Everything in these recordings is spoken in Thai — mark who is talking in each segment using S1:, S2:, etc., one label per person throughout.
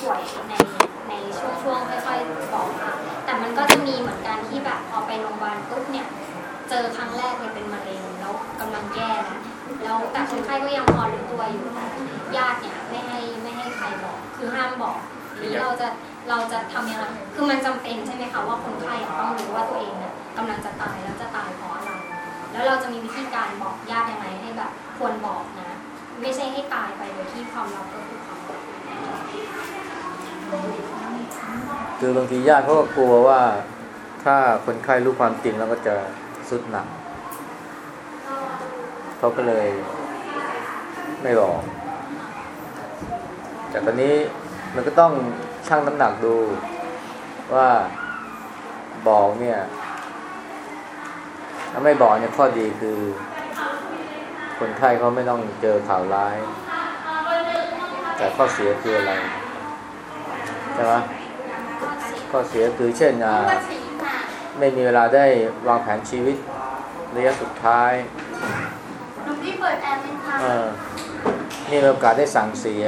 S1: ป่วยในในช่วงช่วงค่อยๆบอกค่ะ แต่มันก็จะมีเหมือนกันที่แบบพอไปโรงพยาบาลปุ๊บเนี่ย เจอครั้งแรกเลยเป็นมะเร็งแล้วกำลังแย่แล้วแล้วแต่คนไข้ก็ยังพอรู้ตัวอยู่แต่ญาติเนี่ยไม่ให้ไม่ให้ใครบอก คือห้ามบอกหรือเราจะเราจะทำยังไงคือมันจำเป็นใช่ไหมคะว่าคนไข้อะต้องรู้ว่าตัวเองเนี่ยกำลังจะตายแล้วจะตายเพราะอะไรแล้วเราจะมีวิธีการบอกญาติยังไงให้แบบควรบอกนะ ไม่ใช่ให้ตายไปโดยที่ความลับก็คือความลับ
S2: คือบางทีญาติเขาก็กลัวว่าถ้าคนไข้รู้ความจริงแล้วก็จะสุดหนักเขาก็เลยไม่บอกแต่ตอนนี้มันก็ต้องชั่งน้ำหนักดูว่าบอกเนี่ยถ้าไม่บอกเนี่ยข้อดีคือ คนไข้เขาไม่ต้องเจอข่าวร้าย แต่ข้อเสียคืออะไร ช่ไหมข้อเสียคือเช่นอ่าไม่มีเวลาได้วางแผนชีวิตระยะสุดท้าย
S3: หนุ่มที่เปิดแอร์เป็นทาง
S2: เออนี่มีโอกาสได้สั่งเสีย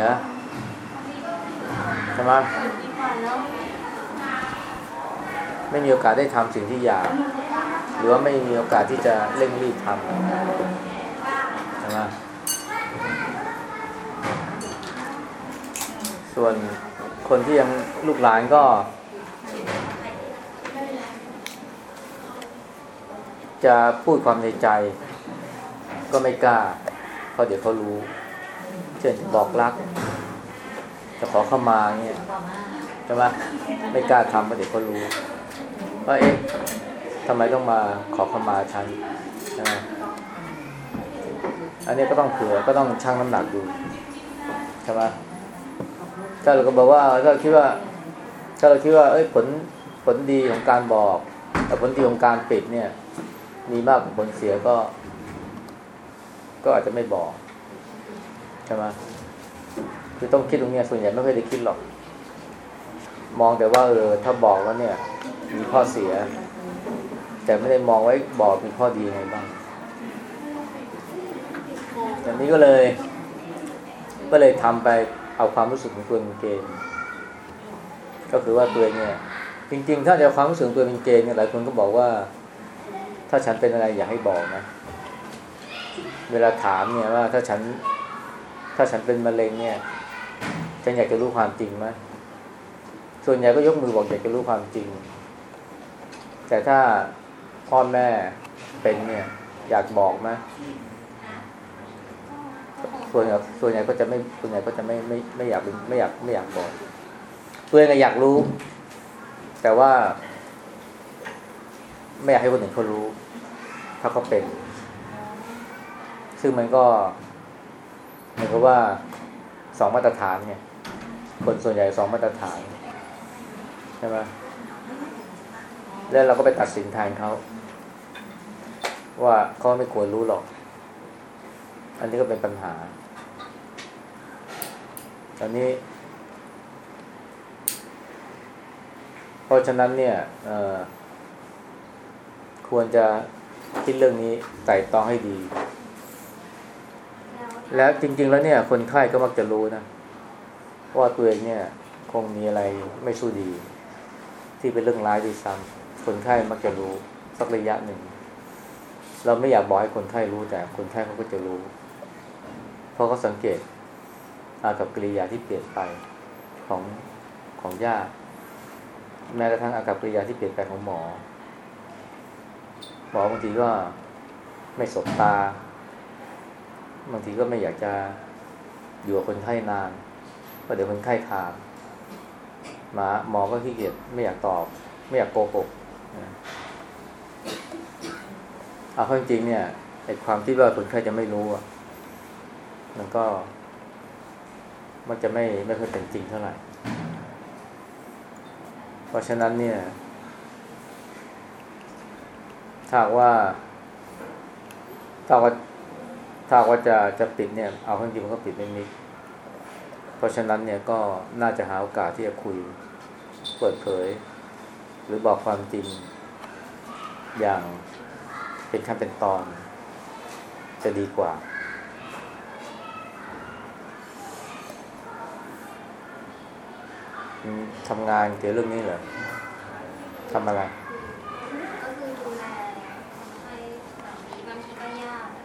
S2: ใช่ไหม
S3: ดีกว่าแล้ว
S2: ไม่มีโอกาสได้ทำสิ่งที่อยาก หรือว่าไม่มีโอกาสที่จะเร่งรีบทำใช่ไหมส่วน คนที่ยังลูกหลานก็ จะพูดความในใจ ก็ไม่กล้าเพราะเดี๋ยวเขารู้ เช่นจะบอกรัก จะขอเข้ามาเงี้ยใช่ไหมไม่กล้าทำเพราะเดี๋ยวเขารู้ว่าเอ๊ะทำไมต้องมาขอเข้ามาฉันใช่ไหมอันนี้ก็ต้องเผื่อก็ต้องชั่งน้ำหนักดูใช่ไหม ถ้าเราก็บอกว่าถ้าเราคิดว่า ถ้าเราคิดว่าเอ้ยผลผลดีของการบอก แต่ผลดีของการปิดเนี่ย มีมากกว่าผลเสียก็ ก็อาจจะไม่บอกใช่ไหมคือต้องคิดตรงเนี้ยส่วนใหญ่ไม่เคยได้คิดหรอก มองแต่ว่าเออถ้าบอกแล้วเนี่ย มีข้อเสีย แต่ไม่ได้มองไว้บอกมีข้อดีไงบ้างอย่างนี้ก็เลย ก็เลยทำไป เอาความรู้สึกของตัวเองเป็นเกณฑ์ก็คือว่าตัวเองเนี่ย จริง ๆ ถ้าจะความรู้สึกตัวเองเป็นเกณฑ์เนี่ยหลายคนก็บอกว่า ถ้าฉันเป็นอะไรอย่าให้บอกนะ เวลาถามเนี่ยว่าถ้าฉัน ถ้าฉันเป็นมะเร็งเนี่ยฉันอยากจะรู้ความจริงไหมส่วนใหญ่ก็ยกมือบอกอยากจะรู้ความจริง แต่ถ้าพ่อแม่เป็นเนี่ย อยากบอกไหม ส่วนใหญ่ส่วนใหญ่ก็จะไม่ส่วนใหญ่ก็จะไม่ไม่ไม่อยากไม่อยากไม่อยากบอกตัวเองก็อยากรู้ แต่ว่า ไม่อยากให้คนอื่นเขารู้ ถ้าเขาเป็น ซึ่งมันก็เหมือนกับว่าสองมาตรฐานไงคนส่วนใหญ่สองมาตรฐานใช่ไหมแล้วเราก็ไปตัดสินแทนเขาว่าเขาไม่ควรรู้หรอก อันนี้ก็เป็นปัญหา ตอนนี้ เพราะฉะนั้นเนี่ยควรจะคิดเรื่องนี้ไต่ตองให้ดี แล้วจริง ๆ แล้วเนี่ย คนไข้ก็มักจะรู้นะว่าตัวเองเนี่ย คงมีอะไรไม่สู้ดี ที่เป็นเรื่องร้ายด้วยซ้ำคนไข้มักจะรู้สักระยะหนึ่ง เราไม่อยากบอกให้คนไข้รู้แต่คนไข้เขาก็จะรู้ เพราะเขาสังเกต กับกิริยาที่เปลี่ยนไปของของญาติแม้กระทั่งอากับกิริยาที่เปลี่ยนไปของหมอ หมอบางทีก็ไม่สบตา บางทีก็ไม่อยากจะอยู่กับคนไข้นานเพราะเดี๋ยวคนไข้ถามหมาหมอก็ขี้เกียจไม่อยากตอบ ไม่อยากโกหกนะเอาเข้าจริงเนี่ยไอ้ความที่ว่าคนไข้จะไม่รู้อะมันก็ มันจะไม่ไม่ค่อยเป็นจริงเท่าไหร่ เพราะฉะนั้นเนี่ยถ้าว่าถ้าว่าถ้าว่าจะจะปิดเนี่ย เอาข้างจริงมันก็ปิดไม่มิดเพราะฉะนั้นเนี่ยก็น่าจะหาโอกาสที่จะคุยเปิดเผย หรือบอกความจริง อย่างเป็นขั้นเป็นตอน จะดีกว่า มัน ทำงานเกี่ยวกับเรื่องนี้เหรอทำอะไร
S1: ก็คือดูแลคนไข้แบางทีก็ยากอะ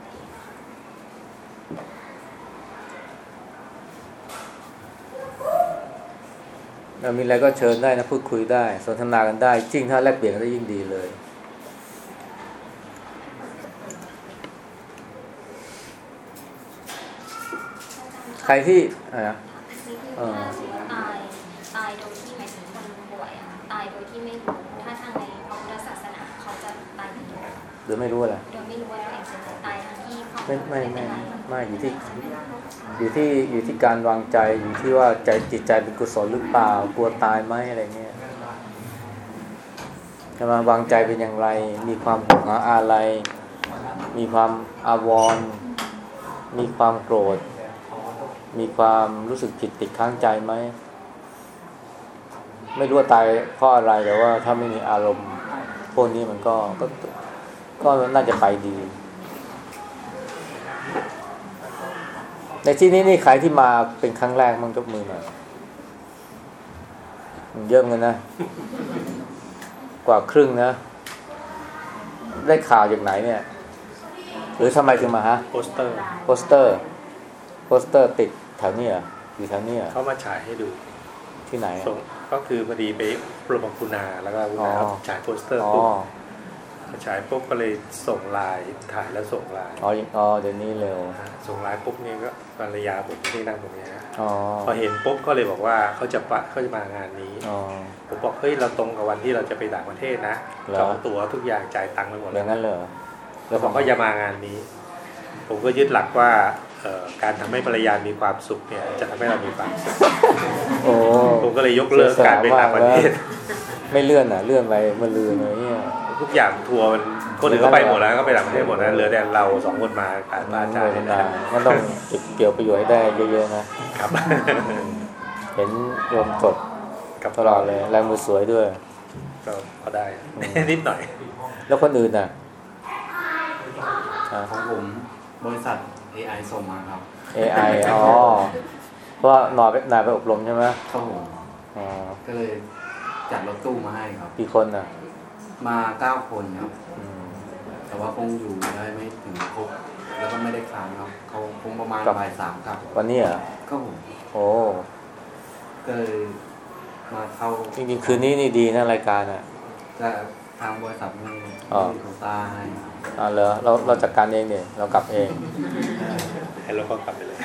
S1: ไร
S2: มีอะไรก็เชิญได้นะพูดคุยได้ สนทนากันได้ จริงถ้าแลกเปลี่ยนกันได้ยิ่งดีเลย ใครที่อะไรนะ
S1: หรื
S2: อไม่รู้อะไร
S1: โดยไม่รู้ว่าตัวเองเป็นตายทั้งที่เขา
S2: ไม่ไม่
S1: เป็
S2: ไม่
S1: นไร
S2: ไม่อยู่ที่อยู่ที่อยู่ที่การวางใจอยู่ที่ว่าใจจิตใจเป็นกุศลหรือเปล่ากลัวตายไหมอะไรเงี้ยจะมาวางใจเป็นอย่างไร มีความห่วงหาอะไร มีความอาวรณ์มีความโกรธ มีความรู้สึกผิดติดค้างใจไหม ไม่รู้ว่าตายเพราะอะไรแต่ว่าถ้าไม่มีอารมณ์พวกนี้มันก็ก็ ก็น่าจะไปดี ในที่นี้นี่ใครที่มาเป็นครั้งแรกมันยกมือหน่อยมันเยอะเงินนะ กว่าครึ่งนะ ได้ข่าวจากไหนเนี่ย หรือทำไมถึงมาฮะ
S4: โปสเตอร์
S2: โปสเตอร์โปสเตอร์ติดแถวนี้เหรออยู่แถวนี้เหรอ
S4: เขามาฉายให้ดู
S2: ที่ไหนอะ
S4: ส่งก็คือพอดีไปโปรโมทคุณนาแล้วก็คุณนา
S2: อ๋อ
S4: ฉายโปสเตอร์
S2: อ๋อ
S4: ปุ๊บพอ ฉายปุ๊บก็เลยส่งไลน์ถ่ายแล้วส่งไลน์
S2: อ๋ออ๋อเดี๋ยวนี้เร็ว
S4: ส่งไลน์ปุ๊บเนี่ยก็ภรรยาผมที่นั่งตรงเนี้ย
S2: อ๋อ
S4: พอเห็นปุ๊บก็เลยบอกว่าเขาจะปะเขาจะมางานนี้
S2: อ๋อ
S4: ผมบอกเฮ้ยเราตรงกับวันที่เราจะไปต่างประเทศนะ
S2: เหรอ
S4: จองตั๋วทุกอย่างจ่ายตังค์ไปหมด
S2: อ
S4: แล้
S2: ย่าวงนั้นเลย
S4: แล้วผมก็จะมางานนี้ ผมก็ยึดหลักว่าเอ่อการทำให้ภรรยามีความสุขเนี่ย จะทำให้เรามีความสุข
S2: โอ้
S4: ผมก็เลยยกเลิกการไปต่างประเทศ
S2: ไม่เลื่อนอะ เลื่อนไปเมื่อลืนเลยเนี่ย
S4: ทุกอย่างทัวร์มันคนอื่นก็ไปหมดแล้วก็ไปต่างประเทศหมดแล้วเหลือแต่เราสองคนมาการบ้านชาติ
S2: ไม่
S4: เนี่ย
S2: ได้
S4: นะ
S2: งั้นต้องเก็บเกี่ยวประโยชน์ให้ได้เยอะๆนะครับ เห็นโยมจด
S4: กับ
S2: ตลอดเลยลายมือสวยด้วย
S4: ก็พอได้นิดหน่อย
S2: แล้วคนอื่นน่ะอ่า
S5: ของผมบริษัท AI ส่งมาครับ
S2: AI อ๋อเพราะว่าหนอยไปนายไปอบรมใช่ไหม
S5: ครับผม
S2: อ๋อ
S5: ก็เลยจัดรถตู้มาให้ครับ
S2: กี่คนน่ะ
S5: มาเก้าคนครับ
S2: อืม
S5: แต่ว่าคงอยู่ได้ไม่ถึงครบแล้วก็ไม่ได้ค้างครับเขาคงประมาณ
S2: ครับ
S5: บ่ายสามครับ
S2: วันนี้เหรอ
S5: ครับผม
S2: โอ้
S5: ก็เลยมาเข้า
S2: จริงๆคืนนี้นี่ดีนะรายการอะ
S5: แต่ทางบริษัทไม่
S2: อ๋อ
S5: ไม่มีโควต้าให้ครับ
S2: อ่าเหรอเราเราจัดการเองเนี่ยเรากลับเอง
S4: ให้เราก็กลับไปเลย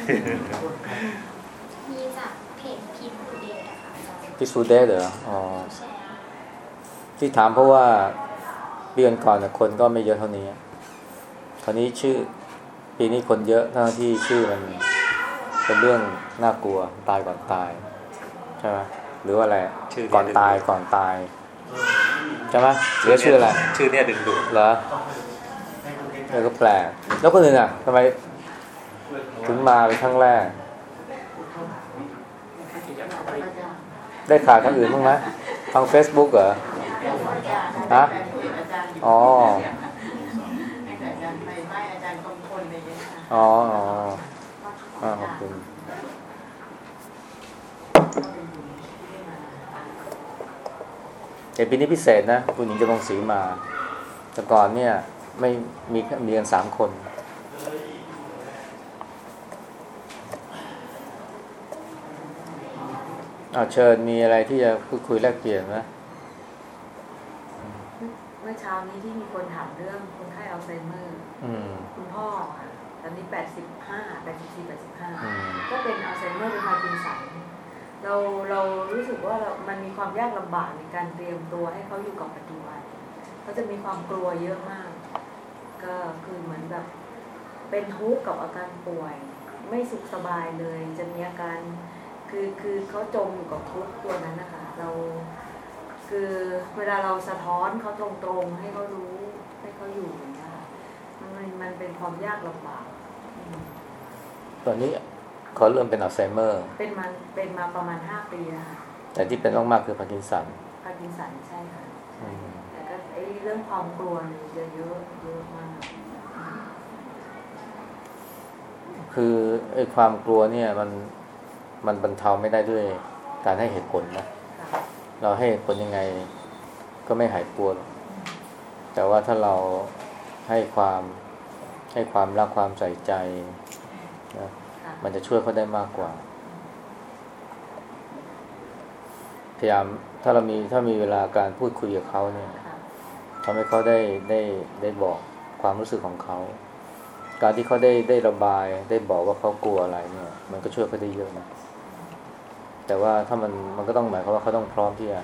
S1: มีจากเพจพีทูเดย์อะค่ะอาจารย์
S2: ที่ซูเดสเหรออ๋อ
S1: แชร์
S2: ที่ถามเพราะว่าเดือนก่อนน่ะคนก็ไม่เยอะเท่านี้คราวนี้ชื่อปีนี้คนเยอะทั้งที่ชื่อมันเป็นเรื่องน่ากลัวตายก่อนตายใช่ไหมหรือว่าอะไร
S4: ชื่อ
S2: ก่อนตายก่อนตายใช่ไหมหรือชื่ออะไร
S4: ชื่อเนี่ยดึงดูด
S2: เหรอเออก็แปลกแล้วคนอื่นอะทำไมถึงมาเป็นครั้งแรก ได้ข่าวทางอื่นบ้างไหมทาง Facebook เหรอ ฮะอ๋อ
S6: อาจารย์ไม่ไม่อาจารย์กำพลอะไรอย่างเงี้ยค่ะ
S2: อ๋ออ๋อขอบคุณแต่ปีนี้พิเศษนะ คุณหญิงจะลงสีมา แต่ก่อนเนี่ย ไม่มีมีกันสามคน เอาเชิญมีอะไรที่จะพูดคุยแลกเปลี่ยนไหม
S6: เมื่อเช้านี้ที่มีคนถามเรื่องคนไข้อัลไซเมอร์
S2: อืม
S6: คุณพ่อค่ะตอนนี้85 84
S2: อื
S6: 85
S2: ม
S6: ก็เป็นอัลไซเมอร์เป็นพาร์กินสันเราเรารู้สึกว่าเรามันมีความยากลำบากในการเตรียมตัวให้เขาอยู่กับปัจจุบันเขาจะมีความกลัวเยอะมาก ก็คือเหมือนแบบเป็นทุกข์กับอาการป่วย ไม่สุขสบายเลย จะมีอาการคือคือเขาจมอยู่กับทุกข์ตัวนั้นนะคะ เรา คือเวลาเราสะท้อนเขาตรงๆ ให้เขารู้ให้เขาอยู่อย่างเงี้ยค่ะมันมันเป็นความยากลำบากอืม
S2: ตอนนี้เขาเริ่มเป็นอัลไซเมอร์
S6: เป็นมาเป็นมาประมาณห้าปีแล้วค่ะ
S2: แต่ที่เป็นมากๆคือพาร์กินสัน
S6: พาร์กินสันใช่ค่ะ
S2: อืม
S6: แต่ก็ไอ้เรื่องความกลัวเนี่ยจะเยอะเยอะมาก
S2: คือไอ้ความกลัวเนี่ยมันมันบรรเทาไม่ได้ด้วยการให้เหตุผลนะเราให้เหตุผลยังไงก็ไม่หายกลัวหรอกแต่ว่าถ้าเราให้ความให้ความรักความใส่ใจนะ
S6: ค่ะ
S2: มันจะช่วยเขาได้มากกว่า พยายามถ้าเรามีถ้ามีเวลาการพูดคุยกับเขาเนี่ย
S6: ค่ะ
S2: ทำให้เขาได้ได้ได้บอกความรู้สึกของเขา การที่เขาได้ได้ระบายได้บอกว่าเขากลัวอะไรเนี่ย มันก็ช่วยเขาได้เยอะนะ แต่ว่าถ้ามันมันก็ต้องหมายความว่าเขาต้องพร้อมที่จะ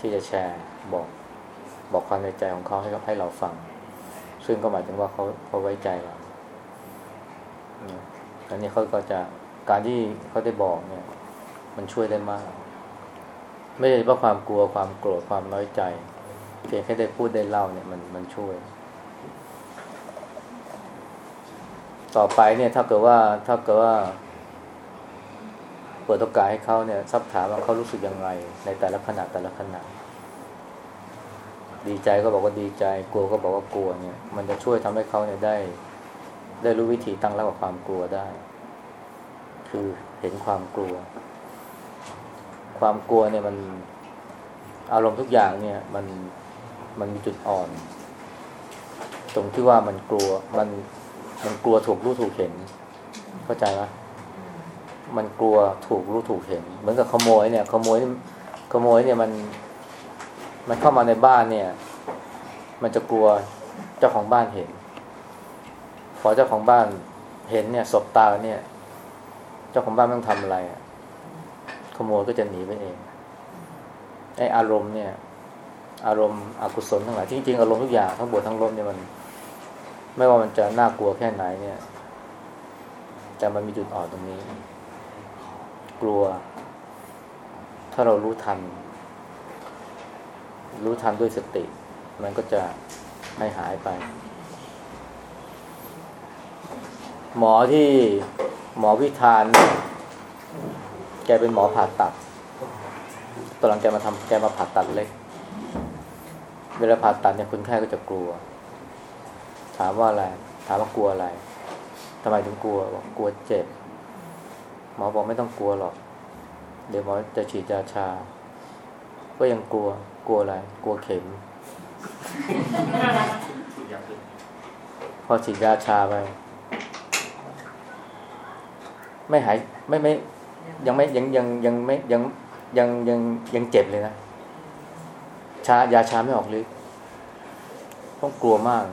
S2: ที่จะแชร์บอกบอกความในใจของเขาให้ให้เราฟัง ซึ่งก็หมายถึงว่าเขาเขาไว้ใจเราเนี่ยอันนี้เขาก็จะการที่เขาได้บอกเนี่ย มันช่วยได้มาก ไม่ใช่เพราะความกลัวความโกรธความน้อยใจ เพียงแค่ได้พูดได้เล่าเนี่ยมันมันช่วย ต่อไปเนี่ยถ้าเกิดว่าถ้าเกิดว่า เปิดโอกาสให้เขาเนี่ยซับถามว่าเขารู้สึกยังไงในแต่ละขณะแต่ละขณะดีใจก็บอกว่าดีใจ กลัวก็บอกว่ากลัวเนี่ย มันจะช่วยทำให้เขาเนี่ยได้ ได้รู้วิธีตั้งรับกับความกลัวได้ คือเห็นความกลัว ความกลัวเนี่ยมันอารมณ์ทุกอย่างเนี่ย มันมันมีจุดอ่อน ตรงที่ว่ามันกลัวมันมันกลัวถูกรู้ถูกเห็น เข้าใจไหม มันกลัวถูกรู้ถูกเห็น เหมือนกับขโมยเนี่ย ขโมยขโมยเนี่ยมัน มันเข้ามาในบ้านเนี่ย มันจะกลัวเจ้าของบ้านเห็นพอเจ้าของบ้านเห็นเนี่ยสบตาเนี่ย เจ้าของบ้านต้องทำอะไรอะขโมยก็จะหนีไปเองไออารมณ์เนี่ย อารมณ์อกุศลทั้งหลายจริงๆอารมณ์ทุกอย่างทั้งบวกทั้งลบเนี่ยมัน ไม่ว่ามันจะน่ากลัวแค่ไหนเนี่ย แต่มันมีจุดอ่อนตรงนี้ กลัว ถ้าเรารู้ทัน รู้ทันด้วยสติ มันก็จะไม่หายไป หมอที่หมอวิธาน แกเป็นหมอผ่าตัดตอนหลังแกมาทำแกมาผ่าตัดเล็ก เวลาผ่าตัดเนี่ยคนไข้ก็จะกลัว ถามว่าอะไร ถามว่ากลัวอะไรทำไมถึงกลัวกลัวเจ็บ หมอบอกไม่ต้องกลัวหรอก เดี๋ยวหมอจะฉีดยาชา ก็ยังกลัวกลัวอะไร กลัวเข็ม พอฉีดยาชาไป ไม่หายไม่ไม่ยังไม่ยังยังยังไม่ยังยังยังยังเจ็บเลยนะชายาชาไม่ออกฤทธิ์ต้องกลัวมาก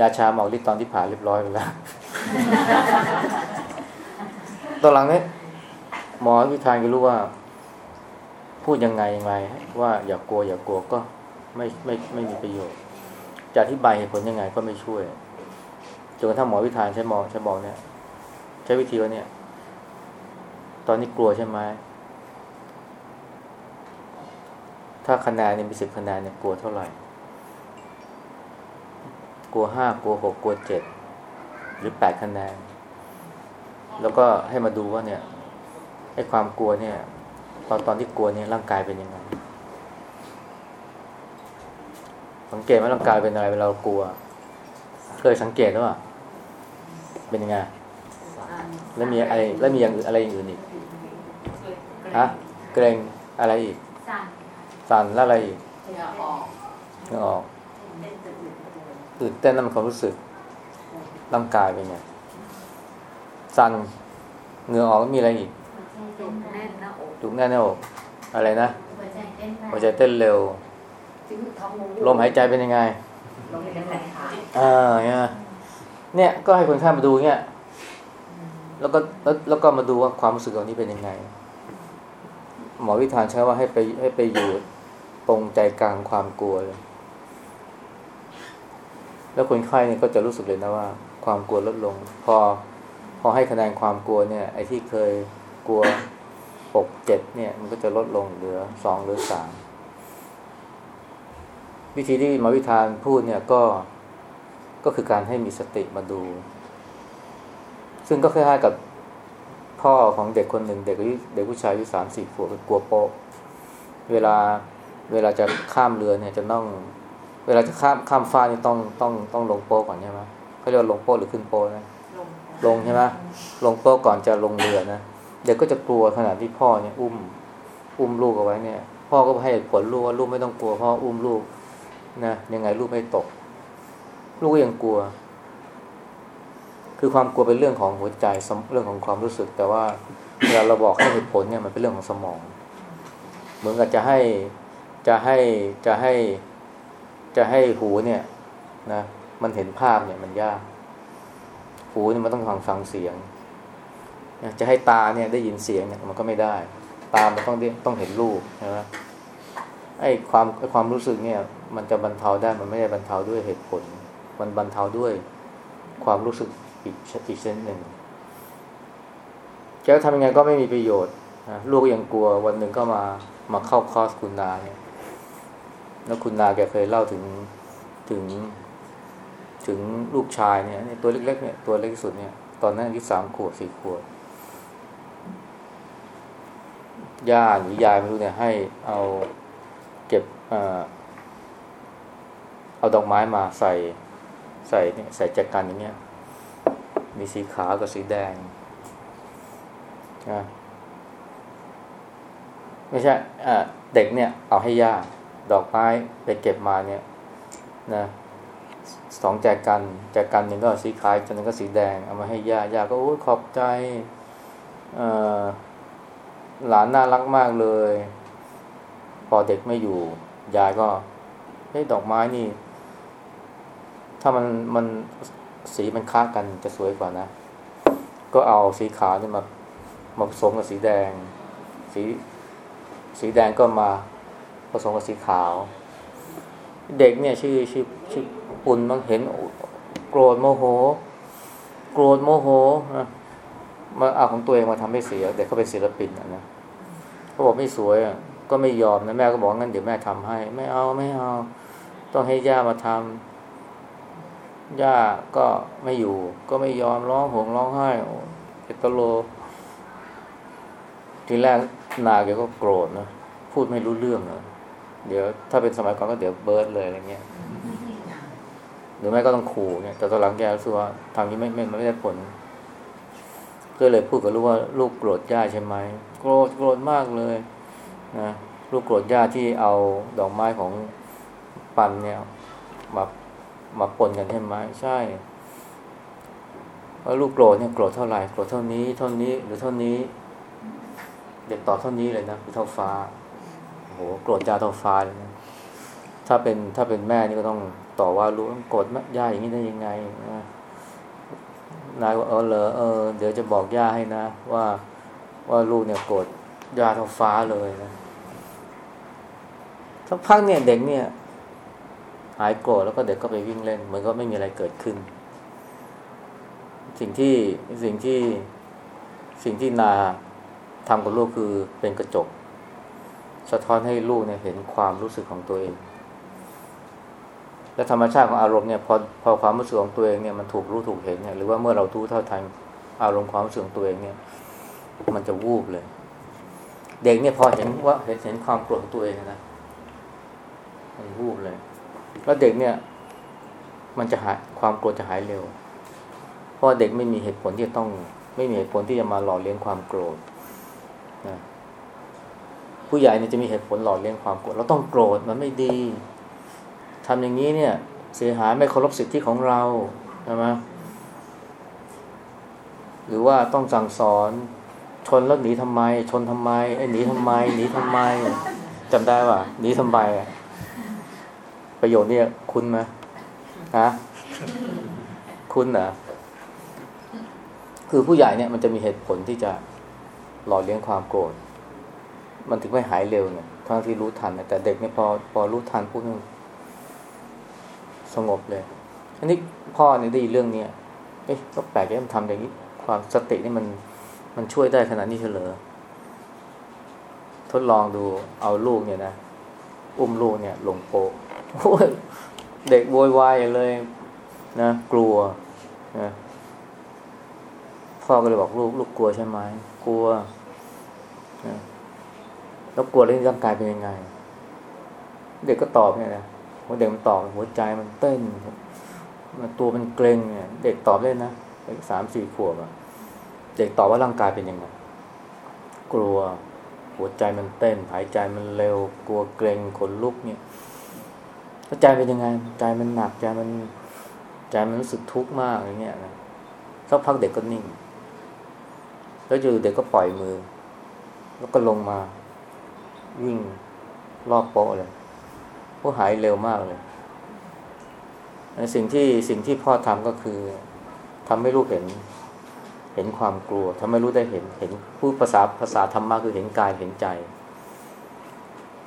S2: ยาชามออกฤทธิ์ตอนที่ผ่าเรียบร้อยไปแล้ว ตอนหลังเนี้หมอวิธานก็รู้ว่า พูดยังไงยังไง ว่าอย่ากกลัว อย่ากกลัวก็ไม่ไม่ไม่มีประโยชน์จะอธิบายเหตุผลยังไงก็ไม่ช่วยจนกระทั่งหมอวิธานใช้หมอใช้บอกเนี่ย ใช้วิธีว่าเนี่ย ตอนนี้กลัวใช่ไหมถ้าคะแนนเนี่ยมีสิบคะแนนเนี่ยกลัวเท่าไหร่ กลัวห้ากลัวหกกลัวเจ็ดหรือแปดคะแนน แล้วก็ให้มาดูว่าเนี่ยไอ้ความกลัวเนี่ย ตอนตอนที่กลัวเนี่ยร่างกายเป็นยังไงสังเกตไหมร่างกายเป็นอะไรเวลาเรากลัว เคยสังเกตหรือเปล่าเป็นยังไงแล้วมีอะไรแล้วมีอย่างอื่นอะไรอย่างอื่นอีกฮะเกรงอะไรอีก
S3: สั่น
S2: สั่นแล้วอะไรอีก
S3: เหงื่อออก
S2: เหงื่อออกตื่นเต้นนั่นมันความรู้สึกร่างกายเป็นไง สั่นเหงื่อออกแล้วมีอะไรอีก
S6: จุกแน่นหน้าอก
S2: จุกแน่นหน้าอกอะไรนะ
S3: หัวใจเต้นแรง
S2: หัวใจเต้นเร็วลมหายใจเป็นยังไง
S6: ลงในแรงขา
S2: อ่าเนี่ยเนี่ยก็ให้คนไข้มาดูเนี่ยแล้วก็แล้วแล้วก็มาดูว่าความรู้สึกเหล่านี้เป็นยังไง หมอวิธานใช้ว่าให้ไปให้ไปอยู่ตรงใจกลางความกลัวเลย แล้วคนไข้เนี่ยก็จะรู้สึกเลยนะว่า ความกลัวลดลง พอพ อให้คะแนนความกลัวเนี่ยไอ้ที่เคยกลัวหกเจ็ดเนี่ย มันก็จะลดลงเหลือสองหรือสามวิธีที่มอวิธานพูดเนี่ยก็ก็คือการให้มีสติมาดู ซึ่งก็คล้ายๆกับพ่อของเด็กคนหนึ่งเด็กเด็กผู้ชายอายุสามสี่ขวบเป็นกลัวโป๊ะเวลาเวลาจะข้ามเรือเนี่ยจะต้อง เวลาจะข้ามข้ามฟ้ากนี่ต้องต้องต้องลงโป๊ะก่อนใช่ไหมเขาเรียกว่าลงโป๊ะหรือขึ้นโป๊ะนะ
S6: ลง
S2: ใช่ไหมลงโป๊ะก่อนจะลงเรือนะเด็กก็จะกลัวขนาดที่พ่อเนี่ยอุ้ม อุ้มลูกเอาไว้เนี่ย พ่อก็ให้ผลลูกว่าลูกไม่ต้องกลัวพ่ออุ้มลูกนะยังไงลูกไม่ตก ลูกก็ยังกลัว คือความกลัวเป็นเรื่องของหัวใจเรื่องของความรู้สึก แต่ว่าเวลาเราบอกให้เหตุผลเนี่ยมันเป็นเรื่องของสมอง เหมือนกับจะให้จะให้จะให้จะให้หูเนี่ยนะมันเห็นภาพเนี่ยมันยาก หูเนี่ยมันต้องฟังฟังเสียง จะให้ตาเนี่ยได้ยินเสียงเนี่ยมันก็ไม่ได้ ตามันต้องต้องเห็นรูปใช่ไหมไอ้ความความรู้สึกเนี่ย มันจะบรรเทาได้มันไม่ได้บรรเทาด้วยเหตุผล มันบรรเทาด้วยความรู้สึกอีกอีกเช่นหนึ่งจะทำยังไงก็ไม่มีประโยชน์นะลูกยังกลัววันหนึ่งก็มามาเข้าคอร์สคุณนาเนี่ยแล้วคุณนาแกเคยเล่าถึงถึง ถึงลูกชายเนี่ยตัวเล็กๆเนี่ยตัวเล็กที่สุดเนี่ยตอนนั้นอายุสามขวบสี่ขวบย่าหรือยายไม่รู้เนี่ยให้เอาเก็บเออเอาดอกไม้มาใส่ใส่เนี่ยใส่แจกันอย่างเงี้ย มีสีขาวกับสีแดงนะไม่ใช่เด็กเนี่ย เอาให้ย่าดอกไม้ไปเก็บมาเนี่ย นะ สองแจกกัน แจกกันหนึ่งก็สีขาวจนนึงก็สีแดง เอามาให้ย่าย่าก็โอ้ขอบใจหลานน่ารักมากเลย พอเด็กไม่อยู่ ยายก็เฮ้ดอกไม้นี่ ถ้ามันมันสีมันค้ากันจะสวยกว่านะ ก็เอาสีขาวนี่มามาผสมกับสีแดง สีสีแดงก็มาผสมกับสีขาว เด็กเนี่ยชื่อชื่อชื่อ ปุ่นบางเห็นโกรธโมโห โกรธโมโหมาเอาของตัวเองมาทำให้เสียเด็กเขาเป็นศิลปินนะเขาบอกไม่สวยอะก็ไม่ยอมนะแม่ก็บอกงั้นเดี๋ยวแม่ทำให้ ไม่เอาไม่เอา ต้องให้ย่ามาทำย่าก็ไม่อยู่ ก็ไม่ยอมร้องห่มร้องไห้เอตโล ทีแรกนาแกก็โกรธนะพูดไม่รู้เรื่องนะเดี๋ยวถ้าเป็นสมัยก่อนก็เดี๋ยวเบิร์ดเลยอะไรเงี้ย หรือไม่ก็ต้องขู่เนี่ย แต่ตอนหลังแกรู้สึกว่าทางนี้ไม่ไม่ไม่ได้ผล ก็เลยพูดกับลูกว่าลูกโกรธย่าใช่ไหมโกรธโกรธมากเลยนะลูกโกรธย่าที่เอาดอกไม้ของปันเนี่ยมามาปนกันใช่ไหมใช่แล้วลูกโกรธเนี่ยโกรธเท่าไหร่โกรธเท่านี้เท่านี้หรือเท่านี้ เด็กตอบเท่านี้เลยนะคือเท่าฟ้าโอ้โหโกรธย่าเท่าฟ้าเลยนะถ้าเป็นถ้าเป็นแม่นี่ก็ต้อง ต่อว่าลูกต้องโกรธแม่ย่าอย่างนี้ได้ยังไงนะนายว่าเออเหรอเออเดี๋ยวจะบอกย่าให้นะ ว่าว่าลูกเนี่ยโกรธย่าเท่าฟ้าเลยนะสักพักเนี่ยเด็กเนี่ย หายโกรธแล้วก็เด็กก็ไปวิ่งเล่นเหมือนก็ไม่มีอะไรเกิดขึ้น สิ่งที่สิ่งที่สิ่งที่นาทำกับลูกคือเป็นกระจก สะท้อนให้ลูกเนี่ยเห็นความรู้สึกของตัวเอง และธรรมชาติของอารมณ์เนี่ยพอพอความรู้สึกของตัวเองเนี่ยมันถูกรู้ถูกเห็นเนี่ยหรือว่าเมื่อเราทู้เท่าทันอารมณ์ความรู้สึกของตัวเองเนี่ย มันจะวูบเลย เด็กเนี่ยพอเห็นว่าเห็นเห็นความโกรธของตัวเองนะมันวูบเลย แล้วเด็กเนี่ย มันจะหายความโกรธจะหายเร็ว เพราะเด็กไม่มีเหตุผลที่จะต้อง ไม่มีเหตุผลที่จะมาหล่อเลี้ยงความโกรธนะผู้ใหญ่เนี่ยจะมีเหตุผลหล่อเลี้ยงความโกรธเราต้องโกรธมันไม่ดี ทำอย่างนี้เนี่ย เสียหายไม่เคารพสิทธิของเราใช่ไหมหรือว่าต้องสั่งสอนชนแล้วหนีทำไม ชนทำไมไอ้หนีทำไม หนีทำไมจำได้ป่ะหนีทำไมประโยชน์เนี่ยคุณไหมฮะคุณเหรอคือผู้ใหญ่เนี่ยมันจะมีเหตุผลที่จะหล่อเลี้ยงความโกรธ มันถึงไม่หายเร็วเนี่ยทั้งที่รู้ทันแต่เด็กเนี่ยพอพอรู้ทันพูดนี่ สงบเลย อันนี้พ่อเนี่ยได้ยินเรื่องเนี้ยเอ๊ะก็แปลกที่มันทำอย่างนี้ ความสตินี่มันมันช่วยได้ขนาดนี้เฉลอทดลองดูเอาลูกเนี่ยนะ อุ้มลูกเนี่ยลงโปะเด็กโวยวายเลยนะกลัวนะพ่อก็เลยบอกลูกลูกกลัวใช่ไหมกลัวนะแล้วกลัวแล้วร่างกายเป็นยังไง เด็กก็ตอบเนี่ยนะ ว่าเด็กมันตอบหัวใจมันเต้นมันตัวมันเกร็งเนี่ย เด็กตอบเลยนะเด็กสามสี่ขวบอะเด็กตอบว่าร่างกายเป็นยังไงกลัวหัวใจมันเต้น หายใจมันเร็ว กลัวเกรงขนลุกเนี่ยแล้วใจเป็นยังไง ใจมันหนักใจมันใจมันรู้สึกทุกข์มากอย่างเงี้ยนะสักพักเด็กก็นิ่ง แล้วอยู่เด็กก็ปล่อยมือ แล้วก็ลงมาวิ่งรอบโป๊ะเลย กหายเร็วมากเลยสิ่งที่สิ่งที่พ่อทำก็คือทำให้ลูกเห็น เห็นความกลัวทำให้รู้ได้เห็น เห็นพูดภาษาภาษาธรรมะคือเห็นกายเห็นใจ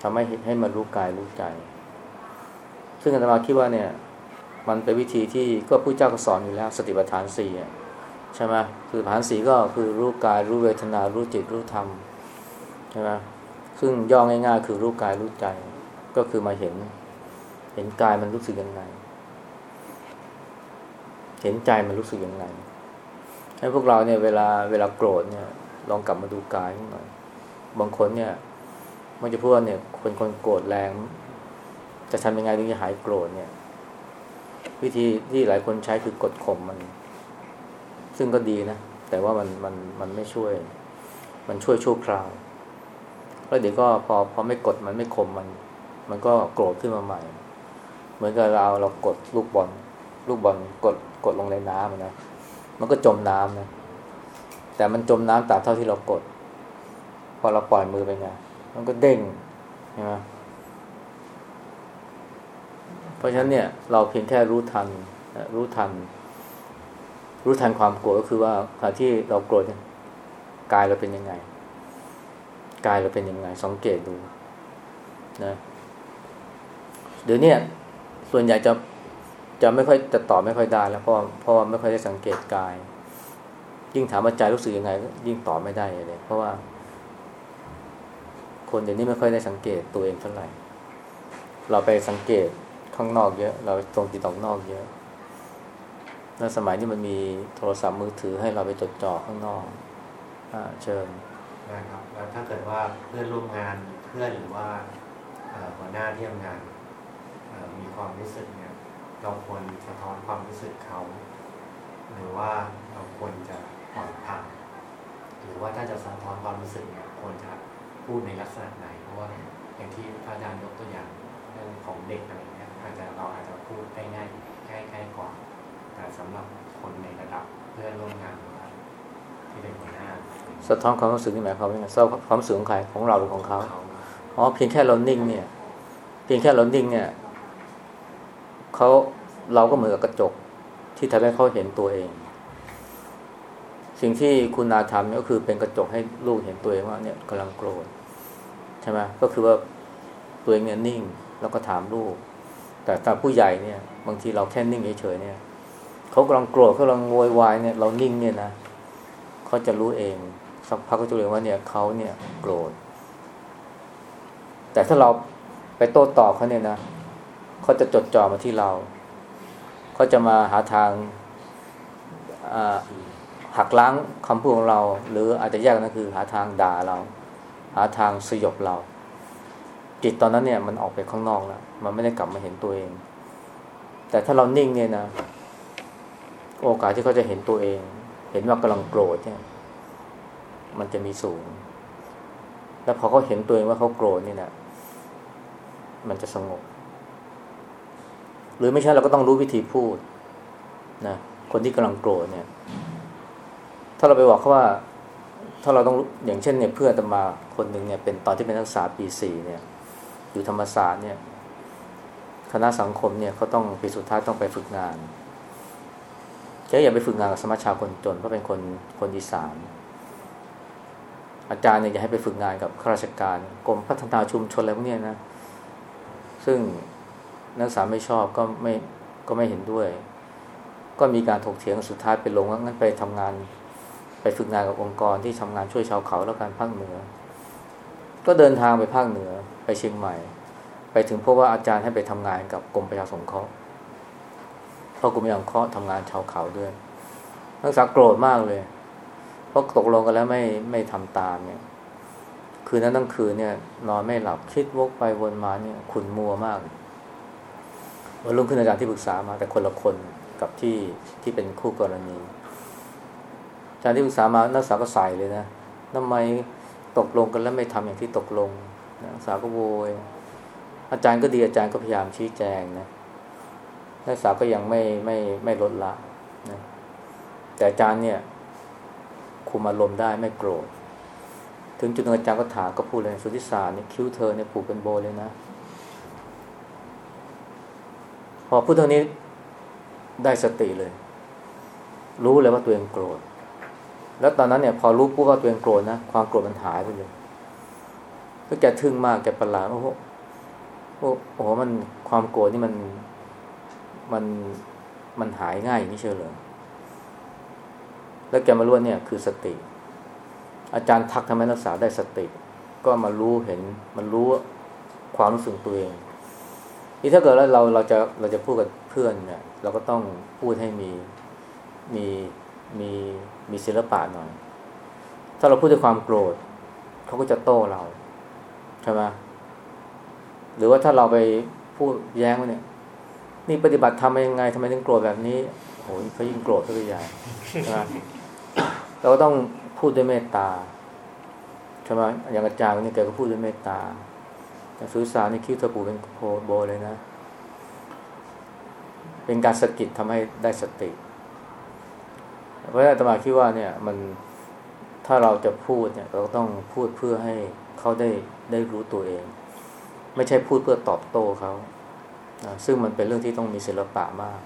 S2: ทำให้ให้มันรู้กายรู้ใจ ซึ่งอาตมาคิดว่าเนี่ย มันเป็นวิธีที่ก็ผู้เจ้าก็สอนอยู่แล้ว สติปัฏฐานสี่ใช่ไหมคือฐานสี่ก็คือรู้กายรู้เวทนารู้จิตรู้ธรรมใช่ไหมซึ่งย่อง่ายๆ คือรู้กายรู้ใจ ก็คือมาเห็น เห็นกายมันรู้สึกยังไง เห็นใจมันรู้สึกยังไงให้พวกเราเนี่ยเวลาเวลาโกรธเนี่ย ลองกลับมาดูกายหน่อย บางคนเนี่ย มันจะพูดว่าเนี่ยคนคนโกรธแรง จะทำยังไงถึงจะหายโกรธเนี่ย วิธีที่หลายคนใช้คือกดข่มมัน ซึ่งก็ดีนะ แต่ว่ามันมันมันไม่ช่วย มันช่วยชั่วคราว แล้วเดี๋ยวก็พอพอไม่กดมันไม่ข่มมัน มันก็โกรธขึ้นมาใหม่ เหมือนกับเราเรากดลูกบอล ลูกบอลกดกดลงในน้ำนะ มันก็จมน้ำนะ แต่มันจมน้ำตามเท่าที่เรากด พอเราปล่อยมือไปไง มันก็เด้งใช่ไหมเพราะฉะนั้นเนี่ยเราเพียงแค่รู้ทัน รู้ทัน รู้ทันความโกรธก็คือว่าขณะที่เราโกรธเนี่ยกายเราเป็นยังไง กายเราเป็นยังไง สังเกตดูนะ เดี๋ยวนี้ส่วนใหญ่จะจะไม่ค่อยจะตอบไม่ค่อยได้แล้วเพราะเพราะว่าไม่ค่อยได้สังเกตกาย ยิ่งถามว่าใจรู้สึกยังไง ยิ่งตอบไม่ได้เลยเพราะว่า คนเดี๋ยวนี้ไม่ค่อยได้สังเกตตัวเองเท่าไหร่ เราไปสังเกตข้างนอกเยอะ เราตรงติดออกนอกเยอะแล้วสมัยนี้มันมีโทรศัพท์มือถือให้เราไปจดจ่อข้างนอกอ่าเชิญ
S7: นะครับแล้วถ้าเกิดว่าเพื่อนร่วมงานเพื่อนหรือว่าหัวหน้าที่ทำงาน มีความรู้สึกเนี่ยเราควรสะท้อนความรู้สึกเขา หรือว่าเราควรจะปล่อยผ่านหรือว่าถ้าจะสะท้อนความรู้สึกเนี่ยควรจะพูดในลักษณะไหน เพราะว่าอย่างที่พระอาจารย์ยกตัวอย่างเรื่องของเด็กอะไรเงี้ยอาจจะเราอาจจะพูดได้ง่ายง่ายง่ายกว่าแต่สำหรับคนในระดับเพื่อนร่วมงานหรือว่าที่เป็นหัวหน้า
S2: สะท้อนความรู้สึกนี่หมายความว่าไงสะท้อนความรู้สึกของใครของเราหรือของเขา
S7: เขา
S2: อ๋อเพียงแค่เรานิ่งเนี่ย เพียงแค่เรานิ่งเนี่ย เขาเราก็เหมือนกับกระจก ที่ทำให้เขาเห็นตัวเอง สิ่งที่คุณนาทำนี่ก็คือเป็นกระจกให้ลูกเห็นตัวเองว่าเนี่ยกำลังโกรธใช่ไหมก็คือว่าตัวเองเนี่ยนิ่งแล้วก็ถามลูก แต่ถ้าผู้ใหญ่เนี่ย บางทีเราแค่นิ่งเฉยๆเนี่ยเขากำลังโกรธเขากำลังโวยวายเนี่ย เรานิ่งเนี่ยนะเขาจะรู้เองสักพักก็จะรู้ว่าเนี่ยเขาเนี่ยโกรธแต่ถ้าเราไปโต้ตอบเขาเนี่ยนะ เขาจะจดจ่อมาที่เรา เขาจะมาหาทางหักล้างคำพูดของเรา หรืออาจจะแยกกันก็คือ หาทางด่าเรา หาทางสยบเรา จิตตอนนั้นเนี่ยมันออกไปข้างนอกแล้วมันไม่ได้กลับมาเห็นตัวเอง แต่ถ้าเรานิ่งเนี่ยนะ โอกาสที่เขาจะเห็นตัวเอง เห็นว่ากำลังโกรธเนี่ยมันจะมีสูง แล้วพอเขาเห็นตัวเองว่าเขาโกรธนี่นะมันจะสงบ หรือไม่ใช่เราก็ต้องรู้วิธีพูดนะคนที่กำลังโกรธเนี่ย ถ้าเราไปบอกเขาว่า ถ้าเราต้องอย่างเช่นเนี่ยเพื่อนตมาคนหนึ่งเนี่ยเป็นตอนที่เป็นนักศึกษาปีสี่เนี่ย อยู่ธรรมศาสตร์เนี่ย คณะสังคมเนี่ยเขาต้องปีสุดท้ายต้องไปฝึกงานแกอย่าไปฝึกงานกับสมัชชาคนจนเพราะเป็นคนคนอีสานอาจารย์เนี่ยอยากให้ไปฝึกงานกับข้าราชการกรมพัฒนาชุมชนอะไรพวกเนี้ยนะ ซึ่ง นักศึกษาไม่ชอบก็ไม่ก็ไม่เห็นด้วย ก็มีการถกเถียงสุดท้ายไปลงว่างั้นไปทำงาน ไปฝึกงานกับองค์กรที่ทำงานช่วยชาวเขาแล้วกันภาคเหนือ ก็เดินทางไปภาคเหนือไปเชียงใหม่ ไปถึงพราะว่าอาจารย์ให้ไปทำงานกับกรมประชาสงเคราะห์เพราะกรมประชาสงเคราะห์ทำงานชาวเขาด้วย นักศึกษาโกรธมากเลย เพราะตกลงกันแล้วไม่ไม่ทำตามเนี่ยคืนนั้นทั้งคืนเนี่ยนอนไม่หลับคิดวกไปวนมาเนี่ยขุนมัวมาก วันรุ่งขึ้นอาจารย์ที่ปรึกษามา แต่คนละคนกับที่ที่เป็นคู่กรณีอาจารย์ที่ปรึกษามานักศึกษาก็ใส่เลยนะทำไมตกลงกันแล้วไม่ทำอย่างที่ตกลงนักศึกษาก็โวยอาจารย์ก็ดีอาจารย์ก็พยายามชี้แจงนะนักศึกษาก็ยังไม่ไม่ไม่ลดละนะแต่อาจารย์เนี่ย คุมอารมณ์ได้ไม่โกรธ ถึงจุดหนึงอาจารย์ก็ถามก็พูดเลยสุทธิสารเนี่ยคิ้วเธอเนี่ยผูกเป็นโบเลยนะ พอพูดเท่านี้ได้สติเลย รู้เลยว่าตัวเองโกรธ แล้วตอนนั้นเนี่ย พอรู้ปุ๊บว่าตัวเองโกรธนะความโกรธมันหายไปเลยก็แกทึ่งมากแกประหลาดโอ้โหโอ้โหมันความโกรธนี่มันมันมันหายง่ายอย่างนี้เชียวเหรอแล้วแกมารู้ว่าเนี่ยคือสติ อาจารย์ทักทำให้นักศึกษาได้สติ ก็มารู้เห็นมันรู้ความรู้สึกตัวเอง นี่ถ้าเกิดแล้วเราเราจะเราจะพูดกับเพื่อนเนี่ยเราก็ต้องพูดให้มีมีมีมีศิลปะหน่อย ถ้าเราพูดด้วยความโกรธเขาก็จะโต้เราใช่ไหมหรือว่าถ้าเราไปพูดแย้งว่าเนี่ย นี่ปฏิบัติทำยังไงทำไมถึงโกรธแบบนี้โอ้ยเขายิ่งโกรธเข้าไปใหญ่ใช่ไหมเราก็ต้องพูดด้วยเมตตาใช่ไหมอย่างอาจารย์นี่แกก็พูดด้วยเมตตา แต่สุสานนี่คิดเธอปูเป็นโพโบเลยนะ เป็นการสะกิดทำให้ได้สติ เพราะฉะนั้นตมาคิดว่าเนี่ย มันถ้าเราจะพูดเนี่ย เราต้องพูดเพื่อให้เขาได้ได้รู้ตัวเอง ไม่ใช่พูดเพื่อตอบโต้เขาซึ่งมันเป็นเรื่องที่ต้องมีศิลปะมาก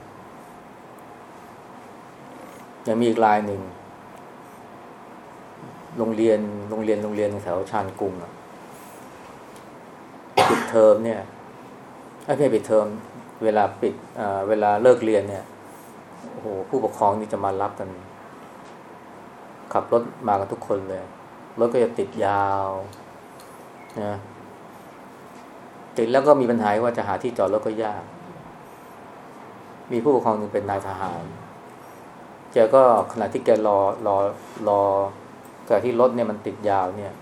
S2: ยังมีอีกลายหนึ่ง โรงเรียน โรงเรียน โรงเรียนแถวชานกรุงอะ ปิดเทอมเนี่ยไม่ใช่ปิดเทอม เวลาปิดอ่าเวลาเลิกเรียนเนี่ยโอ้โหผู้ปกครองนี่จะมารับกัน ขับรถมากันทุกคนเลยรถก็จะติดยาวนะติดแล้วก็มีปัญหาว่าจะหาที่จอดรถก็ยาก มีผู้ปกครองหนึ่งเป็นนายทหารแกก็ขณะที่แกรอรอรอขณะที่รถเนี่ยมันติดยาวเนี่ย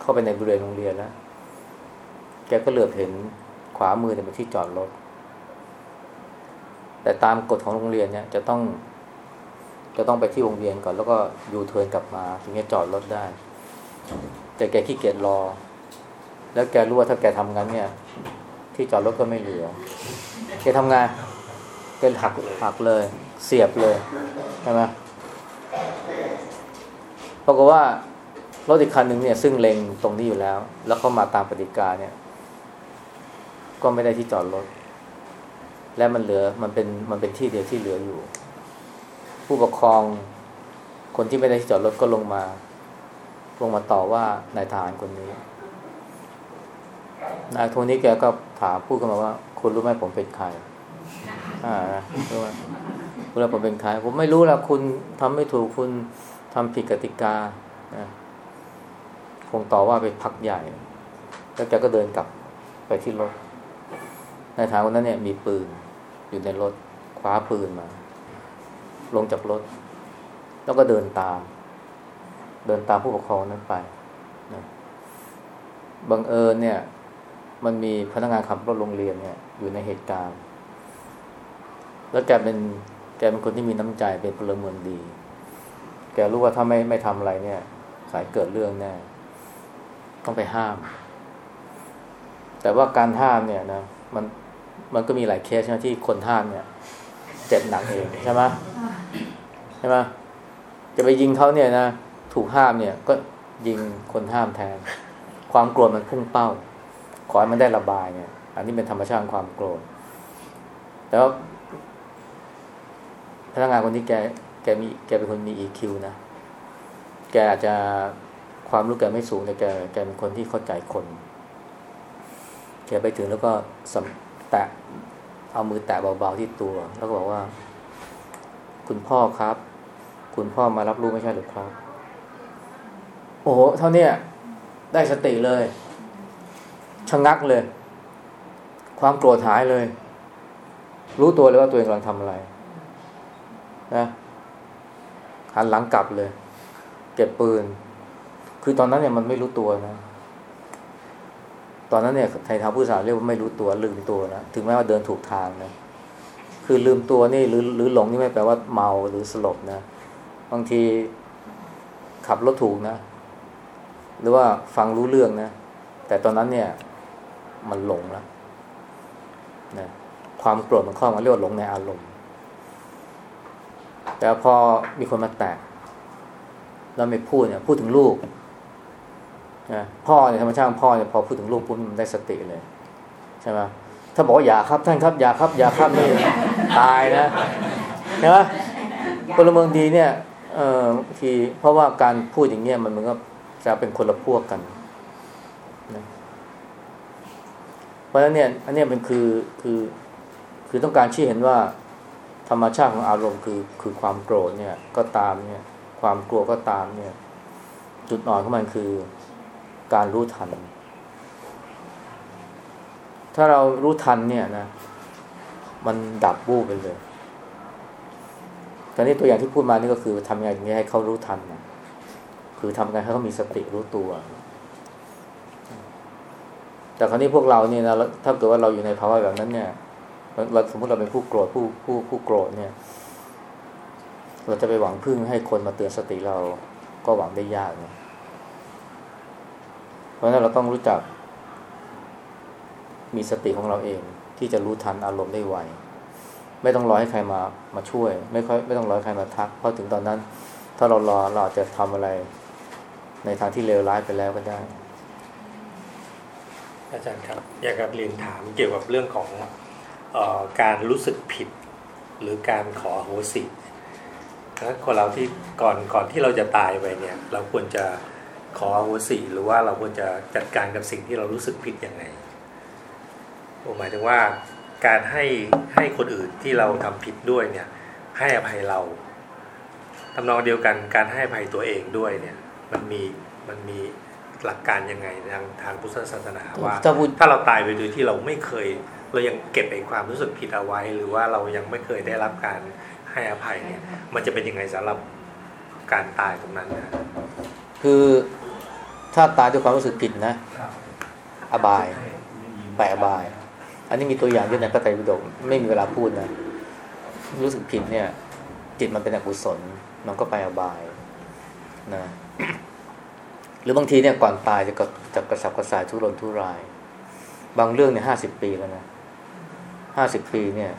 S2: เข้าไปในบริเวณโรงเรียนแล้ว แกก็เหลือบเห็นขวามือเนี่ยเป็นที่จอดรถ แต่ตามกฎของโรงเรียนเนี่ยจะต้อง จะต้องไปที่โรงเรียนก่อน แล้วก็ยูเทิร์นกลับมาถึงจะจอดรถได้ แต่แกขี้เกียจรอ แล้วแกรู้ว่าถ้าแกทำงั้นเนี่ย ที่จอดรถก็ไม่เหลือ แกทำงานแกหักหักเลย เสียบเลยใช่ไหมปรากฏว่ารถอีกคันหนึ่งเนี่ยซึ่งเล็งตรงนี้อยู่แล้ว แล้วเข้ามาตามปฏิกาเนี่ย ก็ไม่ได้ที่จอดรถ และมันเหลือมันเป็นมันเป็นที่เดียวที่เหลืออยู่ ผู้ปกครองคนที่ไม่ได้ที่จอดรถก็ลงมา ลงมาต่อว่านายทหารคนนี้นายโทนี้แกก็ถามพูดกันมาว่า คุณรู้ไหมผมเป็นใครอ่ารู้ไหมคุณรู้ผมเป็นใครผมไม่รู้ละคุณทำไม่ถูกคุณทำผิดกติกาคงต่อว่าไปพักใหญ่ แล้วแกก็เดินกลับไปที่รถ นายทหารคนนั้นเนี่ยมีปืนอยู่ในรถคว้าปืนมา ลงจากรถ แล้วก็เดินตาม เดินตามผู้ปกครองนั้นไปนะบังเอิญเนี่ย มันมีพนักงานขับรถโรงเรียนเนี่ย อยู่ในเหตุการณ์ แล้วแกเป็นแกเป็นคนที่มีน้ำใจเป็นพลเมืองดี แกรู้ว่าถ้าไม่ไม่ทำอะไรเนี่ย สายเกิดเรื่องแน่ต้องไปห้าม แต่ว่าการห้ามเนี่ยนะมัน มันก็มีหลายเคสใช่ไหมที่คนห้ามเนี่ย เจ็บหนักเองใช่ไหมใช่ไหมจะไปยิงเขาเนี่ยนะถูกห้ามเนี่ย ก็ยิงคนห้ามแทน ความโกรธมันพุ่งเป้า ขอให้มันได้ระบายเนี่ย อันนี้เป็นธรรมชาติของความโกรธแต่ว่าพนักงานคนนี้แกแกมีแกเป็นคนมี EQ นะ แกอาจจะความรู้แกไม่สูงแต่แกแกเป็นคนที่เข้าใจคน แกไปถึงแล้วก็ แตะเอามือแตะเบาๆที่ตัว แล้วก็บอกว่า คุณพ่อครับ คุณพ่อมารับรู้ไม่ใช่หรือครับ โอ้โหเท่าเนี้ยได้สติเลยชะงักเลย ความโกรธหายเลย รู้ตัวเลยว่าตัวเองกำลังทำอะไรนะหันหลังกลับเลย เก็บปืน คือตอนนั้นเนี่ยมันไม่รู้ตัวนะ ตอนนั้นเนี่ยไทยทางผู้สาวเรียกว่าไม่รู้ตัวลืมตัวนะถึงแม้ว่าเดินถูกทางนะคือลืมตัวนี่หรือหรือหลงนี่ไม่แปลว่าเมาหรือสลบนะ บางทีขับรถถูกนะ หรือว่าฟังรู้เรื่องนะ แต่ตอนนั้นเนี่ย มันหลงแล้วนะความโกรธมันเข้ามาเรียกว่าหลงในอารมณ์แต่พอมีคนมาแตะแล้วไม่พูดเนี่ยพูดถึงลูก นะพ่อเนี่ยธรรมชาติพ่อเนี่ยพอพูดถึงลูกปุ๊บมันได้สติเลยใช่ไหมถ้าบอกว่าอย่าครับท่านครับอย่าครับอย่าครับนี่ตายนะใช่ไหมพลเมืองดีเนี่ยเออบางทีเพราะว่าการพูดอย่างเงี้ยมันเหมือนกับจะเป็นคนละพวกกันนะเพราะฉะนั้นเนี่ยอันนี้มันคือคือคือต้องการชี้เห็นว่า ธรรมชาติของอารมณ์คือคือความโกรธเนี่ยก็ตามเนี่ย ความกลัวก็ตามเนี่ย จุดอ่อนของมันคือ การรู้ทัน ถ้าเรารู้ทันเนี่ยนะ มันดับบู้ไปเลยตอนนี้ตัวอย่างที่พูดมานี่ก็คือทำยังไงถึงจะให้เขารู้ทันนะคือทำยังไงให้เขามีสติรู้ตัว แต่คราวนี้พวกเราเนี่ยนะถ้าเกิดว่าเราอยู่ในภาวะแบบนั้นเนี่ยเราสมมติเราเป็นผู้โกรธผู้ผู้ผู้โกรธเนี่ย เราจะไปหวังพึ่งให้คนมาเตือนสติเราก็หวังได้ยากนะ ราะฉะนั้นเราต้องรู้จัก มีสติของเราเอง ที่จะรู้ทันอารมณ์ได้ไวไม่ต้องรอให้ใครมามาช่วย ไม่ค่อยไม่ต้องรอให้ใครมาทัก เพราะถึงตอนนั้น ถ้าเรารอเราอาจจะทำอะไร ในทางที่เลวร้ายไปแล้วก็ได้
S4: อาจารย์ครับ อยากเรียนถามเกี่ยวกับเรื่องของออการรู้สึกผิด หรือการขอโหสิถ้าคนเราที่ก่อนก่อนที่เราจะตายไปเนี่ย เราควรจะ ขออโหสิหรือว่าเราควรจะจัดการกับสิ่งที่เรารู้สึกผิดยังไงผมหมายถึงว่าการให้ให้คนอื่นที่เราทำผิดด้วยเนี่ย ให้อภัยเราทำนองเดียวกันการให้อภัยตัวเองด้วยเนี่ย มันมีมันมีหลักการยังไงทางทางพุทธศาสนาว่า
S2: ถ้าพูด
S4: ถ้าเราตายไปโดยที่เราไม่เคย เรายังเก็บไอ้ความรู้สึกผิดเอาไว้ หรือว่าเรายังไม่เคยได้รับการให้อภัยเนี่ย มันจะเป็นยังไงสำหรับการตายตรงนั้นนะ
S2: คือ ถ้าตายด้วยความรู้สึกผิดนะ อบายไปอบาย อันนี้มีตัวอย่างด้วยในพระไตรปิฎกไม่มีเวลาพูดนะ รู้สึกผิดเนี่ย จิตมันเป็นอกุศล มันก็ไปอบายนะ หรือบางทีเนี่ยก่อนตายจะกระจะกระสับกระส่ายทุรนทุราย บางเรื่องเนี่ยห้าสิบปีแล้วนะห้าสิบปีเนี่ย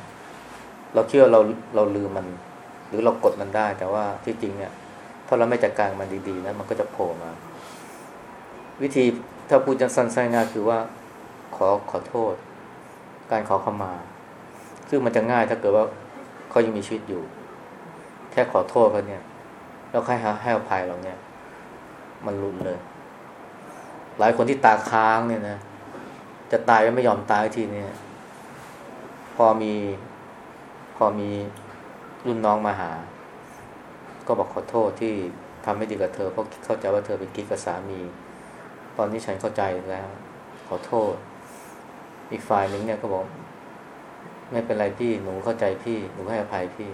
S2: เราเชื่อเราเราลืมมัน หรือเรากดมันได้ แต่ว่าที่จริงเนี่ยถ้าเราไม่จัดการมันดีๆนะมันก็จะโผล่มา วิธีถ้าพูดจะสั้นๆง่ายคือว่าขอขอโทษ การขอขมา ซึ่งมันจะง่ายถ้าเกิดว่าเขายังมีชีวิตอยู่ แค่ขอโทษเขาเนี่ย แล้วใครหาให้อภัยเราเนี่ย มันหลุดเลย หลายคนที่ตาค้างเนี่ยนะ จะตายก็ไม่ยอมตายทีเนี่ยพอมีพอมีรุ่นน้องมาหา ก็บอกขอโทษที่ทำไม่ดีกับเธอเพราะเข้าใจว่าเธอเป็นกิ๊กกับสามี ตอนนี้ฉันเข้าใจแล้ว ขอโทษ อีกฝ่ายหนึ่งเนี่ยก็บอก ไม่เป็นไรพี่หนูเข้าใจพี่ หนูให้อภัยพี่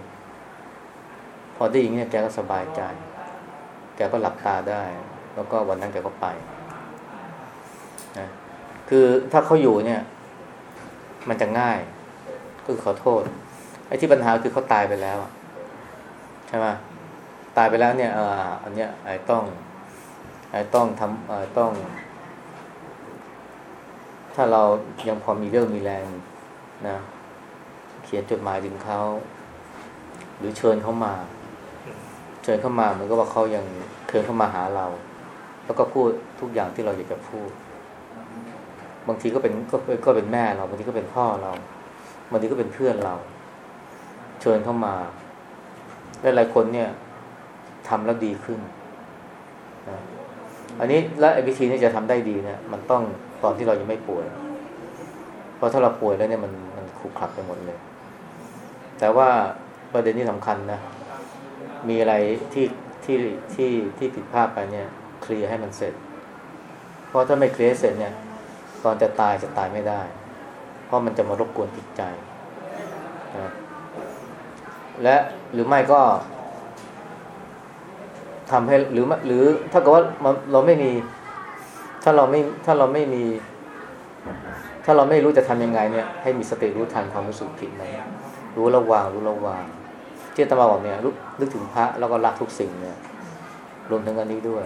S2: พอได้ยินเนี่ยแกก็สบายใจ แกก็หลับตาได้ แล้วก็วันนั้นแกก็ไปนะคือถ้าเขาอยู่เนี่ย มันจะง่ายก็คือขอโทษไอ้ที่ปัญหาคือเขาตายไปแล้วใช่ไหมตายไปแล้วเนี่ยอ่าอันเนี้ยไอ้ต้อง ต้องทำต้อง ถ้าเรายังพอมีเรื่องมีแรงนะ เขียนจดหมายถึงเขาหรือเชิญเขามา เชิญเข้ามาเหมือนกับว่าเขายังเชิญเข้ามาหาเรา แล้วก็พูดทุกอย่างที่เราอยากจะพูด บางทีก็เป็นก็เป็นก็เป็นแม่เราบางทีก็เป็นพ่อเราบางทีก็เป็นเพื่อนเรา เชิญเข้ามาหลายคนเนี่ยทำแล้วดีขึ้น อันนี้และไอ้วิธีนี้จะทำได้ดีเนี่ยมันต้องตอนที่เรายังไม่ป่วย เพราะถ้าเราป่วยแล้วเนี่ยมันมันขรุขระไปหมดเลย แต่ว่าประเด็นที่สำคัญนะ มีอะไรที่ที่ที่ที่ผิดพลาดไปเนี่ย เคลียร์ให้มันเสร็จ เพราะถ้าไม่เคลียร์ให้เสร็จเนี่ย ตอนจะตายจะตายไม่ได้ เพราะมันจะมารบกวนจิตใจนะและหรือไม่ก็ ทำให้หรือหรือถ้าเกิดว่าเราไม่มี ถ้าเราไม่ถ้าเราไม่มี ถ้าเราไม่รู้จะทำยังไงเนี่ย ให้มีสติรู้ทันความรู้สึกผิดไหมรู้ระวางรู้ระวางที่ตมาบอกเนี่ยรู้นึกถึงพระแล้วก็รักทุกสิ่งเนี่ย รวมถึงอันนี้ด้วย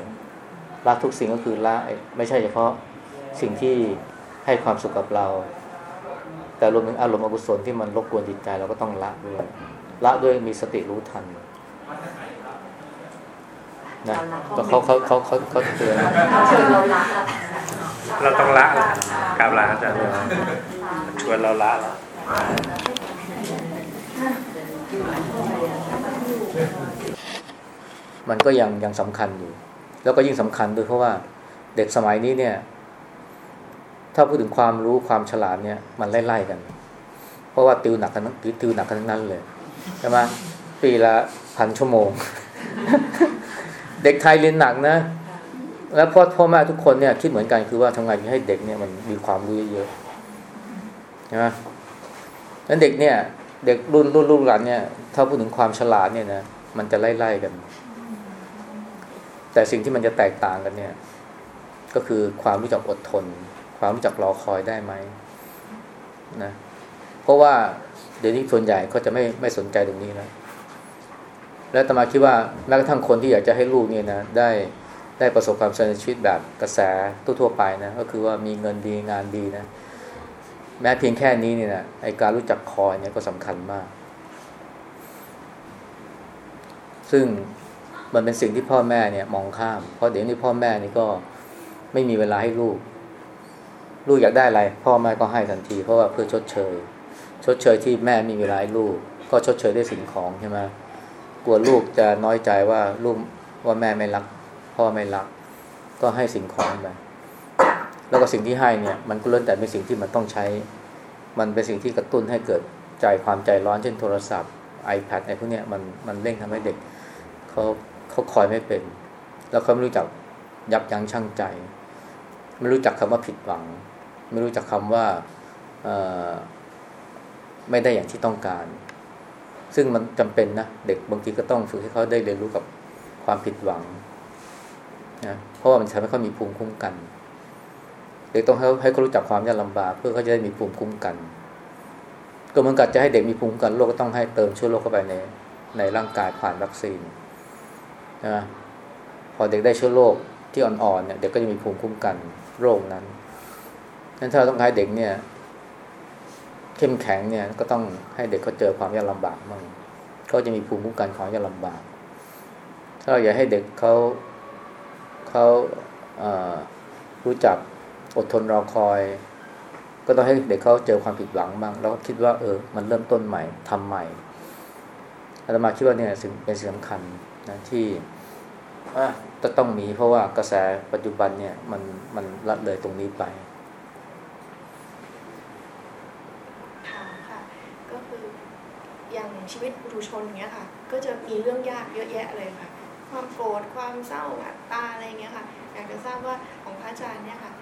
S2: ละทุกสิ่งก็คือละไม่ใช่เฉพาะสิ่งที่ให้ความสุขกับเรา แต่รวมถึงอารมณ์อกุศลที่มันรบกวนจิตใจเราก็ต้องละด้วยละด้วยมีสติรู้ทัน นะแต่เขาเขาเขาเขาเขาเตือน
S6: เชิญเราละละ
S4: เราต้องละละกราบลาอาจารย์ชวนเราละละ
S2: มันก็ยังยังสำคัญอยู่ แล้วก็ยิ่งสำคัญด้วยเพราะว่าเด็กสมัยนี้เนี่ย ถ้าพูดถึงความรู้ความฉลาดเนี่ย มันไล่ๆกัน เพราะว่าติวหนักกันทั้งติวหนักกันทั้งนั้นเลยใช่ไหมปีละพันชั่วโมง เด็กไทยเรียนหนักนะ แล้วพ่อพ่อแม่ทุกคนเนี่ยคิดเหมือนกันคือว่าทำไงให้เด็กเนี่ยมันมีความรู้เยอะๆใช่ไหมแล้วเด็กเนี่ย เด็กรุ่นรุ่นลูกหลานเนี่ยถ้าพูดถึงความฉลาดเนี่ยนะมันจะไล่ๆกัน แต่สิ่งที่มันจะแตกต่างกันเนี่ย ก็คือความรู้จักอดทน ความรู้จักรอคอยได้ไหมนะเพราะว่าเดี๋ยวนี้ส่วนใหญ่เขาจะไม่ไม่สนใจตรงนี้แล้ว แล้วตมาคิดว่าแม้กระทั่งคนที่อยากจะให้ลูกเนี่ยนะได้ได้ประสบความสำเร็จในชีวิตแบบกระแสทั่วๆไปนะก็คือว่ามีเงินดีงานดีนะ แม้เพียงแค่นี้เนี่ยนะไอการรู้จักคอยเนี่ยก็สำคัญมาก ซึ่งมันเป็นสิ่งที่พ่อแม่เนี่ยมองข้าม เพราะเดี๋ยวนี้พ่อแม่นี่ก็ไม่มีเวลาให้ลูก ลูกอยากได้อะไร พ่อแม่ก็ให้ทันที เพราะว่าเพื่อชดเชย ชดเชยที่แม่มีเวลาให้ลูก ก็ชดเชยด้วยสิ่งของใช่ไหม กลัวลูกจะน้อยใจว่าลูกว่าแม่ไม่รัก พ่อไม่รัก ก็ให้สิ่งของไปแล้วก็สิ่งที่ให้เนี่ย มันก็ล้วนแต่เป็นสิ่งที่มันต้องใช้ มันเป็นสิ่งที่กระตุ้นให้เกิดใจความใจร้อนเช่นโทรศัพท์ iPad อะไรพวกเนี้ยมันมันเร่งทำให้เด็กเขาเขาคอยไม่เป็น แล้วเขาไม่รู้จักยับยั้งชั่งใจ ไม่รู้จักคำว่าผิดหวัง ไม่รู้จักคำว่าเออไม่ได้อย่างที่ต้องการ ซึ่งมันจำเป็นนะ เด็กบางทีก็ต้องฝึกให้เขาได้เรียนรู้กับความผิดหวังนะเพราะว่ามันทำให้เขามีภูมิคุ้มกัน เด็กต้องให้ให้เขารู้จักความยากลำบากเพื่อเขาจะได้มีภูมิคุ้มกัน ก็เหมือนกับจะให้เด็กมีภูมิคุ้มกันโรคก็ต้องให้เติมเชื้อโรคเข้าไปในในร่างกายผ่านวัคซีนใช่ไหมพอเด็กได้เชื้อโรคที่อ่อนๆเนี่ยเด็กก็จะมีภูมิคุ้มกันโรคนั้นนั้นถ้าเราต้องให้เด็กเนี่ย เข้มแข็งเนี่ยก็ต้องให้เด็กเขาเจอความยากลำบากมั่งเขาจะมีภูมิคุ้มกันของยากลำบาก ถ้าเราอยากให้เด็กเขาเขาอ่อรู้จักอดทนรอคอย ก็ต้องให้เด็กเขาเจอความผิดหวังบ้างแล้วก็คิดว่าเออ มันเริ่มต้นใหม่ทำใหม่อาตมาคิดว่าเนี่ยสิ่งเป็นสิ่งสำคัญนะที่อะจะต้องมีเพราะว่ากระแสปัจจุบันเนี่ยมันมันละเลยตรงนี้ไป
S8: ค่ะค่ะ ก็คืออย่าง ชีวิตปุถุชนอย่างเงี้ยค่ะ ก็จะมีเรื่องยากเยอะแยะเลยค่ะ ความโกรธความเศร้าอัตตาอะไรอย่างเงี้ยค่ะ อยากจะทราบว่าของพระอาจารย์เนี่ยค่ะ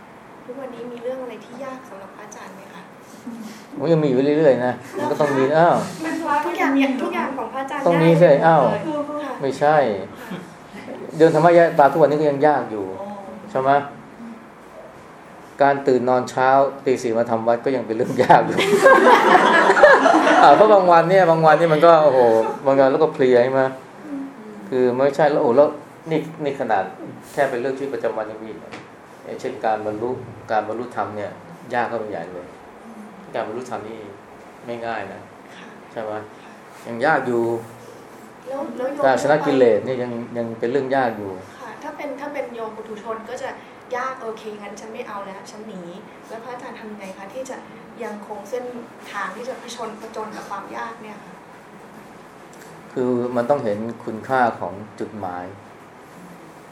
S8: ทุกวันนี้มีเรื่องอะไรที่ยากสำหรับพระอาจารย์ไหมคะ
S2: มันยังมีอยู่เรื่อยๆนะมันก็ต้องมีอ้าว
S8: ทุกอย่างเนี่ยทุกอย่างของพระอาจารย์
S2: ต้องมี
S8: ยาก
S2: สิอ้าว
S8: เลยค่ะ
S2: ไม่ใช่ เดินธรรมะยะตาทุกวันนี้ก็ยังยากอยู่ใช่ไหมการตื่นนอนเช้าตีสี่มาทำวัดก็ยังเป็นเรื่องยากอยู่อ่า เพราะบางวันเนี่ยบางวันนี่มันก็โอ้โหบางวันแล้วก็เพลียใช่ไหมคือไม่ใช่แล้วโอ้แล้วนี่นี่ขนาดแค่เป็นเรื่องชีวิตประจำวันยังมีอย่างเช่นการบรรลุการบรรลุธรรมเนี่ยยากเข้าไปใหญ่เลย การบรรลุธรรมนี่ไม่ง่ายนะ
S8: ค่ะ
S2: ใช่ไหมยังยากอยู่
S8: แล้วแล้วโยม
S2: การชนะกิเลสนี่ยังยังเป็นเรื่องยากอยู่
S8: ค่ะถ้าเป็นถ้าเป็นโยมปุถุชนก็จะยากโอเคงั้นฉันไม่เอาแล้วฉันหนีแล้วพระอาจารย์ทำยังไงคะที่จะ ยังคงเส้นทางที่จะผชนผจญกับความยากเนี่ยค่ะ
S2: คือมันต้องเห็นคุณค่าของจุดหมาย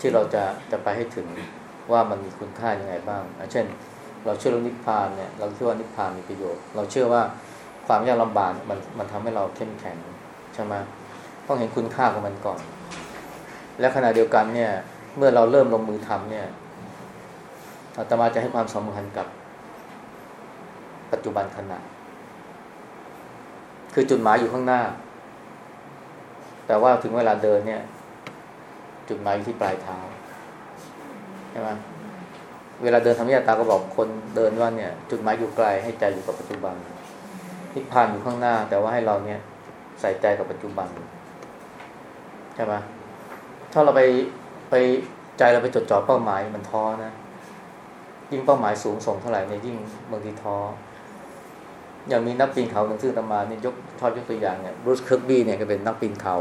S2: ที่เราจะจะไปให้ถึงว่ามันมีคุณค่ายังไงบ้างเช่น เราเชื่อเรื่องนิพพานเนี่ยเราเชื่อว่านิพพานมีประโยชน์ เราเชื่อว่าความยากลำบากมันมันทำให้เราเข้มแข็งใช่ไหมต้องเห็นคุณค่าของมันก่อน และขณะเดียวกันเนี่ย เมื่อเราเริ่มลงมือทำเนี่ยอาตมาจะให้ความสำคัญกับ ปัจจุบันขณะ คือจุดหมายอยู่ข้างหน้า แต่ว่าถึงเวลาเดินเนี่ย จุดหมายอยู่ที่ปลายเท้าใช่ไหมเวลาเดินธรรมยาตาก็บอกคนเดินว่าเนี่ย จุดหมายอยู่ไกลให้ใจอยู่กับปัจจุบันนิพพานอยู่ข้างหน้า แต่ว่าให้เราเนี่ย ใส่ใจกับปัจจุบันใช่ไหมถ้าเราไปไปใจเราไปจดจ่อเป้าหมายมันท้อนะ ยิ่งเป้าหมายสูงส่งเท่าไหร่เนี่ยยิ่งบางทีท้อ อย่างมีนักปีนเขาหนังสืออาตมาเนี่ยยกชอบยกตัวอย่างเนี่ยบรูซเคิร์กบี้เนี่ยก็เป็นนักปีนเขา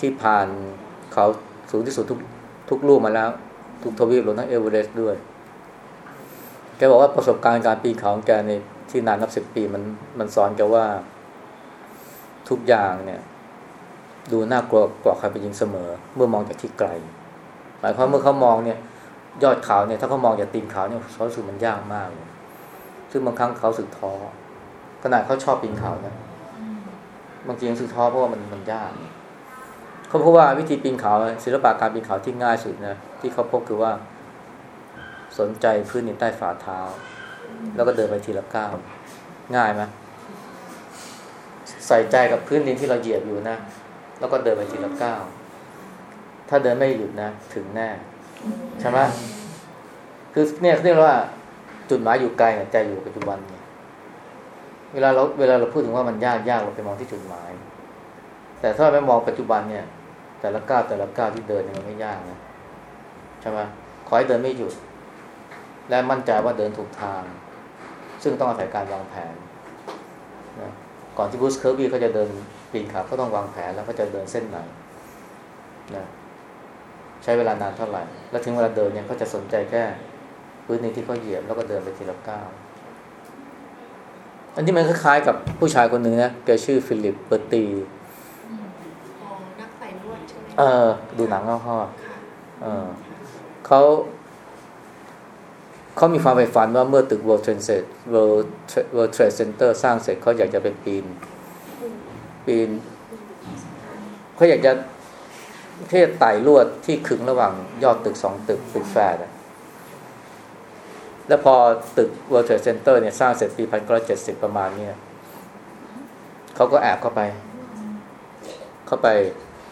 S2: ที่ผ่านเขาสูงที่สุดทุกทุกลูกมาแล้ว ทุกทวีปรวมทั้งเอเวอเรสต์ด้วยแกบอกว่าประสบการณ์การปีนเขาของแกในที่นานนับสิบปีมันมันสอนแกว่าทุกอย่างเนี่ย ดูน่ากลัวกว่าใครเป็นยิงเสมอ เมื่อมองจากที่ไกล หมายความเมื่อเขามองเนี่ย ยอดเขาเนี่ยถ้าเขามองจากตีนเขาเนี่ยเขารู้สึกมันยากมากเลยซึ่งบางครั้งเขาสึกท้อ ขนาดเขาชอบปีนเขานะบางทียังสึกท้อเพราะว่ามันมันยากเขาพบว่าวิธีปีนเขาศิลปะการปีนเขาที่ง่ายสุดนะที่เขาพบคือว่า สนใจพื้นดินใต้ฝ่าเท้า แล้วก็เดินไปทีละก้าวง่ายไหมใส่ใจกับพื้นดินที่เราเหยียบอยู่นะแล้วก็เดินไปทีละก้าวถ้าเดินไม่หยุดนะ ถึงแน่ใช่ไหมคือเนี่ยเรียกว่าจุดหมายอยู่ไกลใจอยู่ปัจจุบัน เวลาเราเวลาเราพูดถึงว่ามันยากยากเราไปมองที่จุดหมาย แต่ถ้าไม่มองปัจจุบันเนี่ย แต่ละก้าวแต่ละก้าวที่เดินมันไม่ยากนะใช่ไหมขอให้เดินไม่หยุด และมั่นใจว่าเดินถูกทาง ซึ่งต้องอาศัยการวางแผนนะก่อนที่บรูซเคิร์กบี้เขาจะเดินปีนเขาก็ต้องวางแผนแล้วเขาจะเดินเส้นไหนนะใช้เวลานานเท่าไหร่ แล้วถึงเวลาเดินเนี่ยเขาจะสนใจแค่พื้นที่ที่เขาเหยียบแล้วก็เดินไปทีละก้าว อันนี้มันคล้ายๆกับผู้ชายคนหนึ่งนะแกชื่อฟิลิปเบอร์ตี
S8: อ๋อนักใส่นวดใช่ไหม
S2: เออ ดูหนังเขาเขา
S8: ค่ะ
S2: เออเขาเขามีความใฝ่ฝันว่าเมื่อตึก World Trade Center World Tra- World Trade Center สร้างเสร็จเขาอยากจะไปปีน ปีนเขาอยากจะเทศไต่ลวดที่ขึงระหว่างยอดตึกสองตึกตึกแฝดอะ แล้วพอตึก World Trade Center เนี่ยสร้างเสร็จปีพันเก้าร้อยเจ็ดสิบประมาณเนี่ยเขาก็แอบเข้าไป เข้าไป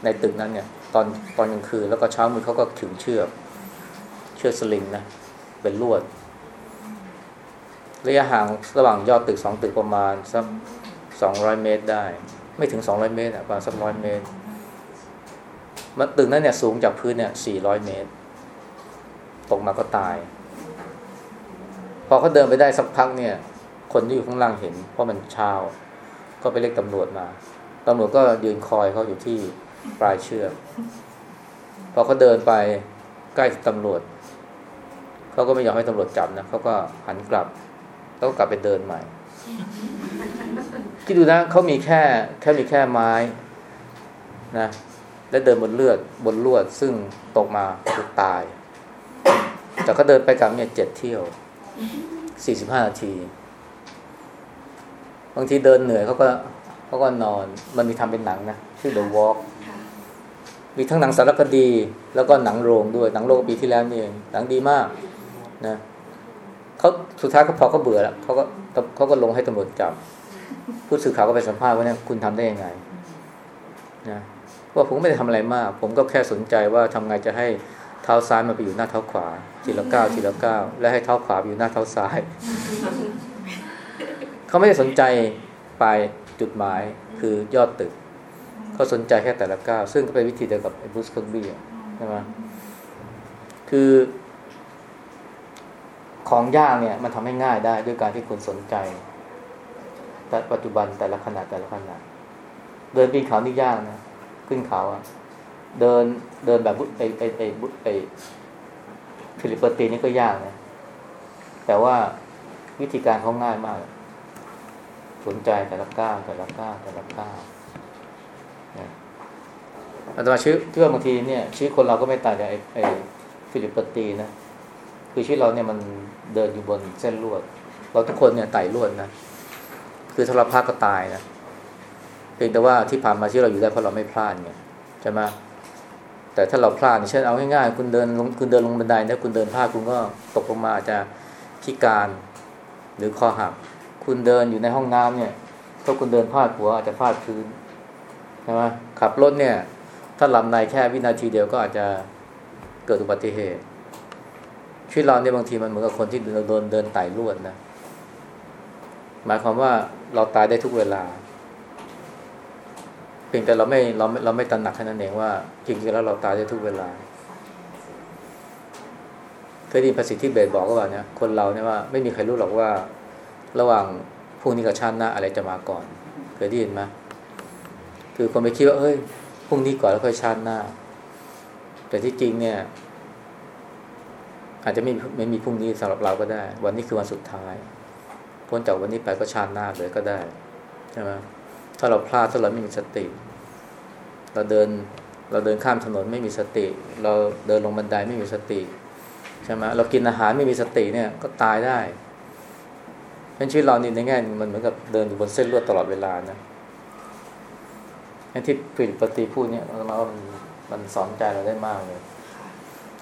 S2: ในตึกนั้นเนี่ย ตอนตอนกลางคืนแล้วก็เช้ามืดเขาก็ขึงเชือก เชือกสลิงนะ เป็นลวด ระยะห่างระหว่างยอดตึกสองตึกประมาณสักสองร้อยเมตรได้ ไม่ถึงสองร้อยเมตรอะประมาณสักร้อยเมตรมันตึกนั้นเนี่ยสูงจากพื้นเนี่ยสี่ร้อยเมตร ตกมาก็ตาย พอเขาเดินไปได้สักพักเนี่ย คนที่อยู่ข้างล่างเห็น เพราะมันเช้า ก็ไปเรียกตำรวจมาตำรวจก็ยืนคอยเขาอยู่ที่ปลายเชือกพอเขาเดินไปใกล้ตำรวจเขาก็ไม่ยอมให้ตำรวจจับนะเขาก็หันกลับแล้วก็กลับไปเดินใหม่คิดดูนะเขามีแค่แค่มีแค่ไม้นะและเดินบนเลือดบนลวดซึ่งตกมาตาย แต่เขาเดินไปกลับเนี่ยเจ็ดเที่ยว สี่สิบห้านาที บางทีเดินเหนื่อยเขาก็เขาก็นอน มันมีทำเป็นหนังนะชื่อ The Walk
S8: ค่ะ
S2: มีทั้งหนังสารคดี แล้วก็หนังโรงด้วย หนังโรงปีที่แล้วนี่เองหนังดีมากนะเขาสุดท้ายเขาพอเขาเบื่อแล้วเขาก็เขาก็ลงให้ตำรวจจับ ผู้สื่อข่าวก็ไปสัมภาษณ์ว่าเนี่ยคุณทำได้ยังไงนะว่าผมก็ไม่ได้ทำอะไรมาก ผมก็แค่สนใจว่าทำไงจะให้เท้าซ้ายมันไปอยู่หน้าเท้าขวา ทีละก้าวทีละก้าวและให้เท้าขวาอยู่หน้าเท้าซ้าย เขาไม่ได้สนใจปลายจุดหมายคือยอดตึก เขาสนใจแค่แต่ละก้าวซึ่งก็เป็นวิธีเดียวกับไอ้บรูซเคิร์กบี้ใช่ไหมคือของยากเนี่ยมันทำให้ง่ายได้ด้วยการที่คุณสนใจ แต่ปัจจุบันแต่ละขนาดแต่ละขนาดเดินปีนเขานี่ยากนะ ขึ้นเขาอะเดินเดินแบบไอไอไอบุไอ ฟิลิปปอร์นี่ก็ยากนะ แต่ว่าวิธีการเขาง่ายมาก สนใจแต่ละก้าวแต่ละก้าวแต่ละก้าวอาตมาชื่อที่ว่าบางทีเนี่ยชีวิตคนเราก็ไม่ต่างจากไอ้ไอ้ฟิลิปปอร์นะ คือชีวิตเราเนี่ยมันเดินอยู่บนเส้นลวด เราทุกคนเนี่ยไต่ลวดนะ คือถ้าเราพลาดก็ตายนะเพียงแต่ว่าที่ผ่านมาที่เราอยู่ได้เพราะเราไม่พลาดไงใช่ไหม แต่ถ้าเราพลาดเช่นเอาง่ายๆคุณเดินลงคุณเดินลงบันไดเนี่ยคุณเดินพลาดคุณก็ตกลงมาอาจจะพิการหรือคอหัก คุณเดินอยู่ในห้องน้ำเนี่ยถ้าคุณเดินพลาดหัวอาจจะพลาดพื้นใช่ไหมขับรถเนี่ย ถ้าลับในแค่วินาทีเดียวก็อาจจะเกิดอุบัติเหตุชีวิตเราเนี่ยบางทีมันเหมือนกับคนที่เดินเดินเดินไต่ลวดนะหมายความว่าเราตายได้ทุกเวลา เพียงแต่เราไม่เราไม่เราไม่ตระหนักแค่นั้นเองว่า จริงๆแล้วเราตายได้ทุกเวลาเคยได้ยินภาษิตที่เบสบอกก็ว่าเนี่ยคนเราเนี่ยว่าไม่มีใครรู้หรอกว่า ระหว่างพรุ่งนี้กับชาติหน้าอะไรจะมาก่อน เคยได้ยินไหมคือคนไปคิดว่าเอ้ยพรุ่งนี้ก่อนแล้วค่อยชาติหน้า แต่ที่จริงเนี่ย อาจจะไม่ไม่มีพรุ่งนี้สำหรับเราก็ได้ วันนี้คือวันสุดท้ายพ้นจากวันนี้ไปก็ชาติหน้าเลยก็ได้ใช่ไหม ถ้าเราพลาดถ้าเราไม่มีสติ เราเดินเราเดินข้ามถนนไม่มีสติ เราเดินลงบันไดไม่มีสติใช่ไหมเรากินอาหารไม่มีสติเนี่ยก็ตายได้เพราะชีวิตเรานี่ในแง่มันเหมือนกับเดินอยู่บนเส้นลวดตลอดเวลานะที่ฟิลิปปตีพูดเนี่ยมาว่ามันมันสอนใจเราได้มากเลย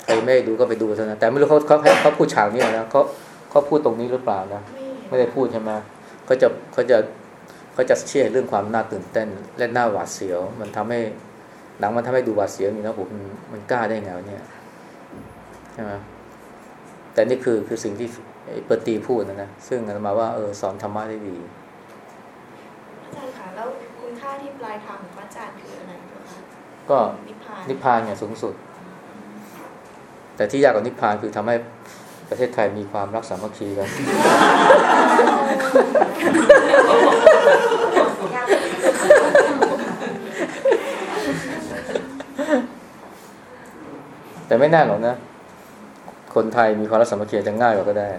S2: ใครไม่ดูก็ไปดูเถอะนะแต่ไม่รู้เขาเขาเขาพูดฉากนี้นะเขาเขาพูดตรงนี้หรือเปล่านะ
S8: ไม่
S2: ได้พูดใช่ไหมเขาจะเขาจะ เขาจะเชื่อเรื่องความน่าตื่นเต้น และน่าหวาดเสียว มันทำให้หนังมันทำให้ดูหวาดเสียวนี่นะผมมันมันกล้าได้ไงวะเนี่ยใช่ไหมแต่นี่คือคือสิ่งที่ไอ้เปอร์ตีพูดนะนะซึ่งอาตมาว่าเออสอนธรรมะได้ดี
S8: อาจารย์คะแล้วคุณค่าที่ปลายทางของพระอาจารย์คืออะไรคะ
S2: ก็
S8: นิพพาน
S2: นิพพานเนี่ยสูงสุด แต่ที่ยากกว่านิพพานคือทำให้ประเทศไทยมีความรักสามัคคีกัน ไม่แน่หรอกนะ คนไทยมีความรักสามัคคีจะง่ายกว่าก็ได้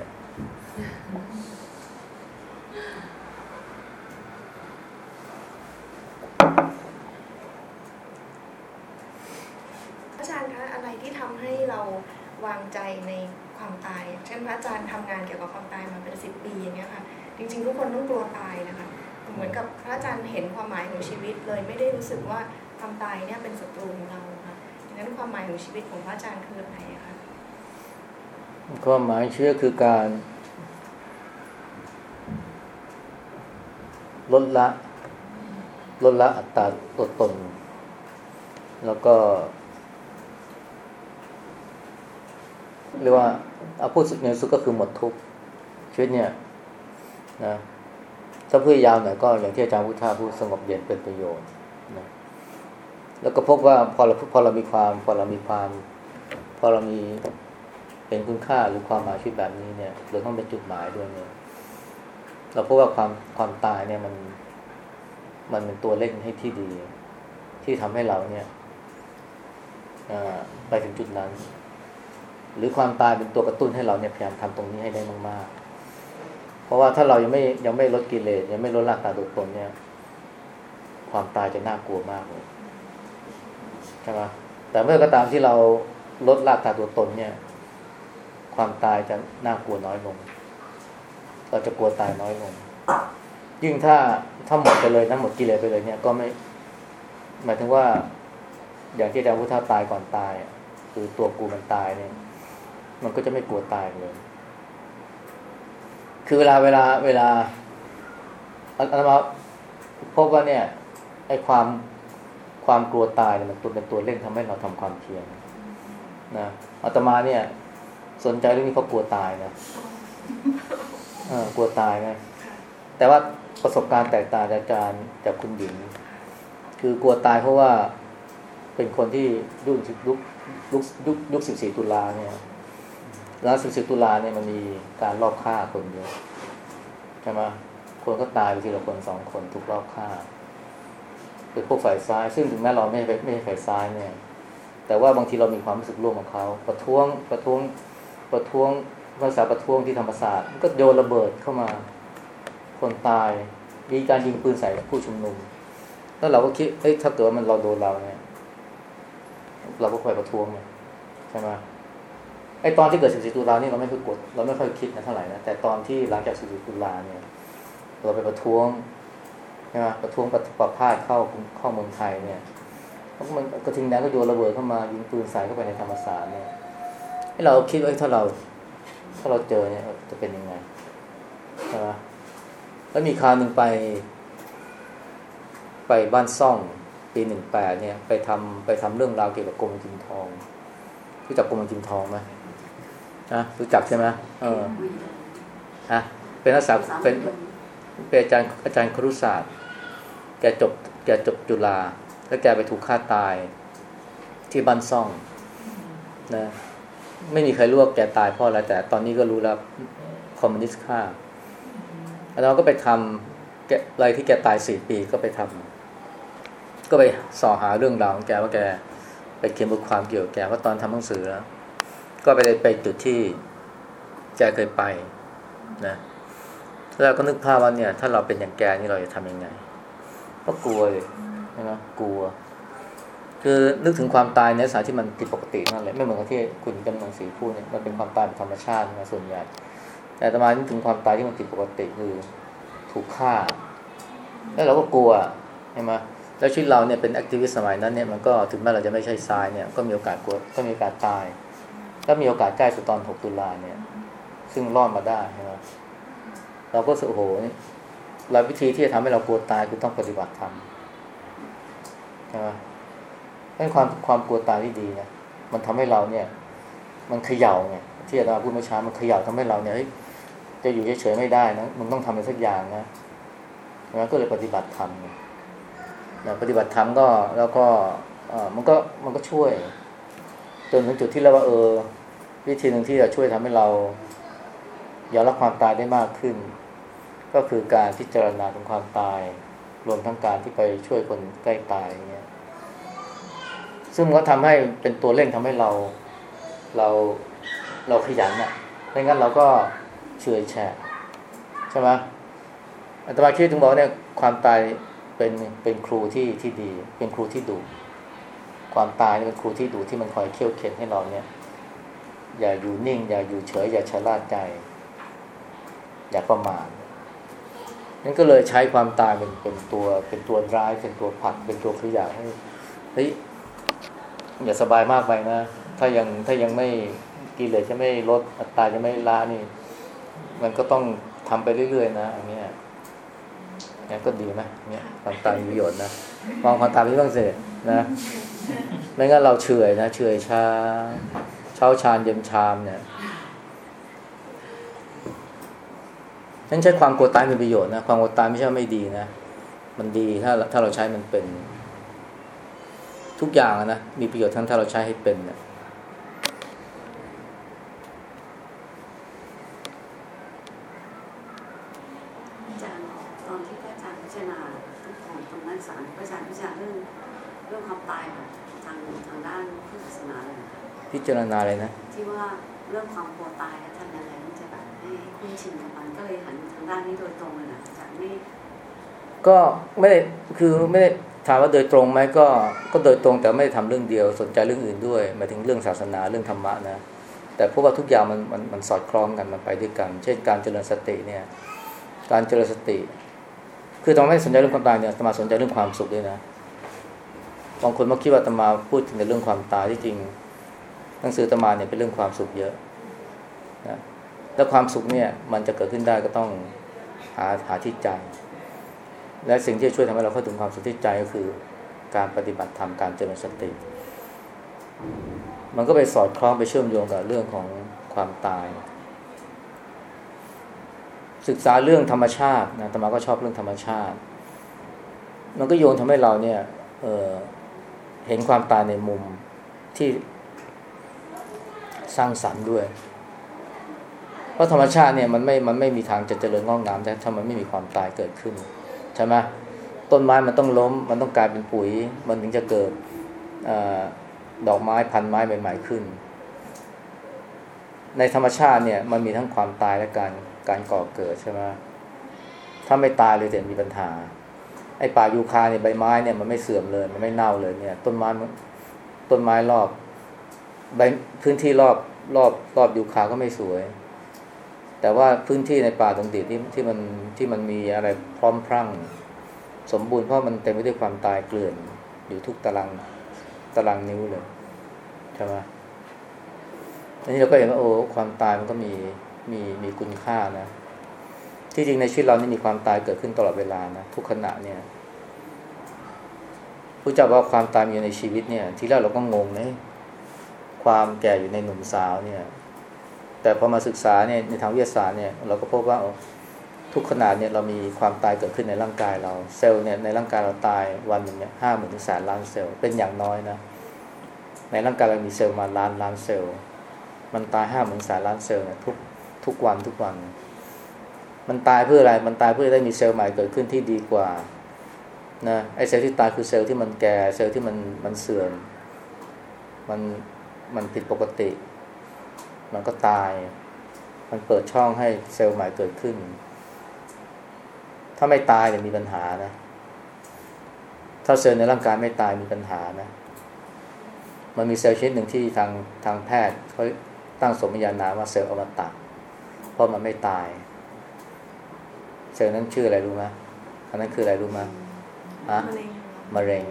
S8: พระอาจารย์คะอะไรที่ทำให้เราวางใจในความตายเช่นพระอาจารย์ทำงานเกี่ยวกับความตายมาเป็นสิบปีอย่างเงี้ยค่ะ จริง ๆ ทุกคนต้องกลัวตายนะคะ เหมือนกับพระอาจารย์เห็นความหมายของชีวิตเลยไม่ได้รู้สึกว่าความตายเนี่ยเป็นศัตรูของเรา หมายของชีวิตของพระอาจารย์คืออะไรคะ
S2: ความหมายเชื่อคือการ ลดละ ลดละอัตราตัวตน แล้วก็เรียกว่าเอาพูดสุดในสุดก็คือหมดทุกชีวิตเนี่ยนะถ้าพูดยาวหน่อยก็อย่างที่อาจารย์พุทธาพูดสงบเย็นเป็นประโยชน์ แล้วก็พบว่าพอเราพอเรามีความ พอเรามีความ พอเรามีเห็นคุณค่าหรือความหมายชีวิตแบบนี้เนี่ยหรือต้องเป็นจุดหมายด้วยเนี่ย เราพบว่าความความตายเนี่ยมัน มันเป็นตัวเล่นให้ที่ดี ที่ทำให้เราเนี่ยไปถึงจุดนั้น หรือความตายเป็นตัวกระตุ้นให้เราเนี่ยพยายามทำตรงนี้ให้ได้มาก ๆ เพราะว่าถ้าเรายังไม่ยังไม่ลดกิเลสยังไม่ลดราคาตัวตนเนี่ย ความตายจะน่ากลัวมากเลย ช่ไหมแต่เมื่อก็ตามที่เราลดราคาตัวตนเนี่ย ความตายจะน่ากลัวน้อยลง เราจะกลัวตายน้อยลง ยิ่งถ้าถ้าหมดไปเลยนะหมดกิเลสไปเลยเนี่ย ก็ไม่ หมายถึงว่า อย่างที่อาจารย์พุทธาตายก่อนตายคือตัวกูมันตายเนี่ย มันก็จะไม่กลัวตายเลย คือเวลาเวลาเวลาอาตมาพบว่าเนี่ยไอ้ความ ความกลัวตายเนี่ยมันตัวเป็นตัวเร่งทำให้เราทำความเพียรนะอาตมาเนี่ย สนใจเรื่องนี้เพราะกลัวตายนะเออกลัวตายนะแต่ว่าประสบการณ์แตกต่างจากอาจารย์จากคุณหญิง คือกลัวตายเพราะว่าเป็นคนที่ยุคยุคยุคยุคยุคสิบสี่ตุลาเนี่ยแล้วสิบสี่ตุลาเนี่ยมันมีการลอบฆ่าคนเยอะใช่ไหมคนก็ตายไปทีละคนสองคนถูกลอบฆ่า เป็นพวกฝ่ายซ้าย ซึ่งถึงแม้เราไม่ใช่ไม่ใช่ฝ่ายซ้ายเนี่ย แต่ว่าบางทีเรามีความรู้สึกร่วมกับเขาประท้วงประท้วงประท้วงภาษาประท้วงที่ธรรมศาสตร์ก็โยนระเบิดเข้ามา คนตาย มีการยิงปืนใส่ผู้ชุมนุม แล้วเราก็คิดเอ้ยถ้าเกิดว่ามันเราโดนเราเนี่ยเราก็คอยประท้วงเนี่ยใช่ไหมไอตอนที่เกิด 14 ตุลาเนี่ยเราไม่ค่อยกด เราไม่ค่อยคิดนะเท่าไหร่นะแต่ตอนที่หลังจาก 14 ตุลาเนี่ย เราไปประท้วง ใช่ไหมประท้วงประประพาสเข้าเข้าเมืองไทยเนี่ยแล้วมันกระทิงแดงก็โยนระเบิดเข้ามายิงปืนใส่เข้าไปในธรรมศาสตร์เนี่ยให้เราคิดว่าถ้าเราถ้าเราเจอเนี่ยจะเป็นยังไงใช่ไหมแล้วมีคราวหนึ่งไป ไปบ้านซ่องปีหนึ่งแปดเนี่ย ไปทำไปทำเรื่องราวเกี่ยวกับกรมจินทองรู้จักกรมจินทองไหมนะรู้จักใช่ไหมเออฮะเป็นนักศึกษาเป็นเป็นอาจารย์อาจารย์ครุศาสตร์ แกจบแกจบจุฬาแล้วแกไปถูกฆ่าตายที่บ้านซ่องนะไม่มีใครรู้ว่าแกตายเพราะอะไรแต่ตอนนี้ก็รู้แล้วคอมมิวนิสต์ฆ่าเราก็ไปทำแกอะไรที่แกตายสี่ปีก็ไปทำก็ไปสอหาเรื่องราวของแกว่าแกไปเขียนบทความเกี่ยวกับแกว่าตอนทำหนังสือแล้ว ก็ไปไปจุดที่แกเคยไปนะแล้วก็นึกภาพว่าเนี่ย ถ้าเราเป็นอย่างแกนี่เราจะทำยังไง ก็กลัวเลยใช่ไหมกลัว คือนึกถึงความตายในสานที่มันผิดปกตินั่นแหละไม่เหมือนกับที่คุณกำลังสีพูดเนี่ยมันเป็นความตายธรรมชาตินะส่วนใหญ่ แต่อาตมานึกถึงความตายที่มันผิดปกติคือถูกฆ่า แล้วเราก็กลัวใช่ไหมแล้วชีวิตเราเนี่ยเป็นแอคทิวิสต์สมัยนั้นเนี่ยมันก็ถึงแม้เราจะไม่ใช่ทรายเนี่ยก็มีโอกาสกลัวก็มีโอกาสตายก็มีโอกาสใกล้สุดตอน 6 ตุลาเนี่ย ซึ่งรอดมาได้ใช่ไหมเราก็สึกโอ้โห เราวิธีที่จะทำให้เรากลัวตายคือต้องปฏิบัติธรรมใช่ไหมเป็นความความกลัวตายที่ดีนะมันทำให้เราเนี่ย มันเขย่าไงที่อาจารย์พูดเมื่อเช้ามันเขย่าทำให้เราเนี่ยเฮ้ยจะอยู่เฉยๆไม่ได้นะมึงต้องทำอะไรสักอย่างนะนะก็เลยปฏิบัติธรรมนะปฏิบัติธรรมก็แล้วก็เออมันก็มันก็ช่วย จนถึงจุดที่เราว่าเออ วิธีหนึ่งที่จะช่วยทำให้เรายอมรับความตายได้มากขึ้น ก็คือการพิจารณาถึงความตาย รวมทั้งการที่ไปช่วยคนใกล้ตายอย่างเงี้ยซึ่งก็ทำให้เป็นตัวเร่งทำให้เราเราเราขยันอะไม่งั้นเราก็เฉื่อยแฉะใช่ไหมอาตมาคิดถึงบอกเนี่ยความตายเป็นเป็นครูที่ที่ดี เป็นครูที่ดุความตายเป็นครูที่ดุที่มันคอยเคี่ยวเข็นให้เราเนี่ย อย่าอยู่นิ่ง อย่าอยู่เฉย อย่าชะล่าใจ อย่าประมาท นั่นก็เลยใช้ความตายเป็นเป็นตัวเป็นตัวร้ายเป็นตัวผลักเป็นตัวขยะให้เฮ้ยอย่าสบายมากไปนะ ถ้ายังถ้ายังไม่กิเลสจะไม่ลดอัตตาจะไม่ละนี่ มันก็ต้องทำไปเรื่อยๆนะอันนี้เนี่ยก็ดีไหมเนี่ยความตายมีประโยชน์นะมองความตายที่ต้องเสร็จนะไม่งั้นเราเฉยนะเฉยชาเช้าชานเย็นชามเนี่ย นั่นใช้ความกลัวตายมีประโยชน์นะความกลัวตายไม่ใช่ไม่ดีนะ มันดีถ้าถ้าเราใช้มันเป็น ทุกอย่างนะมีประโยชน์ทั้งถ้าเราใช้ให้เป็นเนี่ย
S9: อาจารย์ตอนที่พระอาจารย์พิจารณาทุกของตรงนั้นสารพระอาจารย์พิจารณาเรื่องเรื่องความตายแบบทางทางด้านพุทธศาสนาเลย
S2: พิจารณาอะไรนะ
S9: ที่ว่าเรื่องความกลัวตายแล้วทำยังไงมันจะแบบให้คุ้นชินกับมันก็เลยหัน ทางด้านนี้โดยตรงเลยนะจารย์ไม่
S2: ก็ไม่ได้คือไม่ได้ถามว่าโดยตรงไหมก็ก็โดยตรงแต่ไม่ได้ทำเรื่องเดียวสนใจเรื่องอื่นด้วยหมายถึงเรื่องศาสนาเรื่องธรรมะนะแต่พวกว่าทุกอย่างมันมันมันสอดคล้องกันมันไปด้วยกัน เช่นการเจริญสติเนี่ยการเจริญสติ คือตอนไม่สนใจเรื่องความตายเนี่ยตมาสนใจเรื่องความสุขด้วยนะบางคนมาคิดว่าตมาพูดถึงในเรื่องความตายที่จริง หนังสือตมาเนี่ยเป็นเรื่องความสุขเยอะนะแล้วความสุขเนี่ยมันจะเกิดขึ้นได้ก็ต้องาหาที่ใจ และสิ่งที่ช่วยทำให้เราเข้าถึงความสุขที่ใจก็คือ การปฏิบัติธรรมการเจริญสติ มันก็ไปสอดคล้องไปเชื่อมโยงกับเรื่องของความตาย ศึกษาเรื่องธรรมชาตินะธรรมาก็ชอบเรื่องธรรมชาติ มันก็โยงทำให้เราเนี่ยเเห็นความตายในมุมที่สร้างสรรค์ด้วย ราะธรรมชาติเนี่ยมันไม่มันไม่มีทางจะเจริญงอกงามถ้ามันไม่มีความตายเกิดขึ้นใช่ไหมต้นไม้มันต้องล้ม มันต้องกลายเป็นปุ๋ย มันถึงจะเกิดอดอกไม้พันไม้ใหม่ ๆขึ้น ในธรรมชาติเนี่ยมันมีทั้งความตายและการการก่อเกิดใช่ไหมถ้าไม่ตายเลยจะมีปัญหา ไอ้ป่ายูคาเนี่ยใบไม้เนี่ยมันไม่เสื่อมเลย มันไม่เน่าเลยเนี่ย ต้นไม้ต้นไม้รอบใบพื้นที่รอบรอบรอบยูคาก็ไม่สวย แต่ว่าพื้นที่ในป่าตรงดิบที่ที่มันที่มันมีอะไรพร้อมพรั่ง สมบูรณ์เพราะมันเต็มไปด้วยความตายเกลื่อนอยู่ทุกตารางตารางนิ้วเลยใช่ไหมอันนี้เราก็เห็นว่าโอ้ความตายมันก็มีมีมีคุณค่านะ ที่จริงในชีวิตเรานี่มีความตายเกิดขึ้นตลอดเวลานะทุกขณะเนี่ยผู้จักว่าความตายอยู่ในชีวิตเนี่ย ทีแรกเราก็งงนะความแก่อยู่ในหนุ่มสาวเนี่ย แต่พอมาศึกษาเนี่ยในทางวิทยาศาสตร์เนี่ยเราก็พบว่าทุกขณะเนี่ยเรามีความตายเกิดขึ้นในร่างกายเรา เซลล์เนี่ยในร่างกายเราตายวันหนึ่งเนี่ยห้าหมื่นถึงแสนล้านเซลล์เป็นอย่างน้อยนะในร่างกายเรามีเซลล์มาล้านล้านเซลล์ มันตายห้าหมื่นแสนล้านเซลล์เนี่ยทุกทุกวันทุกวัน มันตายเพื่ออะไรมันตายเพื่อได้มีเซลล์ใหม่เกิดขึ้นที่ดีกว่านะไอ้เซลล์ที่ตายคือเซลล์ที่มันแก่เซลล์ที่มันมันเสื่อมมันมันผิดปกติ มันก็ตาย มันเปิดช่องให้เซลล์ใหม่เกิดขึ้น ถ้าไม่ตายเนี่ยมีปัญหานะ ถ้าเซลล์ในร่างกายไม่ตายมีปัญหานะ มันมีเซลล์ชนิดหนึ่งที่ทางทางแพทย์เขาตั้งสมญานามว่าเซลล์อมตะ เพราะมันไม่ตาย เซลล์นั้นชื่ออะไรรู้ไหมอันนั้นคืออะไรรู้ไหมฮะ
S8: มะเร็ง
S2: มะเร็ง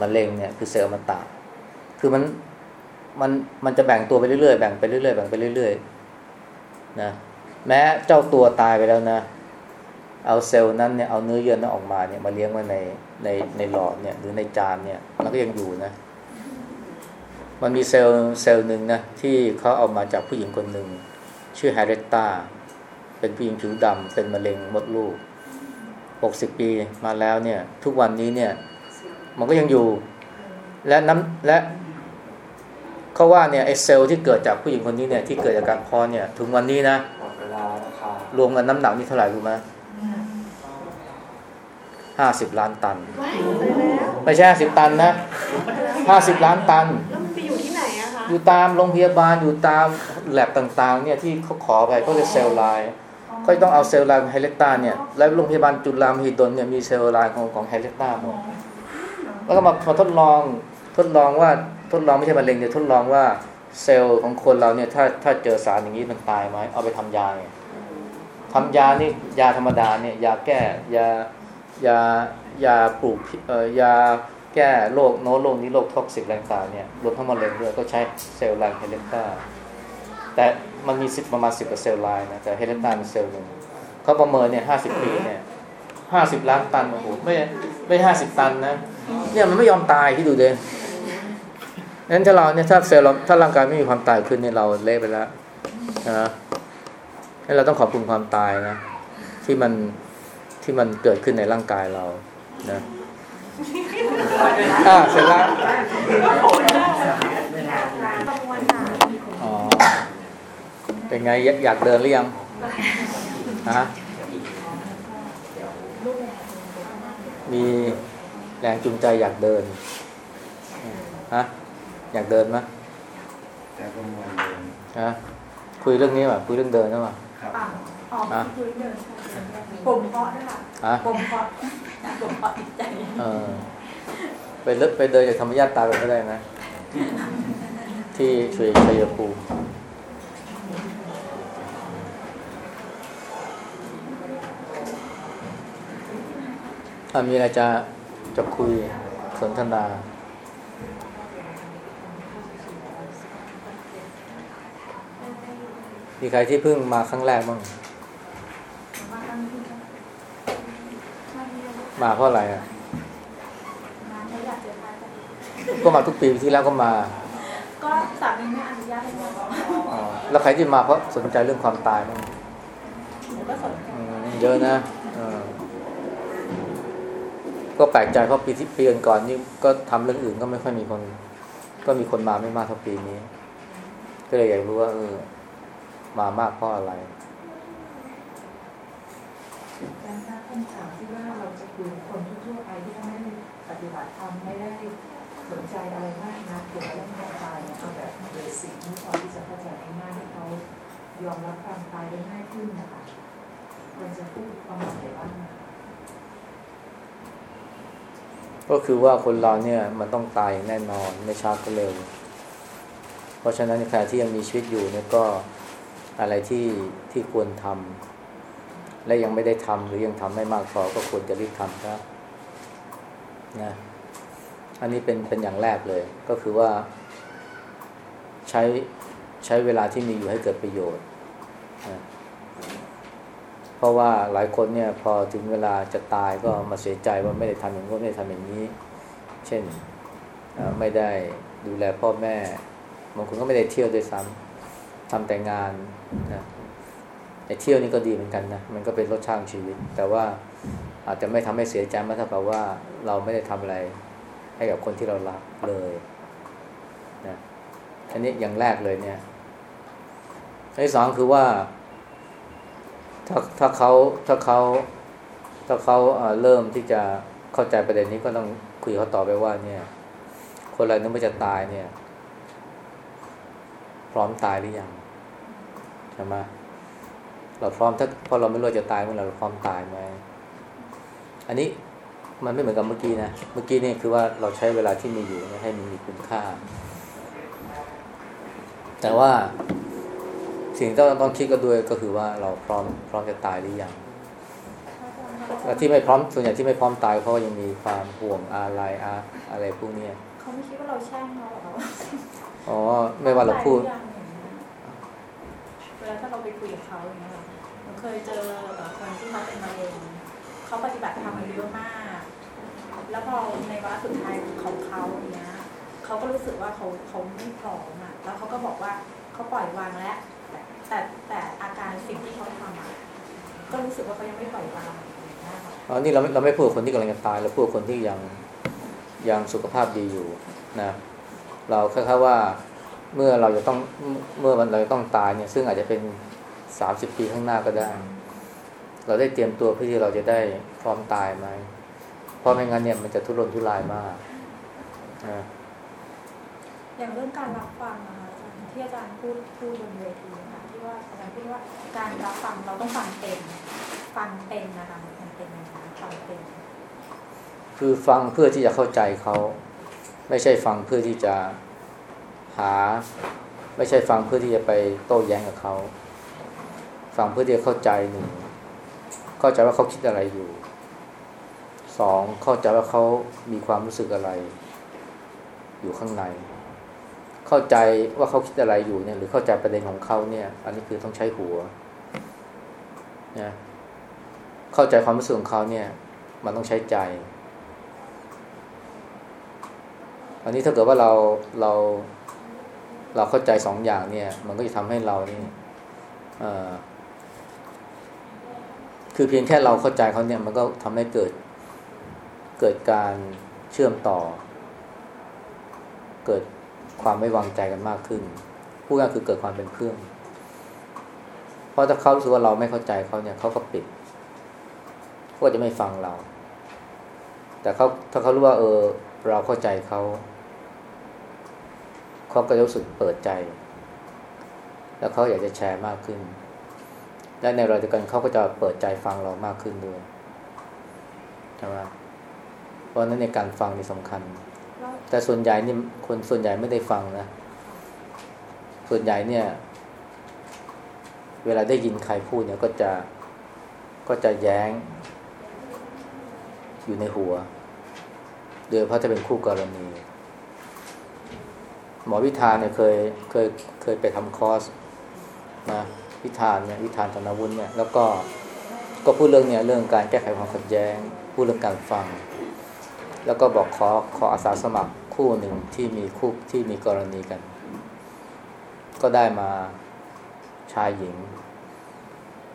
S2: มะเร็งเนี่ยคือเซลล์อมตะ คือมัน มันมันจะแบ่งตัวไปเรื่อยๆแบ่งไปเรื่อยๆแบ่งไปเรื่อยๆนะแม้เจ้าตัวตายไปแล้วนะ เอาเซลล์นั้นเนี่ยเอาเนื้อเยื่อนั้นออกมาเนี่ยมาเลี้ยงไว้ในในในหลอดเนี่ยหรือในจานเนี่ย มันก็ยังอยู่นะ มันมีเซลล์เซลล์หนึ่งนะที่เขาเอามาจากผู้หญิงคนหนึ่งชื่อเฮนเรียตตาเป็นผู้หญิงผิวดำเป็นมะเร็งมดลูก60ปีมาแล้วเนี่ย ทุกวันนี้เนี่ย มันก็ยังอยู่ และน้ำและ เขาว่าเนี่ยไอเซลล์ที่เกิดจากผู้หญิงคนนี้เนี่ยที่เกิดจากการเพาะเนี่ย ถึงวันนี้นะ
S5: หมดเวลาแล้วค่ะ
S2: รวมกันน้ำหนักนี่เท่าไหร่รู้ไหมห้าสิบล้านตัน
S8: ว้ายไปแล้ว
S2: ไม่ใช่ห้าสิบตันนะห้าสิบล้านตัน
S8: แล้วมันไปอยู่ที่ไหนอะคะ
S2: อยู่ตามโรงพยาบาลอยู่ตามแลบต่างๆ เนี่ยที่เขาขอไปก็เลยเซลล์ไลน์ก็ต้องเอา cell line ของเฮนเรียตตาเนี่ยแล้วโรงพยาบาลจุฬามหิดลเนี่ยมี cell line ของของเฮนเรียตตาหมดแล้วก็มามาทดลองทดลองว่า ทดลองไม่ใช่มะเร็งเนี่ยทดลองว่าเซลล์ของคนเราเนี่ยถ้าถ้าเจอสารอย่างนี้มันตายไหมเอาไปทำยาเนี่ยทำยานี่ยาธรรมดาเนี่ยยาแก้ยายายาปลูกเอ่อยาแก้โรคโน้นโรคนี้โรค toxic อะไรต่างๆเนี่ยรวมทั้งมะเร็งด้วยก็ใช้ cell line เฮนเรียตตาแต่มันมีสิบประมาณสิบกว่า cell line นะแต่เฮนเรียตตาเป็นเซลล์หนึ่งเขาประเมินเนี่ยห้าสิบปีเนี่ยห้าสิบล้านตันโอ้โหไม่ไม่ห้าสิบตันนะเนี่ยมันไม่ยอมตายที่ดูเด นั้นถ้าเราเนี่ยถ้าเซลล์เราถ้าร่างกายไม่มีความตายขึ้นเนี่ยเราเละไปแล้วนะให้เราต้องขอบคุณความตายนะ ที่มันที่มันเกิดขึ้นในร่างกายเรานะอ่าเสร็จแล้วอ๋อเป็นไงอยากเดินหรือยังฮะมีแรงจูงใจอยากเดินฮะ อยากเดินไหม
S5: แต่ก็มวนเดิน
S2: ฮะคุยเรื่องนี้ป่ะคุยเรื่องเดินใช่ป่ะ
S5: ครับ
S2: ฮะ
S6: ผมเพาะด้วยค่ะ
S2: ฮะ
S6: ผมเพาะผมเพาะจิตใจ
S2: เออไปเลิกไปเดินจากธรรมญาติตากันก็ได้นะ ที่ชัยชัยภูมิอะมีอะไรจะจะคุยสนทนา มีใครที่เพิ่งมาครั้งแรกบ้าง มาเพราะอะไรอะ ก็มาทุกปีที่แล้วก็มา
S3: ก็สามีไม่อนุญาตให้มา
S2: อ๋อแล้วใครที่มาเพราะสนใจเรื่องความตายบ้าง
S3: หนูก็สนใจ
S2: อืมเยอะนะเออก็แปลกใจเพราะปีที่ปีก่อนๆนี่ก็ทำเรื่องอื่นก็ไม่ค่อยมีคน ก็มีคนมาไม่มากเท่าปีนี้ ก็เลยอยากรู้ว่าเออ มามากเพราะอะไร
S6: การตั้งคำถามที่ว่าเราจะคุยกับคนทั่วๆไปที่เขาไม่ได้ปฏิบัติธรรมไม่ได้สนใจอะไรมากนะเกี่ยวกับเรื่องความตายเนี่ยเอาแบบเบสิกที่พอที่จะเข้าใจง่ายๆให้เขายอมรับความตายได้ง่ายขึ้นนะคะควรจะพูดความหมายบ้าง
S2: ก็คือว่าคนเราเนี่ยมันต้องตายอย่างแน่นอนไม่ช้าก็เร็ว เพราะฉะนั้นใครที่ยังมีชีวิตอยู่เนี่ยก็ อะไรที่ที่ควรทำและยังไม่ได้ทำหรือยังทำไม่มากพอก็ควรจะรีบทำครับนะอันนี้เป็นเป็นอย่างแรกเลย ก็คือว่า ใช้ใช้เวลาที่มีอยู่ให้เกิดประโยชน์นะเพราะว่าหลายคนเนี่ยพอถึงเวลาจะตายก็มาเสียใจว่าไม่ได้ทำอย่างนู้นไม่ได้ทำอย่างนี้ เช่นไม่ได้ดูแลพ่อแม่บางคนก็ไม่ได้เที่ยวด้วยซ้ำทำแต่งาน นะไอ้เที่ยวนี่ก็ดีเหมือนกันนะมันก็เป็นรสชาติของชีวิต แต่ว่าอาจจะไม่ทำให้เสียใจมากเท่ากับว่าเราไม่ได้ทำอะไรให้กับคนที่เรารักเลยนะอันนี้อย่างแรกเลยเนี่ยอันที่สองคือว่า ถ้าถ้าเขาถ้าเขาถ้าเขาเริ่มที่จะเข้าใจประเด็นนี้ก็ต้องคุยเขาต่อไปว่า เนี่ย คนเรานี่ยเมื่อจะตายเนี่ย พร้อมตายหรือยัง ช่ไหมเราพร้อมถ้าเพราะเราไม่รู้ว่าจะตายเมื่อไหร่เราพร้อมตายไหมอันนี้มันไม่เหมือนกับเมื่อกี้นะ เมื่อกี้นี่คือว่าเราใช้เวลาที่มีอยู่เนี่ยให้มันมีคุณค่า แต่ว่าสิ่งที่ต้องต้องคิดก็ด้วยก็คือว่าเราพร้อมพร้อมจะตายหรือยังแล้วที่ไม่พร้อมส่วนใหญ่ที่ไม่พร้อมตายเพราะว่ายังมีความห่วงอะไรอะอะไรพวกเนี้ย
S3: เขาไม่คิดว่าเราแช่งเขาหรอกว่า
S2: อ๋อไม่ว่าเราพูด
S3: เวลาถ้าเราไป คุยกับเขาอย่างเงี้ยค่ะหนูเคยเจอคนที่เขาเป็นมะเร็งเขาปฏิบัติธรรมมาเยอะมาก แล้วพอในวาระสุดท้ายของเขาอย่างเงี้ยเขาก็รู้สึกว่าเขาเขาไม่พร้อมอะแล้วเขาก็บอกว่าเขาปล่อยวางแล้วแต่แต่แตอาการสิ่งที่เขาทำอะก็รู้สึกว่าเขายังไม่ปล่อยวางอ๋
S2: อนี่เราไม่เราไม่พูดคนที่กำลังจะตายเราพูดคนที่ยังยังสุขภาพดีอยู่นะเราแค่ๆว่าเมื่อเราจะต้องเมื่อมันเราจะต้องตายเนี่ยซึ่งอาจจะเป็น สามสิบปีข้างหน้าก็ได้ เราได้เตรียมตัวเพื่อที่เราจะได้พร้อมตายไหมเพราะไม่งั้นเนี่ยมันจะทุรนทุรายมากนะ
S3: อย่างเรื่องการรับฟังนะคะอาจารย์ที่อาจารย์พูดพูดบนเวทีนะคะที่ว่าอาจารย์พูดว่าการรับฟังเราต้องฟังเป็นฟังเป็นนะคะมันเป็นนะคะฟังเป็น
S2: คือฟังเพื่อที่จะเข้าใจเขา ไม่ใช่ฟังเพื่อที่จะหา ไม่ใช่ฟังเพื่อที่จะไปโต้แย้งกับเขา ฟังเพื่อที่จะเข้าใจหนึ่งเข้าใจว่าเขาคิดอะไรอยู่สองเข้าใจว่าเขามีความรู้สึกอะไร อยู่ข้างใน เข้าใจว่าเขาคิดอะไรอยู่เนี่ย หรือเข้าใจประเด็นของเขาเนี่ย อันนี้คือต้องใช้หัวนะเข้าใจความรู้สึกของเขาเนี่ย มันต้องใช้ใจ อันนี้ถ้าเกิดว่าเราเราเราเข้าใจสองอย่างเนี่ย มันก็จะทำให้เรานี่เออ คือเพียงแค่เราเข้าใจเขาเนี่ยมันก็ทำให้เกิด เกิดการเชื่อมต่อ เกิดความไม่วางใจกันมากขึ้นพูดง่ายคือเกิดความเป็นเพื่อนเพราะถ้าเขารู้สึกว่าเราไม่เข้าใจเขาเนี่ยเขาก็ปิดเขาก็จะไม่ฟังเรา แต่เขาถ้าเขารู้ว่า เออ เราเข้าใจเขาเขาก็จะรู้สึกเปิดใจ แล้วเขาอยากจะแชร์มากขึ้น และในเวลาเดียวกันเขาก็จะเปิดใจฟังเรามากขึ้นด้วยใช่ไหมเพราะนั้นในการฟังนี่สำคัญ
S3: แต่
S2: ส่วนใหญ่นี่คนส่วนใหญ่ไม่ได้ฟังนะ ส่วนใหญ่เนี่ย เวลาได้ยินใครพูดเนี่ยก็จะก็จะแย้ง อยู่ในหัวโดยเฉพาะจะเป็นคู่กรณี หมอวิธานเนี่ยเคยเคยเคยไปทำคอร์สนะ วิธานเนี่ยวิธานธนวุฒิเนี่ยแล้วก็ก็พูดเรื่องเนี่ยเรื่องการแก้ไขความขัดแย้ง พูดเรื่องการฟัง แล้วก็บอกขอขออาสาสมัครคู่หนึ่งที่มีคู่ที่มีกรณีกัน ก็ได้มาชายหญิง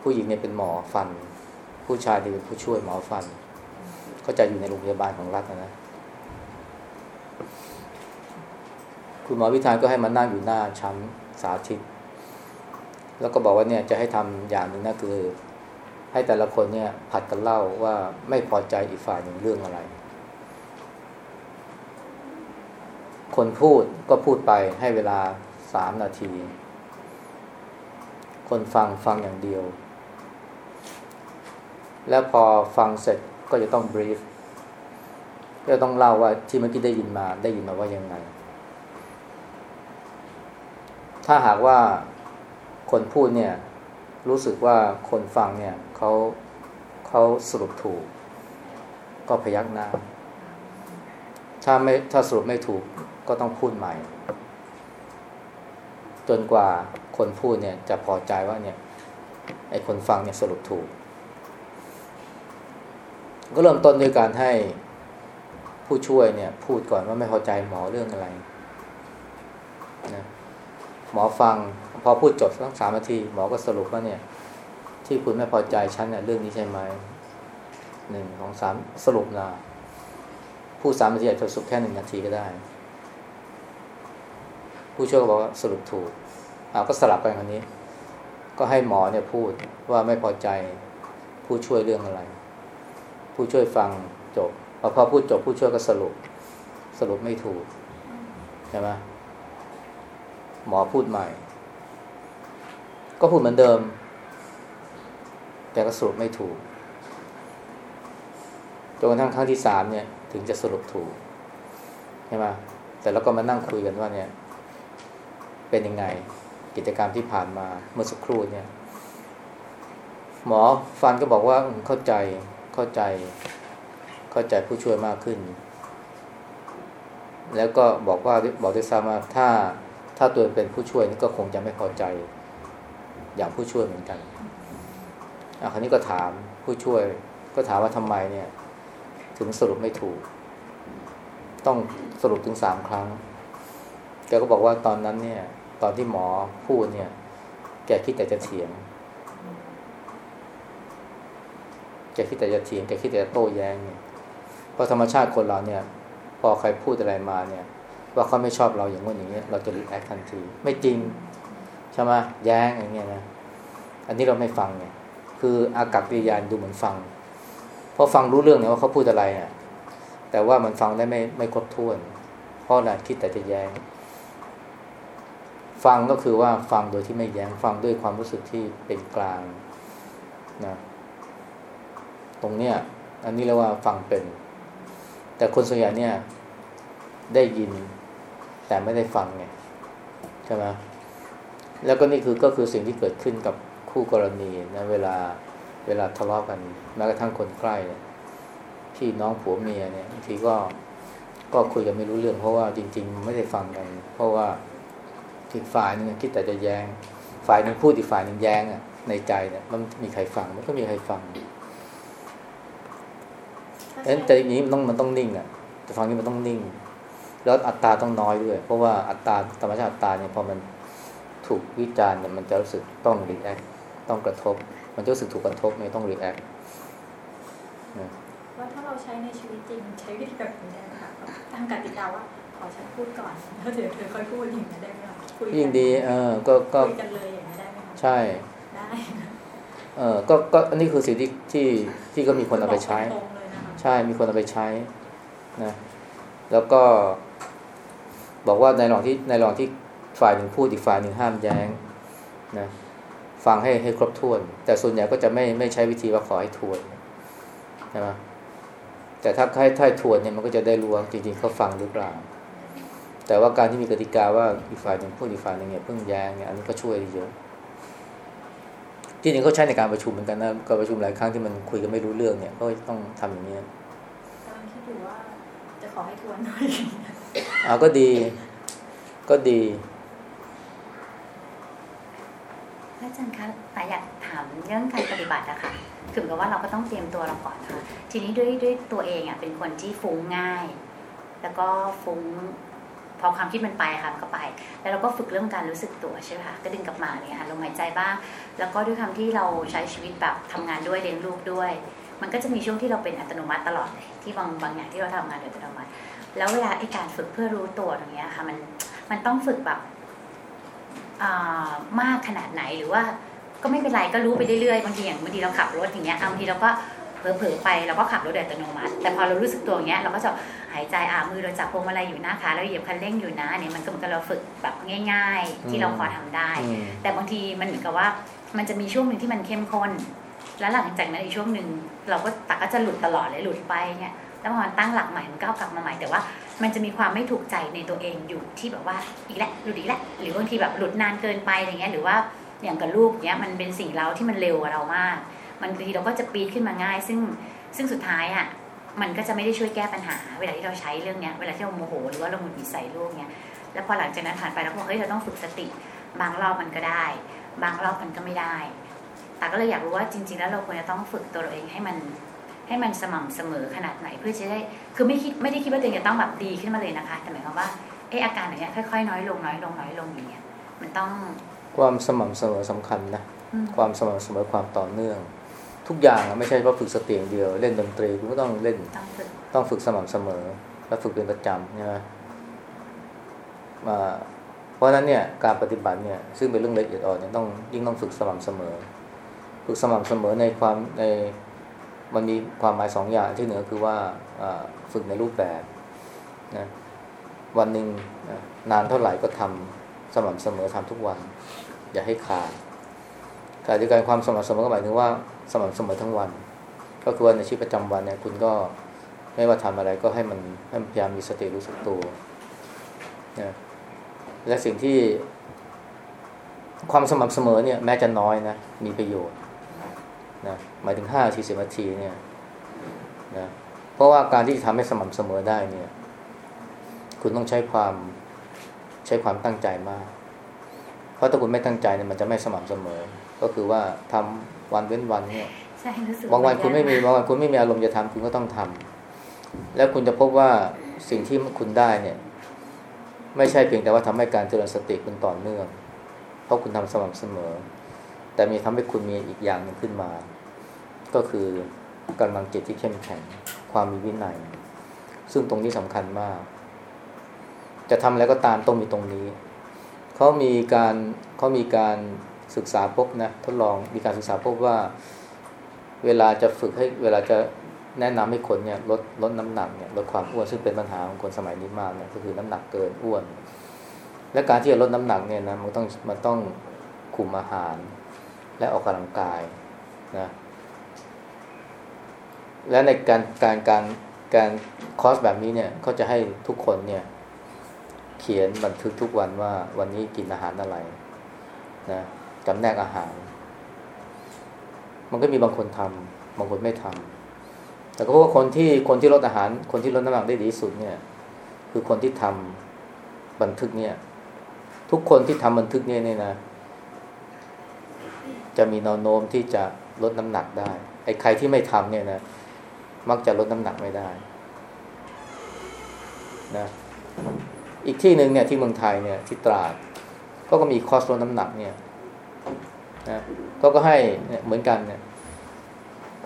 S2: ผู้หญิงเนี่ยเป็นหมอฟัน ผู้ชายเนี่ยเป็นผู้ช่วยหมอฟัน ก็จะอยู่ในโรงพยาบาลของรัฐนะคุณหมอวิธานก็ให้มานั่งอยู่หน้าชั้นสาธิต แล้วก็บอกว่าเนี่ยจะให้ทำอย่างหนึ่งนะคือ ให้แต่ละคนเนี่ยผัดกันเล่าว่าไม่พอใจอีกฝ่ายหนึ่งเรื่องอะไร คนพูดก็พูดไปให้เวลาสามนาที คนฟังฟังอย่างเดียว แล้วพอฟังเสร็จก็จะต้องบรีฟก็ต้องเล่าว่าที่เมื่อกี้ได้ยินมาได้ยินมาว่ายังไง ถ้าหากว่า คนพูดเนี่ยรู้สึกว่าคนฟังเนี่ยเขาเขาสรุปถูก ก็พยักหน้า ถ้าไม่ถ้าสรุปไม่ถูกก็ต้องพูดใหม่ จนกว่าคนพูดเนี่ยจะพอใจว่าเนี่ยไอ้คนฟังเนี่ยสรุปถูก ก็เริ่มต้นด้วยการให้ผู้ช่วยเนี่ย พูดก่อนว่าไม่พอใจหมอเรื่องอะไรนะ หมอฟัง พอพูดจบสักสามนาทีหมอก็สรุปว่าเนี่ย ที่คุณไม่พอใจฉันเนี่ยเรื่องนี้ใช่ไหมหนึ่งของสามสรุปนะพูดสามนาทีอาจจะสรุปแค่หนึ่งนาทีก็ได้ ผู้ช่วยก็บอกว่าสรุปถูกอ่าก็สลับกันคนนี้ ก็ให้หมอเนี่ยพูดว่าไม่พอใจผู้ช่วยเรื่องอะไร ผู้ช่วยฟังจบพอพูดจบผู้ช่วยก็สรุป สรุปไม่ถูกใช่ไหม หมอพูดใหม่ ก็พูดเหมือนเดิม แต่ก็สรุปไม่ถูกจนกระทั่งครั้งที่สามเนี่ย ถึงจะสรุปถูกใช่ไหมแต่เราก็มานั่งคุยกันว่าเนี่ย เป็นยังไงกิจกรรมที่ผ่านมาเมื่อสักครู่เนี่ย หมอฟันก็บอกว่าเข้าใจเข้าใจ เข้าใจผู้ช่วยมากขึ้น แล้วก็บอกว่าบอกด้วยซ้ำว่าถ้า ถ้าตัวเองเป็นผู้ช่วยนี่ก็คงจะไม่พอใจอย่างผู้ช่วยเหมือนกันอะคราวนี้ก็ถามผู้ช่วย ก็ถามว่าทำไมเนี่ย ถึงสรุปไม่ถูก ต้องสรุปถึงสามครั้งแกก็บอกว่าตอนนั้นเนี่ย ตอนที่หมอพูดเนี่ย แกคิดแต่จะเถียงแกคิดแต่จะเถียงแกคิดแต่จะโต้แย้งเนี่ยเพราะธรรมชาติคนเราเนี่ย พอใครพูดอะไรมาเนี่ย ว่าเขาไม่ชอบเราอย่างนู้นอย่างนี้เราจะรีแอคทันทีไม่จริงใช่ไหมแย้งอย่างเงี้ยนะอันนี้เราไม่ฟังไงคืออากับกิริยานดูเหมือนฟังเพราะฟังรู้เรื่องเนี่ยว่าเขาพูดอะไรเนี่ยแต่ว่ามันฟังได้ไม่ไม่ครบถ้วนเพราะอะไรคิดแต่จะแย้ง ฟังก็คือว่าฟังโดยที่ไม่แย้งฟังด้วยความรู้สึกที่เป็นกลางนะตรงเนี้ยอันนี้เรียกว่าฟังเป็น แต่คนส่วนใหญ่เนี่ยได้ยิน แต่ไม่ได้ฟังไงใช่ไหมแล้วก็นี่คือก็คือสิ่งที่เกิดขึ้นกับคู่กรณีนะเวลาเวลาทะเลาะกันแม้กระทั่งคนใกล้เนี่ยพี่น้องผัวเมียเนี่ยบางทีก็ก็คุยกันไม่รู้เรื่อง เพราะว่าจริง ๆ ไม่ได้ฟังกัน เพราะว่าอีกฝ่ายหนึงคิดแต่จะแยง้ง ฝ่ายหนึ่งพูดอีกฝ่ายหนึ่งแย้งอะในใจเนี่ยมันมีใครฟังมันก็มีใครฟัง
S3: ถ้า
S2: เอ้น
S3: ใช่
S2: แต่อย่างนี้มันต้องมันต้องนิ่งอะแต่ฟังนี้มันต้องนิ่ง แล้วอัตราต้องน้อยด้วย เพราะว่าอัตราธรรมชาติอัตตาเนี่ยพอมันถูกวิจารณ์เนี่ยมันจะรู้สึกต้อง react ต้องกระทบ มันจะรู้สึกถูกกระทบเนี่ยต้อง react
S3: ว่าถ้าเราใช้ในชีวิตจริงใช้วิธีแบบนี้ได้ไหมคะตั้งกติกาว่าขอฉันพูดก่อนแล้วเดี๋ยวเธอค่อยพูดอย่างนี้ได้ไหมคะคุยกั
S2: ยิ่งดีเออก็ก็
S3: คุยกันเลยอย่างนี้ได้ไหมคะ
S2: ใช่
S3: ได้
S2: เออก็ก็อันนี้คือสิ่งที่ที่ที่ก็มีคนเอาไปใช้
S3: ตรงๆเลยนะคะ
S2: ใช่มีคนเอาไปใช้นะแล้วก็ บอกว่าในระหว่างที่ในระหว่างที่ฝ่ายหนึ่งพูดอีกฝ่ายหนึ่งห้ามแย้งนะฟังให้ให้ครบถ้วน แต่ส่วนใหญ่ก็จะไม่ไม่ใช้วิธีว่าขอให้ทวนใช่ไหมแต่ถ้าให้ถ้าให้ทวนเนี่ยมันก็จะได้รู้ว่าจริงๆเขาฟังหรือเปล่า แต่ว่าการที่มีกติกาว่าอีกฝ่ายหนึ่งพูดอีกฝ่ายหนึ่งเนี่ยเพิ่งแย้งเนี่ยอันนี้ก็ช่วยได้เยอะที่จริงเขาใช้ในการประชุมเหมือนกันนะการประชุมหลายครั้งที่มันคุยกันไม่รู้เรื่องเนี่ยก็ต้องทำอย่างนี้ย
S3: กำลังคิดอยู่ว่าจะขอให้ทวนหน่อย
S2: อาก็ดีก็ดี
S10: พระอาจารย์คะปอยากถามเรื่องการปฏิบัติอะคะคือหมือนกับว่าเราก็ต้องเตรียมตัวเราก่อนนะคะทีนี้ด้วยด้วยตัวเองอะเป็นคนที่ฟุ้งง่าย แล้วก็ฟุ้งพอความคิดมันไปค่ะมันก็ไป แล้วเราก็ฝึกเรื่องการรู้สึกตัวใช่ไหมคะก็ดึงกลับมาเนี่ยค่ะลมหายใจบ้าง แล้วก็ด้วยคำที่เราใช้ชีวิตแบบทำงานด้วยเลี้ยงลูกด้วย มันก็จะมีช่วงที่เราเป็นอัตโนมัติตลอดที่บางบางอย่างที่เราทำงานโดยอัตโนมัติ แล้วเวลาไอ้การฝึกเพื่อรู้ตัวตรงเนี้ยค่ะ มันมันต้องฝึกแบบอ่ามากขนาดไหนหรือว่าก็ไม่เป็นไรก็รู้ไปเรื่อยๆบางทีอย่างบางทีเราขับรถอย่างเงี้ยอะบางทีเราก็เผลอๆไปเราก็ขับรถโดยอัตโนมัติ แต่พอเรารู้สึกตัวอย่างเงี้ยเราก็จะหายใจอ่ามือเราจับพวงมาลัยอยู่หน้าขาเราเหยียบคันเร่งอยู่นะเนี่ยมันก็เหมือนกับเราฝึกแบบง่าย ๆ ที่เราพอทำได้
S2: อืม
S10: แต่บางทีมันเหมือนกับว่ามันจะมีช่วงหนึ่งที่มันเข้มข้นแล้วหลังจากนั้นอีกช่วงหนึ่งเราก็ตักก็จะหลุดตลอดเลยหลุดไปเงี้ย แล้วพอมันตั้งหลักใหม่มันก็เอากลับมาใหม่แต่ว่า มันจะมีความไม่ถูกใจในตัวเองอยู่ที่แบบว่าอีกแล้วหลุดอีกแล้วหรือบางทีแบบหลุดนานเกินไปอะไรเงี้ยหรือว่าอย่างกับลูกเนี้ยมันเป็นสิ่งเราที่มันเร็วกว่าเรามาก มันบางทีเราก็จะปีดขึ้นมาง่าย ซึ่งซึ่งสุดท้ายอะมันก็จะไม่ได้ช่วยแก้ปัญหา เวลาที่เราใช้เรื่องเนี้ยเวลาที่เราโมโหหรือว่าเราหงุดหงิดใส่ลูกเนี้ยแล้วพอหลังจากนั้นผ่านไปเราก็บอกเฮ้ยเราต้องฝึกสติ บางรอบมันก็ได้ บางรอบมันก็ไม่ได้แต่ก็เลยอยากรู้ว่าจริง ๆ แล้วเราควรจะต้องฝึกตัวเราเองให้มัน ให้มันสม่ำเสมอขนาดไหนเพื่อจะได้ คือไม่คิดไม่ได้คิดว่าตัวเองจะต้องแบบดีขึ้นมาเลยนะคะ แต่หมายความว่าเอออาการอย่างเงี้ยค่อยๆน้อยลงน้อยลงน้อยลงอย่างเงี้ยมันต้อง
S2: ความสม่ำเสมอสำคัญนะ
S10: อืม
S2: ความสม่ำเสมอความต่อเนื่อง ทุกอย่างอะไม่ใช่ว่าฝึกสติอย่างเดียว เล่นดนตรีคุณก็ต้องเล่น
S10: ต้องฝึก
S2: ต้องฝึกสม่ำเสมอ และฝึกเป็นประจำใช่ไหมมาเพราะราะฉะนั้นเนี่ยการปฏิบัติเนี่ยซึ่งเป็นเรื่องละเอียดอ่อนเนี่ยต้องยิ่งต้องฝึกสม่ำเสมอ ฝึกสม่ำเสมอในความใน มันมีความหมายสองอย่างที่หนึ่งคือว่าฝึกในรูปแบบนะวันหนึ่งนะนานเท่าไหร่ก็ทำสม่ำเสมอทำทุกวัน อย่าให้ขาดการจัดการความสม่ำเสมอก็หมายถึงว่าสม่ำเสมอทั้งวัน ก็คือว่าในชีวิตประจำวันเนี่ยคุณก็ไม่ว่าทำอะไรก็ให้มันให้พยายามมีสติรู้สึกตัวนะและสิ่งที่ความสม่ำเสมอเนี่ยแม้จะน้อยนะมีประโยชน์นะ หมายถึงห้าทีสิบนาทีเนี่ยนะเพราะว่าการที่จะทำให้สม่ำเสมอได้เนี่ย คุณต้องใช้ความใช้ความตั้งใจมาก เพราะถ้าคุณไม่ตั้งใจเนี่ยมันจะไม่สม่ำเสมอ ก็คือว่าทำวันเว้นวันเนี่ยบางวันคุณไม่มีบางวันคุณไม่มีอารมณ์จะทำคุณก็ต้องทำแล้วคุณจะพบว่าสิ่งที่คุณได้เนี่ย ไม่ใช่เพียงแต่ว่าทำให้การเจริญสติคุณต่อเนื่อง เพราะคุณทำสม่ำเสมอ แต่มีทำให้คุณมีอีกอย่างหนึ่งขึ้นมา ก็คือกำลังจิตที่เข้มแข็ง ความมีวินัย ซึ่งตรงนี้สำคัญมาก จะทำอะไรก็ตามต้องมีตรงนี้ เขามีการเขามีการศึกษาพบนะทดลองมีการศึกษาพบว่า เวลาจะฝึกให้เวลาจะแนะนำให้คนเนี่ยลดลดน้ำหนักเนี่ยลดความอ้วนซึ่งเป็นปัญหาของคนสมัยนี้มากเนี่ยก็คือน้ำหนักเกินอ้วน และการที่จะลดน้ำหนักเนี่ยนะมันต้องมันต้องคุมอาหารและออกกำลังกายนะ และในการการการการคอร์สแบบนี้เนี่ยเขาจะให้ทุกคนเนี่ย เขียนบันทึกทุกวันว่าวันนี้กินอาหารอะไรนะจำแนกอาหาร มันก็มีบางคนทำบางคนไม่ทำแต่ก็พบว่าคนที่คนที่ลดอาหาร คนที่ลดน้ำหนักได้ดีสุดเนี่ย คือคนที่ทำบันทึกเนี่ย ทุกคนที่ทำบันทึกเนี่ยเนี่ยนะ จะมีแนวโน้มที่จะลดน้ำหนักได้ไอ้ใครที่ไม่ทำเนี่ยนะ มักจะลดน้ำหนักไม่ได้นะอีกที่หนึ่งเนี่ยที่เมืองไทยเนี่ยที่ตราดก็ก็มีคอร์สลดน้ำหนักเนี่ยนะก็ก็ให้เหมือนกันเนี่ย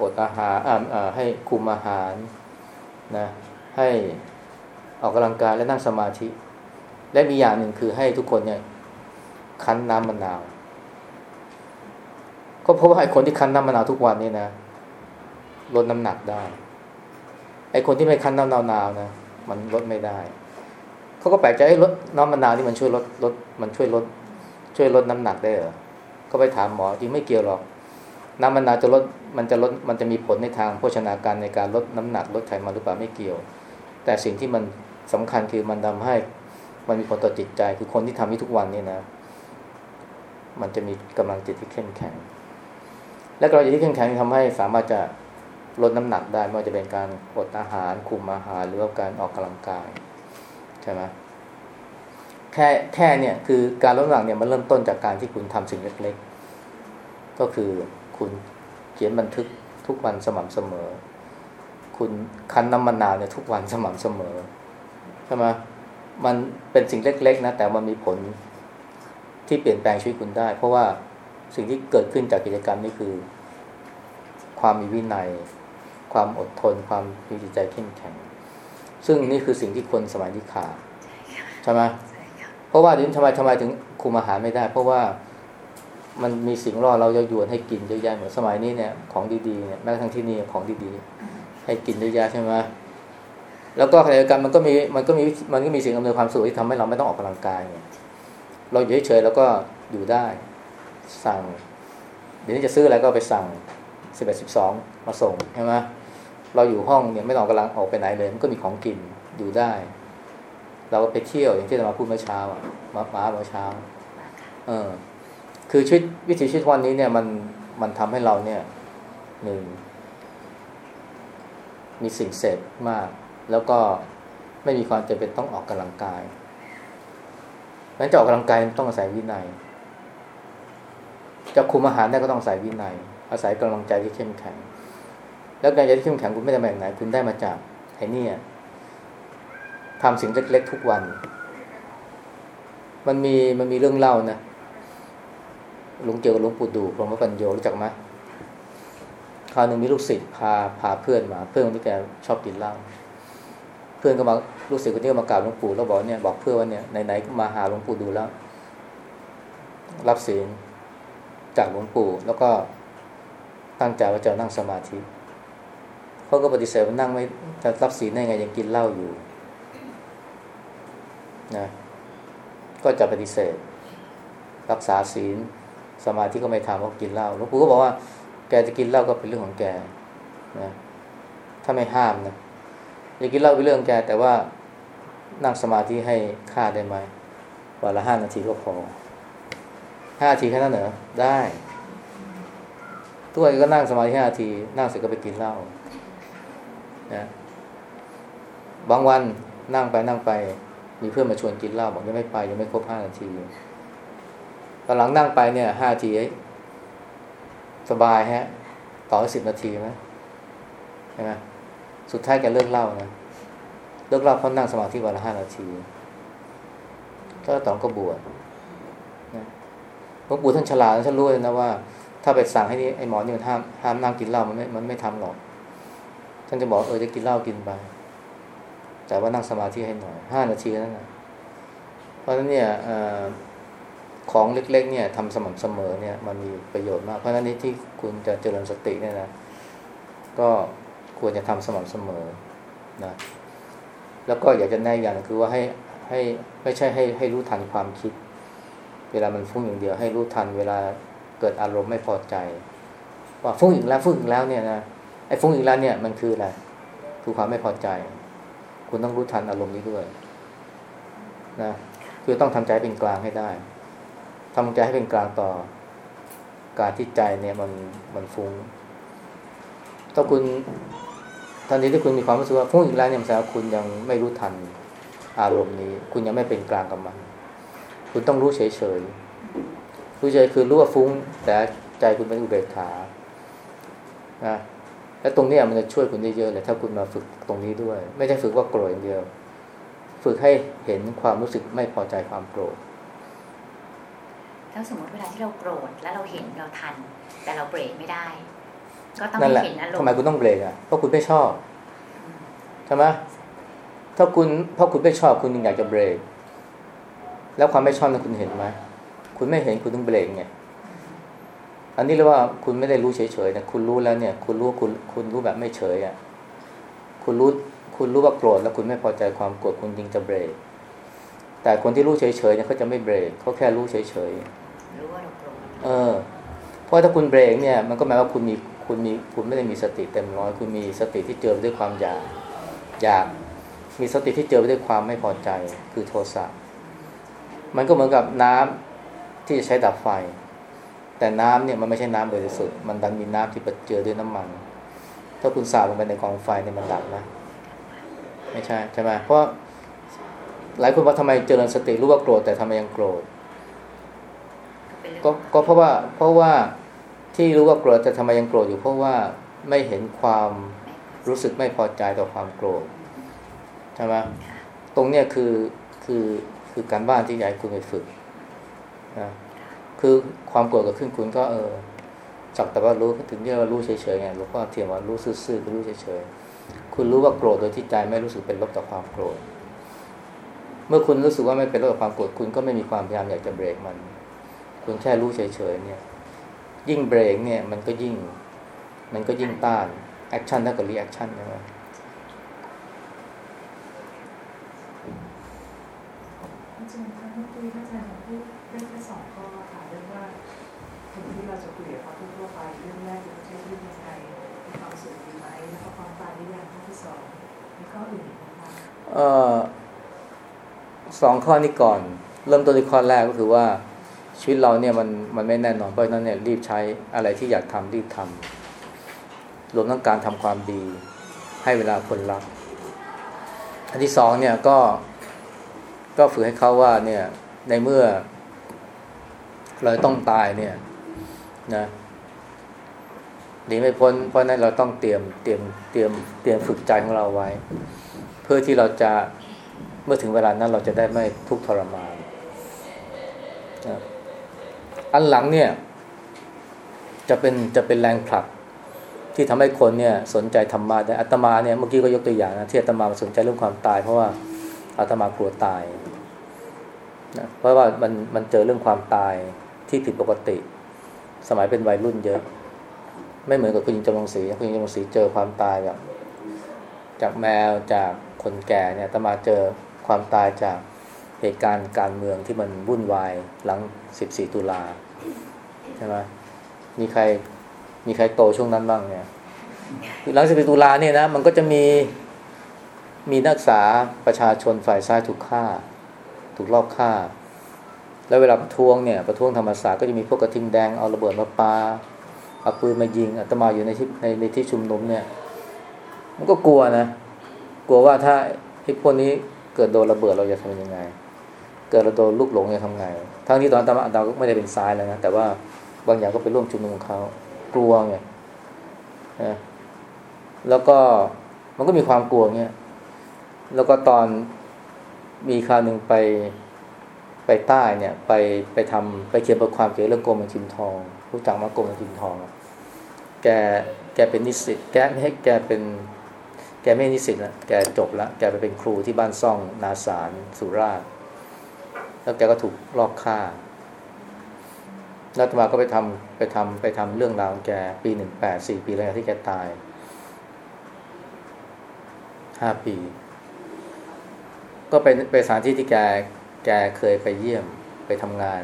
S2: อดอาหารอ่าให้คุมอาหารนะให้ออกกำลังกายและนั่งสมาธิ และมีอย่างหนึ่งคือให้ทุกคนเนี่ยคั้นน้ำมะนาว ก็พบว่าไอ้คนที่คั้นน้ำมะนาวทุกวันนี่นะลดน้ำหนักได้ ไอ้คนที่ไม่คั้นน้ำมะนาวนะมันลดไม่ได้เขาก็แปลกใจไอลดน้ำมะนาวนี่มันช่วยลดลดมันช่วยลด ช่วยลดน้ำหนักได้เหรอก็ไปถามหมอจริงไม่เกี่ยวหรอก น้ำมะนาวจะลดมันจะลดมันจะมีผลในทางโภชนาการในการลดน้ำหนักลดไขมันหรือเปล่าไม่เกี่ยว แต่สิ่งที่มันสำคัญคือมันทำให้มันมีผลต่อจิตใจ คือคนที่ทำนี้ทุกวันนี่นะ มันจะมีกำลังจิตที่เข้มแข็ง และกำลังจิตที่เข้มแข็งทำให้สามารถจะ ลดน้ำหนักได้ไม่ว่าจะเป็นการอดอาหารคุมอาหารหรือว่าการออกกำลังกายใช่ไหมแค่แค่เนี่ยคือการลดน้ำหนักเนี่ยมันเริ่มต้นจากการที่คุณทำสิ่งเล็ก ๆ ก็คือคุณเขียนบันทึกทุกวันสม่ำเสมอ คุณคั้นน้ำมะนาวเนี่ยทุกวันสม่ำเสมอใช่ไหมมันเป็นสิ่งเล็ก ๆ นะ แต่มันมีผลที่เปลี่ยนแปลงชีวิตคุณได้ เพราะว่าสิ่งที่เกิดขึ้นจากกิจกรรมนี้คือ ความมีวินัย ความอดทนความมีจิตใจเข้มแข็ง ซึ่งนี่คือสิ่งที่คนสมัยนี้ขาดใช่ไหมเพราะว่าดินทำไมทำไมถึงคุมอาหารไม่ได้ เพราะว่ามันมีสิ่งล่อเราเยาวยวนให้กินเยอะแยะเหมือนสมัยนี้เนี่ยของดีๆเนี่ยแม้กระทั่งที่นี่ของดีๆ ให้กินเยอะแยะใช่ไหมแล้วก็ขณะเดียวกันมันก็มีมันก็มีมันก็มีสิ่งอำนวยความสะดวกที่ทำให้เราไม่ต้องออกกำลังกายเนี่ยเราอยู่เฉยๆแล้วก็อยู่ได้สั่ง เดี๋ยวนี้จะซื้ออะไรก็ไปสั่งสิบเอ็ดสิบสองมาส่งใช่ไหม เราอยู่ห้องเนี่ยไม่ต้องกำลังออกไปไหนเลยมันก็มีของกินอยู่ได้ เราก็ไปเที่ยวอย่างที่เรามาพูดเมื่อเช้าอะมามาเมื่อเช้า เออ คือชีวิตวิถีชีวิตวันนี้เนี่ยมันมันทำให้เราเนี่ยหนึ่งมีสิ่งเสพมาก แล้วก็ไม่มีความจำเป็นต้องออกกำลังกายงั้นจะออกกำลังกายต้องอาศัยวินัย จะคุมอาหารได้ก็ต้องอาศัยวินัย อาศัยกำลังใจที่เข้มแข็ง แล้วกำลังใจที่เข้มแข็งคุณไม่ได้มาจากไหน คุณได้มาจากไอ้นี่ทำสิ่งเล็กๆทุกวัน มันมีมันมีเรื่องเล่านะลุงเกี่ยวกับลุงปู่ดูพรหมปัญโยรู้จักไหมคราวหนึ่งมีลูกศิษย์พาพาเพื่อนมา เพื่อนคนที่แกชอบกินเหล้าเพื่อนก็มาลูกศิษย์คนนี้ก็มากราบหลวงปู่แล้วบอกเนี่ยบอกเพื่อนว่าเนี่ยไหนๆก็มาหาหลวงปู่ดูแล้ว รับศีลจากหลวงปู่แล้วก็ตั้งใจว่าจะนั่งสมาธิ เขาก็ปฏิเสธว่านั่งไม่จะรับศีลได้ไงยังกินเหล้าอยู่นะก็จะปฏิเสธ รักษาศีลสมาธิก็ไม่ทำเพราะกินเหล้าหลวงปู่ก็บอกว่าแกจะกินเหล้าก็เป็นเรื่องของแกนะถ้าไม่ห้ามนะจะกินเหล้าเป็นเรื่องของแกแต่ว่านั่งสมาธิให้ค่าได้ไหมวันละห้านาทีก็พอห้านาทีแค่นั้นเหรอได้ทุกวันก็นั่งสมาธิห้านาที นั่งเสร็จก็ไปกินเหล้า นะบางวันนั่งไปนั่งไป มีเพื่อนมาชวนกินเหล้าบอกยังไม่ไปยังไม่ครบห้านาทีตอนหลังนั่งไปเนี่ยห้านาทีสบายฮะ ต่อสิบนาทีไหมใช่ไหมสุดท้ายแกเลิกเหล้านะเลิกเหล้าเพราะนั่งสมาธิวันละห้านาทีก็ตอนก็บวชหลวงปู่ท่านฉลาดท่านรู้เลยนะว่า ถ้าไปสั่งให้นี่ไอ้หมอนี่มันห้ามห้ามนั่งกินเหล้ามันไม่มันไม่ทำหรอก ท่านจะบอกเออจะกินเหล้ากินไป แต่ว่านั่งสมาธิให้หน่อยห้านาทีนั่นนะเพราะฉะนั้นเนี่ยของเล็กๆเนี่ยทำสม่ำเสมอเนี่ยมันมีประโยชน์มาก เพราะฉะนั้นนี่ที่คุณจะเจริญสติเนี่ยนะก็ควรจะทำสม่ำเสมอนะแล้วก็อยากจะแนะอย่างคือว่าให้ให้ไม่ใช่ให้ให้รู้ทันความคิด เวลามันฟุ้งอย่างเดียว ให้รู้ทันเวลาเกิดอารมณ์ไม่พอใจ ว่าฟุ้งอีกแล้วฟุ้งอีกแล้วเนี่ยนะ ไอ้ฟุ้งอีกแล้วเนี่ยมันคืออะไรคือความไม่พอใจ คุณต้องรู้ทันอารมณ์นี้ด้วยนะคือต้องทำใจเป็นกลางให้ได้ทำใจให้เป็นกลางต่อ การที่ใจเนี่ยมันมันฟุ้งถ้าคุณทันทีที่คุณมีความรู้สึกว่าฟุ้งอีกแล้วเนี่ยแสดงว่าคุณยังไม่รู้ทันอารมณ์นี้ คุณยังไม่เป็นกลางกับมัน คุณต้องรู้เฉยเฉยรู้เฉยคือรู้ว่าฟุ้ง แต่ใจคุณเป็นอุเบกขานะ และตรงนี้มันจะช่วยคุณได้เยอะเลยถ้าคุณมาฝึกตรงนี้ด้วย ไม่ใช่ฝึกว่าโกรธอย่างเดียว ฝึกให้เห็นความรู้สึกไม่พอใจความโกรธ
S10: แล้วสมมติเวลาที่เราโกรธแล้วเราเห็นเราทัน แต่เราเบรกไม่ได้ ก็ต้อง
S2: นั่นแหละ
S10: เห็นอารม
S2: ทำไม
S10: ณ์
S2: คุณต้องเบรกอะเพราะคุณไม่ชอบใช่ไหมถ้าคุณเพราะคุณไม่ชอบคุณยังอยากจะเบรกแล้วความไม่ชอบนั้นคุณเห็นไหมคุณไม่เห็นคุณต้องเบรกไง อันนี้เรียกว่าคุณไม่ได้รู้เฉยๆนะคุณรู้แล้วเนี่ย คุณรู้คุณคุณรู้แบบไม่เฉยอะคุณรู้คุณรู้ว่าโกรธแล้วคุณไม่พอใจความโกรธคุณยิงจะเบรกแต่คนที่รู้เฉยๆเนี่ยเขาจะไม่เบรกเขาแค่รู้เฉยๆ
S10: รู้ว่าเราโกรธ
S2: เออเพราะถ้าคุณเบรกเนี่ยมันก็หมายว่าคุณมีคุณมีคุณไม่ได้มีสติเต็มร้อยคุณมีสติที่เจอไปด้วยความอยากอยากมีสติที่เจอไปด้วยความไม่พอใจคือโทสะมันก็เหมือนกับน้ำที่จะใช้ดับไฟ แต่น้ำเนี่ยมันไม่ใช่น้ำบริสุทธิ์ มันดันมีน้ำที่ปเจือด้วยน้ำมัน ถ้าคุณสาดลงไปในกองไฟเนี่ยมันดับนะ ไม่ใช่ใช่ไหมเพราะหลายคนว่าทำไมเจริญสติรู้ว่าโกรธแต่ทำไมยังโกรธก็ก็เพราะว่าเพราะว่าที่รู้ว่าโกรธแต่ทำไมยังโกรธอยู่เพราะว่าไม่เห็นความรู้สึกไม่พอใจต่อความโกรธใช่ไหมตรงเนี้ยคือคือคือการบ้านที่อยากให้คุณไปฝึกนะ คือความโกรธเกิดขึ้นคุณก็เออจักแต่ว่ารู้ถึงที่ว่ารู้เฉยๆไงหลวงพ่อเทียมว่ารู้ซื่อๆก็รู้เฉยๆคุณรู้ว่าโกรธโดยที่ใจไม่รู้สึกเป็นลบต่อความโกรธ เมื่อคุณรู้สึกว่าไม่เป็นลบต่อความโกรธคุณก็ไม่มีความพยายามอยากจะเบรกมัน คุณแค่รู้เฉยๆเนี่ยยิ่งเบรกเนี่ยมันก็ยิ่ง มันก็ยิ่งต้าน action เท่ากับ reaction ใช่ไหม
S3: จริงๆทั้งเมื่อกี้อาจารย์พูดได้แค่สองข้อค่ะเรื่องว่าคนที่ เราจะคุยกับเขาทั่วไปเรื่องแรกคือใช้ชีวิตยังไงมีความสุขดีไหมแล้วก็ความตายหรือยังข้อที่สองมีข้ออื่นนะคะ
S2: เอ่อสองข้อนี้ก่อน เริ่มต้นที่ข้อแรกก็คือว่าชีวิตเราเนี่ยมันมันไม่แน่นอนเพราะฉะนั้นเนี่ยรีบใช้อะไรที่อยากทำรีบทำรวมทั้งการทำความดี ให้เวลาคนรัก อันที่สองเนี่ยก็ก็ฝึกให้เขาว่าเนี่ยในเมื่อ เราต้องตายเนี่ย นะหนีไม่พ้น เพราะนั้นเราต้องเตรียมเตรียมเตรียมเตรียมฝึกใจของเราไว้ เพื่อที่เราจะเมื่อถึงเวลานั้นเราจะได้ไม่ทุกข์ทรมานนะอันหลังเนี่ย จะเป็นจะเป็นแรงผลักที่ทำให้คนเนี่ยสนใจธรรมะได้อาตมาเนี่ยเมื่อกี้ก็ยกตัวอย่างนะที่อาตมาสนใจเรื่องความตาย เพราะว่าอาตมากลัวตายนะเพราะว่ามันมันเจอเรื่องความตายที่ผิดปกติ สมัยเป็นวัยรุ่นเยอะ ไม่เหมือนกับคุณหญิงจำลองศรีคุณหญิงจำลองศรีเจอความตายแบบจากแมวจากคนแก่เนี่ยต่มาเจอความตายจากเหตุการณ์การเมืองที่มันวุ่นวายหลัง 14 ตุลาใช่ไหมมีใครมีใครโตช่วงนั้นบ้างเนี่ยหลัง 14 ตุลาเนี่ยนะมันก็จะมีมีนักศึกษาประชาชนฝ่ายซ้ายถูกฆ่า ถูกลอบฆ่า แล้วเวลาประท้วงเนี่ยประท้วงธรรมศาสตร์ก็จะมีพวกกระทิงแดงเอาระเบิดมาปาเอาปืนมายิงอาตมาอยู่ในที่ในในที่ชุมนุมเนี่ย มันก็กลัวนะ กลัวว่าถ้าไอ้พวกนี้เกิดโดนระเบิดเราจะทำยังไง เกิดเราโดนลูกหลงจะทำไงทั้งที่ตอนอาตมาอาตมาก็ไม่ได้เป็นซ้ายแล้วนะแต่ว่าบางอย่างก็ไปร่วมชุมนุมของเขากลัวไงนะแล้วก็มันก็มีความกลัวเงี้ยแล้วก็ตอนมีคราวหนึ่งไป ไปใต้เนี่ยไปไปทำไปเขียนบทความเกี่ยวกับเรื่องโกมจิมทอง รู้จักมาโกมจิมทอง แกแกเป็นนิสิตแกไม่ให้แกเป็นแกไม่นิสิตละแกจบละแกไปเป็นครูที่บ้านซ่องนาสารสุราษฎร์แล้วแกก็ถูกลอบฆ่าแล้วอาตมาก็ไปทำไปทำไปทำเรื่องราวของแกปีหนึ่งแปดสี่ปีแล้วที่แกตายห้าปี ก็เป็นไปสถานที่ที่แก แกเคยไปเยี่ยมไปทำงาน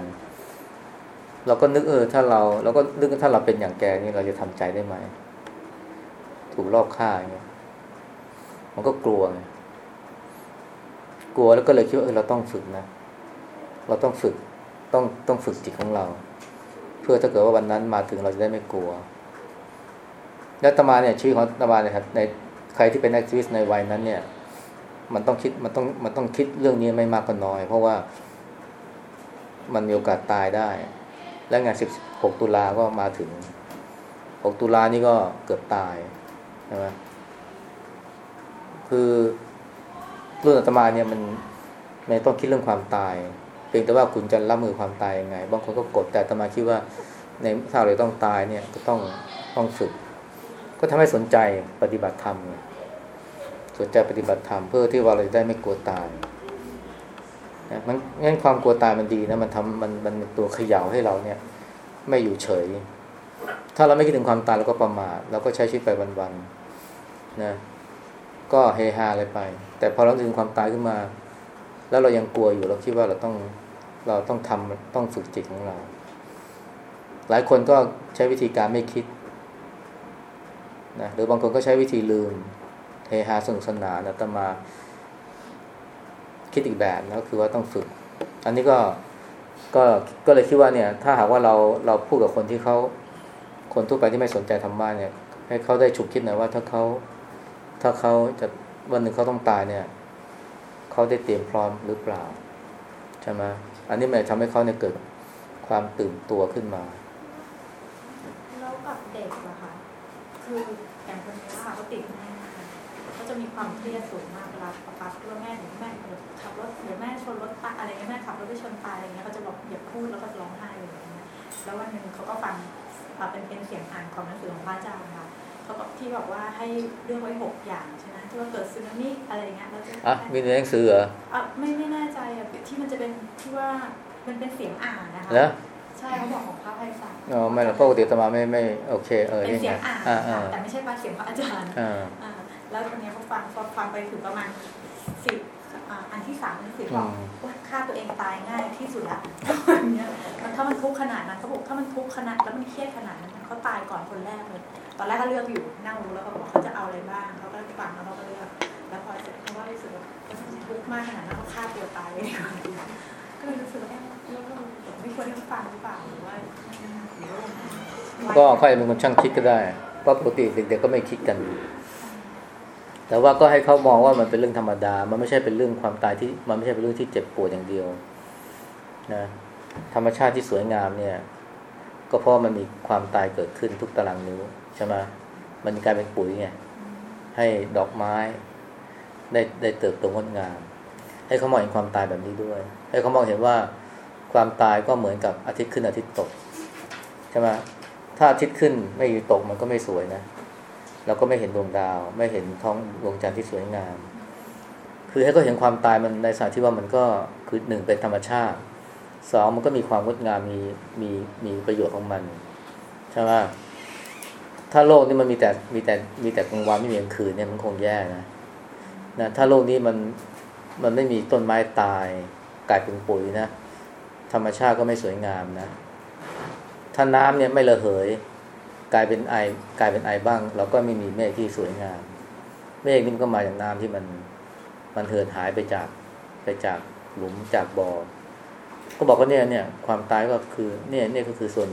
S2: เราก็นึกเออถ้าเราเราก็นึกถ้าเราเป็นอย่างแกนี่เราจะทำใจได้ไหม ถูกลอบฆ่าอย่างเงี้ยมันก็กลัวไงกลัวแล้วก็เลยคิดว่าเออเราต้องฝึกนะ เราต้องฝึกต้องต้องฝึกจิตของเรา เพื่อถ้าเกิดว่าวันนั้นมาถึงเราจะได้ไม่กลัว แล้วอาตมาเนี่ยชีวิตของอาตมาเนี่ยครับในใครที่เป็น activist ในวัยนั้นเนี่ย มันต้องคิดมันต้องมันต้องคิดเรื่องนี้ไม่มากก็น้อย เพราะว่ามันมีโอกาสตายได้ และงานสิบหกตุลาก็มาถึงหกตุลานี่ก็เกือบตายใช่ไหมคือรุ่นอาตมาเนี่ยมันไม่ต้องคิดเรื่องความตาย เพียงแต่ว่าคุณจะรับมือความตายยังไง บางคนก็กดแต่อาตมาคิดว่าในถ้าเราต้องตายเนี่ยก็ต้องต้องฝึก ก็ทำให้สนใจปฏิบัติธรรม สนใจปฏิบัติธรรมเพื่อที่ว่าเราจะได้ไม่กลัวตายนะมันงั้นความกลัวตายมันดีนะมันทำมันมันตัวเขย่าให้เราเนี่ย ไม่อยู่เฉย ถ้าเราไม่คิดถึงความตายเราก็ประมาทเราก็ใช้ชีวิตไปวันๆนะก็เฮฮาอะไรไป แต่พอเราถึงความตายขึ้นมา แล้วเรายังกลัวอยู่เราคิดว่าเราต้องเราต้องทำต้องฝึกจิตของเรา หลายคนก็ใช้วิธีการไม่คิดนะหรือบางคนก็ใช้วิธีลืม เฮฮาสนุกสนานนะแต่มาคิดอีกแบบนะคือว่าต้องฝึก อันนี้ก็ก็ก็เลยคิดว่าเนี่ย ถ้าหากว่าเราเราพูดกับคนที่เขาคนทั่วไปที่ไม่สนใจธรรมะเนี่ย ให้เขาได้ฉุกคิดหน่อยว่าถ้าเขาถ้าเขาจะวันหนึ่งเขาต้องตายเนี่ยเขาได้เตรียมพร้อมหรือเปล่าใช่ไหมอันนี้มันทำให้เขาเนี่ยเกิดความตื่นตัวขึ้นมา
S3: แล้วกับเด็กเหรอคะคือ จะมีความเครียดสูงมากเวลาประกัด้วยแม่ถึงแม่ขับรถเดี๋ยวแม่ชนรถตายอะไรเงี้ยแม่ขับรถไปชนตายอะไรเงี้ยเขาจะบอกอย่าพูดแล้วก็ร้องไห้เลยอย่างเงี้ยแล้ววันหนึ่งเขาก็ฟังอ่าเป็นเป็นเสียงอ่านของหนังสือของพระอาจารย์ค่ะเขาบอกที่บอกว่าให้เรื่องไว้หกอย่างใช่ไหมที่ว่าเกิดสึนามิอะไรเงี้ยแล้วจะ
S2: อะมีในหนังสือเหรอ
S3: อะไม่ไม่แน่ใจอะที่มันจะเป็นที่ว่ามันเป็นเสียงอ่านนะคะ
S2: เหรอ
S3: ใช่เขาบอกของพระไพศาล
S2: อ๋อไม่หรอกปกติอาตมาไม่ไม่โอเคเออ
S3: เป็น
S2: นี่
S3: เสี
S2: ไง
S3: ยงอ่าน
S2: อ่า
S3: ค่ะ
S2: อ่า
S3: แต่ไม่ใช่พระเสียงพระอาจารย์
S2: อ่า
S3: อ่า แล้วคนนี้เขาฟังพอฟังไปถึงประมาณสิบอ่าอันที่สามอันที่สิบบอกว่าฆ่าตัวเองตายง่ายที่สุดละอย่างเงี้ยมันถ้ามันทุกข์ขนาดนั้นเขาบอกถ้ามันทุกข์ขนาดแล้วมันเครียดขนาดนั้นเขาตายก่อนคนแรกเลยตอนแรกก็เลือกอยู่นั่งรู้แล้วก็บอกเขาจะเอาอะไรบ้างเขาก็ฟังแล้วเขาก็เลือกแล้วพอเสร็จเขาก็รู้สึกว่าทุกข์มากขนาดนั้นเขาฆ่าตัวตายเลยดีกว่าก็เลยรู้สึกว่าเอ๊ะแล้วก็ไม่ควรให้เขาฟังหรือเปล่าหรือว่าหรือว่ายังไง
S2: ก็ค่อยเป็นคนช่างคิดก็ได้เพราะปกติเด็กๆก็ไม่คิดกัน แต่ว่าก็ให้เขามองว่ามันเป็นเรื่องธรรมดา มันไม่ใช่เป็นเรื่องความตายที่มันไม่ใช่เป็นเรื่องที่เจ็บปวดอย่างเดียวนะธรรมชาติที่สวยงามเนี่ย ก็เพราะมันมีความตายเกิดขึ้นทุกตารางนิ้วใช่ไหมมันกลายเป็นปุ๋ยไงให้ดอกไม้ ได้ได้เติบโตงดงาม ให้เขามองเห็นความตายแบบนี้ด้วย ให้เขามองเห็นว่าความตายก็เหมือนกับอาทิตย์ขึ้นอาทิตย์ตกใช่ไหมถ้าอาทิตย์ขึ้นไม่ตกมันก็ไม่สวยนะ เราก็ไม่เห็นดวงดาว ไม่เห็นท้องดวงจันทร์ที่สวยงาม คือให้เขาเห็นความตายมันในสาที่ว่ามันก็คือหนึ่งเป็นธรรมชาติสองมันก็มีความงดงามมีมีมีประโยชน์ของมันใช่ไหมถ้าโลกนี้มันมีแต่มีแต่มีแต่กลางวันไม่มีกลางคืนเนี่ยมันคงแย่นะนะถ้าโลกนี้มันมันไม่มีต้นไม้ตายกลายเป็นปุ๋ยนะธรรมชาติก็ไม่สวยงามนะ ถ้าน้ำเนี่ยไม่ระเหย กลายเป็นไอกลายเป็นไอบ้าง เราก็ไม่มีเมฆที่สวยงาม เมฆนี่มันก็มาจากน้ำที่มันมันเหือดหายไปจากไปจากหลุมจากบ่อก็บอกว่าเนี่ยเนี่ย ความตายก็คือเนี่ยเนี่ยก็คือส่วน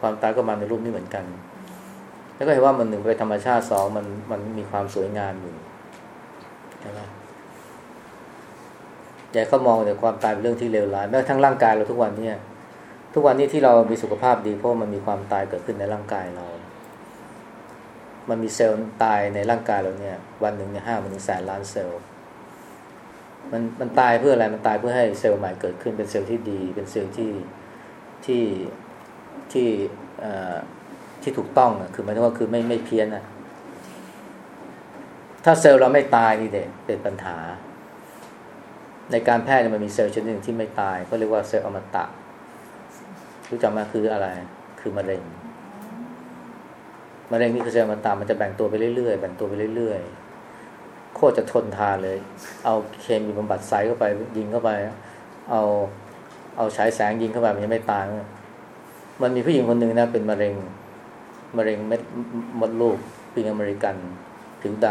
S2: ความตายก็มาในรูปนี้เหมือนกัน แล้วก็เห็นว่ามันหนึ่งเป็นธรรมชาติสองมันมันมีความสวยงามอยู่ใช่ไหมย่าเขามองแต่ความตายเป็นเรื่องที่เลวร้ายแม้กระทั่งร่างกายเราทุกวันเนี่ย ทุกวันนี้ที่เรามีสุขภาพดีเพราะมันมีความตายเกิดขึ้นในร่างกายเรา มันมีเซลล์ตายในร่างกายเราเนี่ย วันหนึ่งเนี่ยห้ามันถึงแสนล้านเซลล์ มันมันตายเพื่ออะไรมันตายเพื่อให้เซลล์ใหม่เกิดขึ้นเป็นเซลล์ที่ดี เป็นเซลล์ที่ที่ที่ที่ถูกต้องอะคือหมายถึงว่าคือไม่ไม่เพี้ยนอะถ้าเซลล์เราไม่ตายนี่เด็เป็นปัญหา ในการแพทย์เนี่ยมันมีเซลล์ชนิดหนึ่งที่ไม่ตายก็เรียกว่าเซลล์อมตะรู้จักมาคืออะไร คือมะเร็ง มะเร็งนี่คือเซลล์อมตะมันจะแบ่งตัวไปเรื่อยๆแบ่งตัวไปเรื่อยๆโคตรจะทนทานเลย เอาเคมีบำบัดใส่เข้าไปยิงเข้าไป เอาเอาฉายแสงยิงเข้าไปมันยังไม่ตายมันมีผู้หญิงคนหนึ่งนะเป็นมะเร็งมะเร็งเม็ดมดลูกผู้หญิงอเมริกันผิวด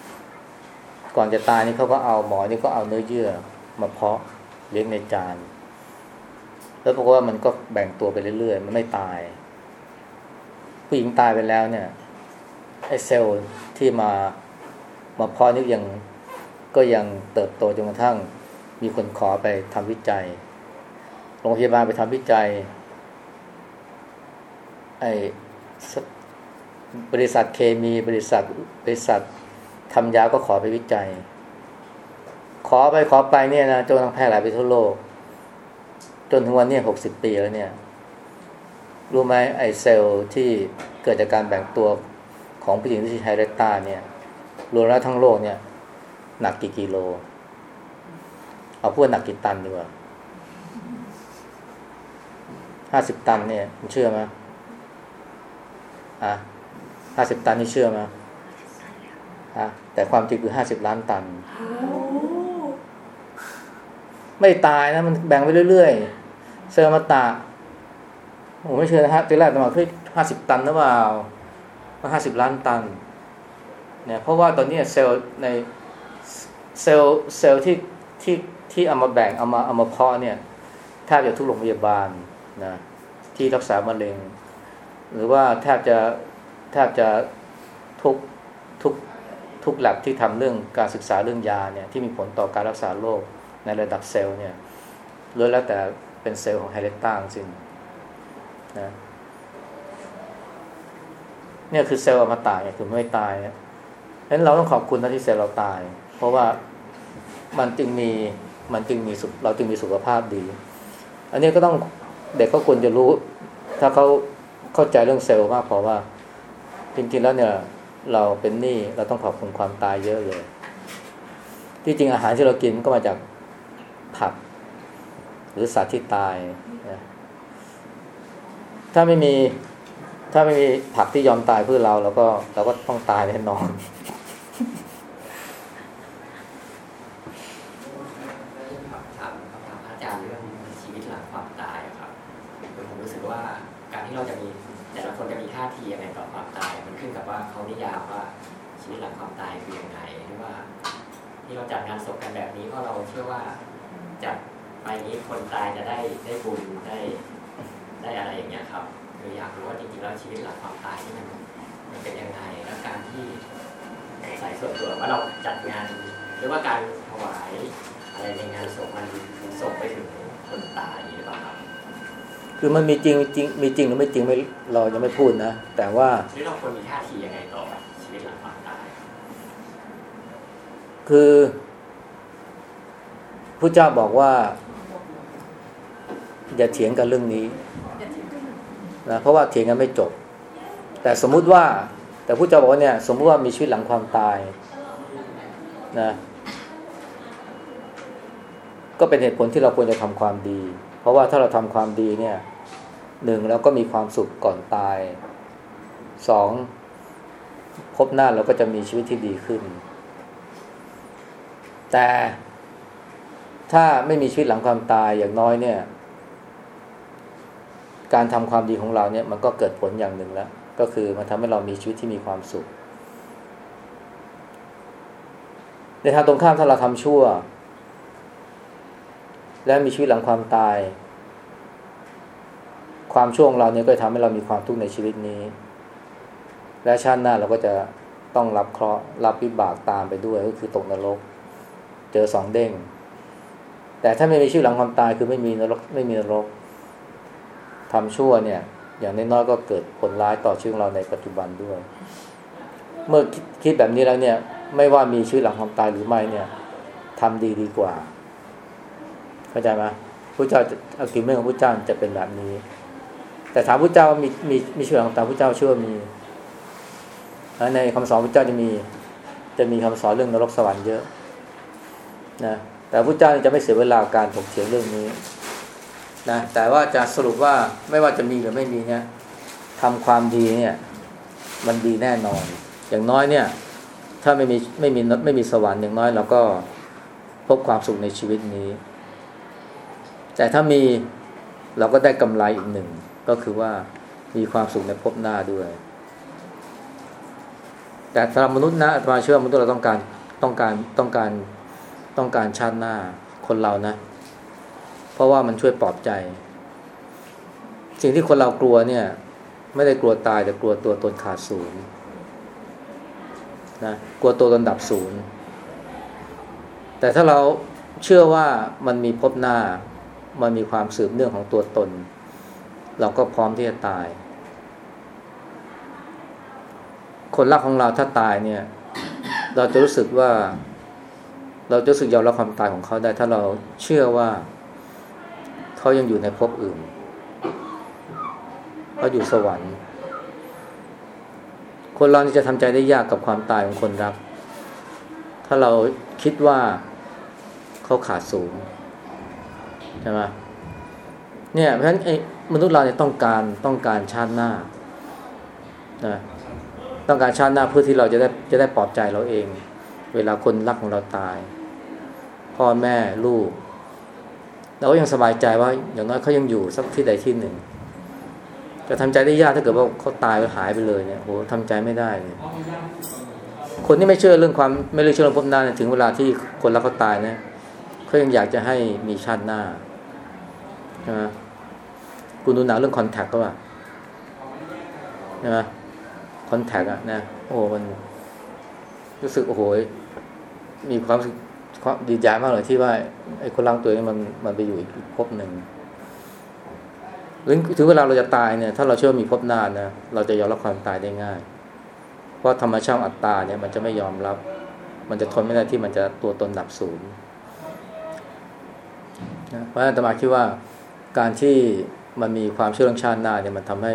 S2: ำก่อนจะตายนี่เขาก็เอาหมอนี่ก็เอาเนื้อเยื่อ มาเพาะเลี้ยงในจาน แล้วปรากฏว่ามันก็แบ่งตัวไปเรื่อยๆ มันไม่ตาย ผู้หญิงตายไปแล้วเนี่ยไอ้เซลล์ที่มามาพาะนี่ยังก็ยังเติบโตจนกระทั่งมีคนขอไปทำวิจัย โรงพยาบาลไปทำวิจัย ไอ้บริษัทเคมีบริษัทบริษัททำยาก็ขอไปวิจัย ขอไปขอไปเนี่ยนะจนทั้งแพร่หลายไปทั่วโลก จนถึงวันนี้หกสิบปีแล้วเนี่ย รู้ไหมไอเซลล์ที่เกิดจากการแบ่งตัวของผู้หญิงที่ชื่อไฮเรตตาเนี่ยรวมแล้วทั้งโลกเนี่ย หนักกี่กิโล เอาพูดหนักกี่ตันดีกว่าห้าสิบตันเนี่ยมันเชื่อไหมอะห้าสิบตันนี่เชื่อไหมอะแต่ความจริงคือห้าสิบล้านตัน ไม่ตายนะ มันแบ่งไปเรื่อยๆ เซลล์มาตา ผมไม่เชื่อนะฮะตีแรกตมาคือห้าสิบตันหรือเปล่ามาห้าสิบล้านตันเนี่ยเพราะว่าตอนนี้เซลล์ในเซลล์เซลล์ที่ที่ที่เอามาแบ่งเอามาเอามาเพาะเนี่ยแทบจะทุกโรงพยาบาลนะที่รักษามะเร็ง หรือว่าแทบจะแทบจะทุกทุกทุกแลบที่ทำเรื่องการศึกษาเรื่องยาเนี่ยที่มีผลต่อการรักษาโรคในระดับเซลล์เนี่ยล้วนแล้วแต่เป็นเซลล์ของเฮนเรียตตาสิ้น นะเนี่ยคือเซลล์อมตะเนี่ยคือไม่ตายเนี่ยฉะนั้นเราต้องขอบคุณนะที่เซลล์เราตาย เพราะว่ามันจึงมีมันจึงมีสุขเราจึงมีสุขภาพดี อันนี้ก็ต้องเด็กก็ควรจะรู้ ถ้าเขาเข้าใจเรื่องเซลล์มากพอว่า จริงๆแล้วเนี่ย เราเป็นหนี้เราต้องขอบคุณความตายเยอะเลย ที่จริงอาหารที่เรากินก็มาจากผัก หรือสัตว์ที่ตาย ถ้าไม่มี ถ้าไม่มีผักที่ยอมตายเพื่อเราเราก็เราก็ต้องตายแน่นอน
S11: ถามอาจารย์เรื่องชีวิตหลังความตายครับผมรู้สึกว่าการที่เราจะมีแต่ละคนจะมีท่าทียังไงต่อความตาย มันขึ้นกับว่าเขานิยามว่าชีวิตหลังความตายคือยังไงหรือว่าที่เราจัดงานศพกันแบบนี้เพราะเราเชื่อว่าจัดไปนี้คนตายจะได้ได้บุญได้ ได้อะไรอย่างเงี้ยครับคืออยากรู้ว่าจริงๆแล้วชีวิตหลังความตายที่มันมันเป็นยังไงแล้วการที่ใส่ส่วนตัวว่าเราจัดงานหรือว่าการถวายอะไรในงานศพมันส่งไปถึงคนตายหรือเปล่าครับ
S2: คือมันมีจริงจริงมีจริงหรือไม่จริงไม่เรายังไม่พูดนะ แต่ว่า
S11: หรือเราควรมีท่าทียังไงต่อชีวิตหลังความตาย
S2: คือพระเจ้าบอกว่า อย่าเถียงกันเรื่องนี้ นะเพราะว่าเถียงกันไม่จบ แต่สมมุติว่า แต่พระเจ้าบอกว่าเนี่ย สมมุติว่ามีชีวิตหลังความตายนะก็เป็นเหตุผลที่เราควรจะทำความดี เพราะว่าถ้าเราทำความดีเนี่ยหนึ่งเราก็มีความสุขก่อนตายสองพบหน้าเราก็จะมีชีวิตที่ดีขึ้น แต่ถ้าไม่มีชีวิตหลังความตายอย่างน้อยเนี่ย การทำความดีของเราเนี่ยมันก็เกิดผลอย่างหนึ่งแล้ว ก็คือมันทำให้เรามีชีวิตที่มีความสุข ในทางตรงข้ามถ้าเราทำชั่ว และมีชีวิตหลังความตาย ความช่วของเราเนี่ยก็จะทำให้เรามีความทุกข์ในชีวิตนี้ และชาติหน้าเราก็จะต้องรับเคราะห์รับวิบากตามไปด้วยก็คือตกนรก เจอสองเด้ง แต่ถ้าไม่มีชีวิตหลังความตายคือไม่มีนรกไม่มีนรก ทำชั่วเนี่ย อย่างน้อยๆก็เกิดผลร้ายต่อชีวิตของเราในปัจจุบันด้วย เมื่อคิดคิดแบบนี้แล้วเนี่ย ไม่ว่ามีชีวิตหลังความตายหรือไม่เนี่ยทำดีดีกว่า เข้าใจไหมพระเจ้าอักิเมนของพระเจ้าจะเป็นแบบนี้ แต่ถามพระเจ้ามีมีมีชีวิตหลังตายพระเจ้าเชื่อมีในคำสอนพระเจ้าจะมี จะมีคำสอนเรื่องนรกสวรรค์เยอะนะแต่พระเจ้าจะไม่เสียเวลาการถกเถียงเรื่องนี้ นะแต่ว่าจะสรุปว่าไม่ว่าจะมีหรือไม่มีเนี่ยทำความดีเนี่ย มันดีแน่นอน อย่างน้อยเนี่ย ถ้าไม่มีไม่มีไม่มีสวรรค์อย่างน้อยเราก็พบความสุขในชีวิตนี้ แต่ถ้ามีเราก็ได้กำไรอีกหนึ่ง ก็คือว่ามีความสุขในภพหน้าด้วย แต่สำหรับมนุษย์นะอาตมาเชื่อว่ามนุษย์เราต้องการต้องการต้องการต้องการชาติหน้าคนเรานะ ราะว่ามันช่วยปลอบใจ สิ่งที่คนเรากลัวเนี่ย ไม่ได้กลัวตายแต่กลัวตัวตนขาดศูนย์นะกลัวตัวตนดับศูนย์แต่ถ้าเราเชื่อว่ามันมีภพหน้า มันมีความสืบเนื่องของตัวตน เราก็พร้อมที่จะตาย คนรักของเราถ้าตายเนี่ย เราจะรู้สึกว่า เราจะรู้สึกยอมรับความตายของเขาได้ ถ้าเราเชื่อว่า เขายังอยู่ในภพอื่นเขาอยู่สวรรค์ คนเราจะทำใจได้ยากกับความตายของคนรัก ถ้าเราคิดว่าเขาขาดศูนย์ใช่ไหมเนี่ยเพราะฉะนั้นไอ้มนุษย์เราเนี่ยต้องการต้องการชาติหน้านะต้องการชาติหน้าเพื่อที่เราจะได้จะได้ปลอบใจเราเอง เวลาคนรักของเราตาย พ่อแม่ลูก เราก็ยังสบายใจว่า อย่างน้อยเขายังอยู่สักที่ใดที่หนึ่งจะทำใจได้ยากถ้าเกิดว่าเขาตายไปหายไปเลยเนี่ยโหทำใจไม่ได้เลยคนที่ไม่เชื่อเรื่องความไม่เชื่อเรื่องพบหน้าเนี่ยถึงเวลาที่คนรักเขาตายเนี่ยเขายังอยากจะให้มีชาติหน้าใช่ไหมคุณดูหนังเรื่องคอนแทคก็ว่าใช่ไหมคอนแทคอะนะโอ้มันรู้สึกโอ้โหมีความ ความดีใจมากเลยที่ว่าไอ้คนรักตัวนี้มันมันไปอยู่อีกภพหนึ่งหรือถึงเวลาเราจะตายเนี่ย ถ้าเราเชื่อมีภพหน้านะเราจะยอมรับความตายได้ง่าย เพราะธรรมชาติอัตตาเนี่ยมันจะไม่ยอมรับ มันจะทนไม่ได้ที่มันจะตัวตนดับศูนย์นะเพราะฉะนั้นธรรมาคิดว่าการที่มันมีความเชื่อเรื่องชาติหน้าเนี่ยมันทำให้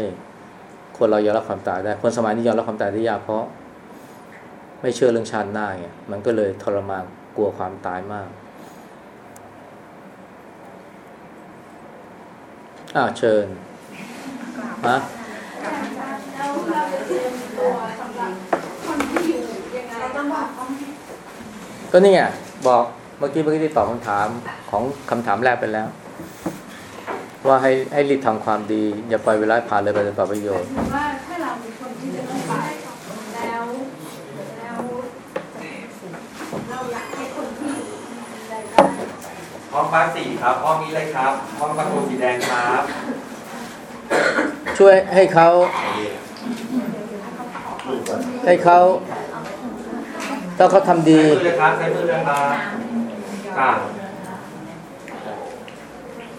S2: คนเรายอมรับความตายได้ คนสมัยนี้ยอมรับความตายได้ยากเพราะ ไม่เชื่อเรื่องชาติหน้าไงมันก็เลยทรมาน กลัวความตายมากอ่าเชิญฮะก็นี่ไงบอกเมื่อกี้เมื่อกี้ที่ตอบคำถามของคำถามแรกไปแล้ว ว่าให้ให้รีบทำความดี อย่าปล่อยเวลาผ่านเลยไปโดยเปล่าประโยชน์
S3: ว่าถ้าเราเป็นคนที่จะต้องไปแล้วแล้วเราอยากให้คนที่ได้ได้
S12: ห้องฟ้าสี่ครับ ห้องนี้เลยครับ ห้องประตูสีแดงครับ
S2: ช่วยให้เขาให้เขาถ้าเขาทำดี
S12: ใช้มือเลยครับใช้มือเลยครับค่ะ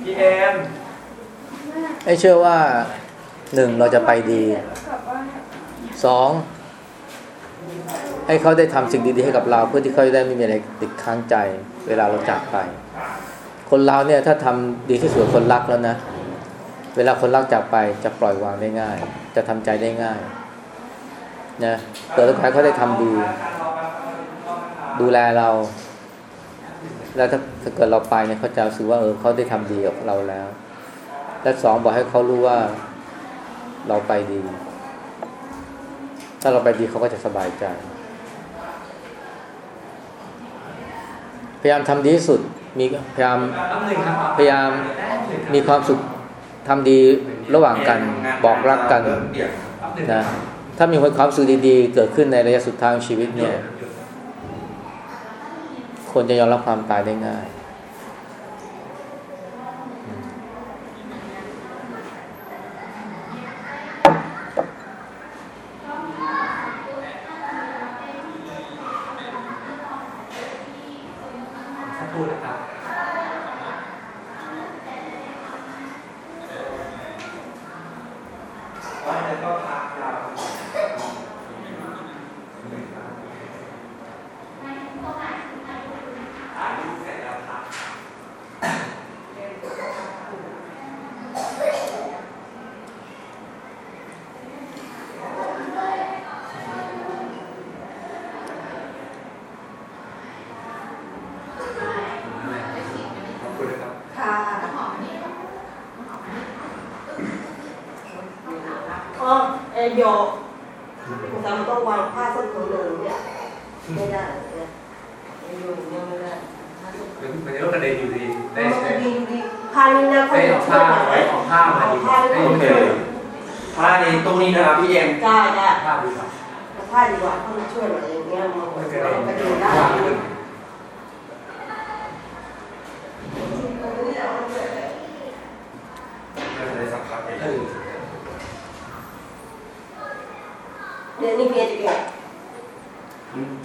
S12: พี่เอ็ม
S2: ให้เชื่อว่าหนึ่งเราจะไปดีสองให้เขาได้ทำสิ่งดีๆให้กับเรา เพื่อที่เขาจะได้ไม่มีอะไรติดค้างใจ เวลาเราจากไป คนเราเนี่ยถ้าทำดีที่สุดคนรักแล้วนะ เวลาคนรักจากไปจะปล่อยวางได้ง่าย จะทำใจได้ง่ายนะเปิดโอกาสเขาได้ทำดี ดูแลเรา แล้วถ้าเกิดเราไปเนี่ยเขาจะรู้สึกว่าเออเขาได้ทำดีกับเราแล้ว และสองบอกให้เขารู้ว่าเราไปดี ถ้าเราไปดีเขาก็จะสบายใจ พยายามทำดีที่สุด มีพยายามพยายามมีความสุขทำดีระหว่างกันบอกรักกันนะถ้ามีความสุขดีๆ เกิดขึ้นในระยะสุดท้ายของชีวิตเนี่ย คนจะยอมรับความตายได้ง่าย
S12: เอ
S13: อโยแต่มันต้องวางผ้าสักตัวหนึ่งเนี่ยไม่ได้เนี่ยเออโยเนี่ยไม่ได้
S14: มันจะต้องกระเด็นอยู่ดีได้
S13: มัน
S14: ได้
S13: ดีดีผ้านี่นะเขา
S14: ได้
S13: จะ
S14: เอา
S13: ช่ว
S14: ผ้าย
S13: ไหน
S14: ไว้เอาผ้ามาดีกว่าได้
S13: โอเค
S12: ผ้าในตู้นี้นะครับพี่เอ็ม
S13: ได้ได้
S14: ผ้าดีกว่า
S13: ผ้าดีกว่าเขาช่วยหน่อยอย่างเงี้ยมัน
S14: มันก
S13: ก
S14: ระ
S13: ระ
S14: เด็น
S13: เด็นได้
S14: วางขึ้ น
S12: เลยสักพัก
S14: เออ
S13: เนี่ยนี่เมียจะเก็บ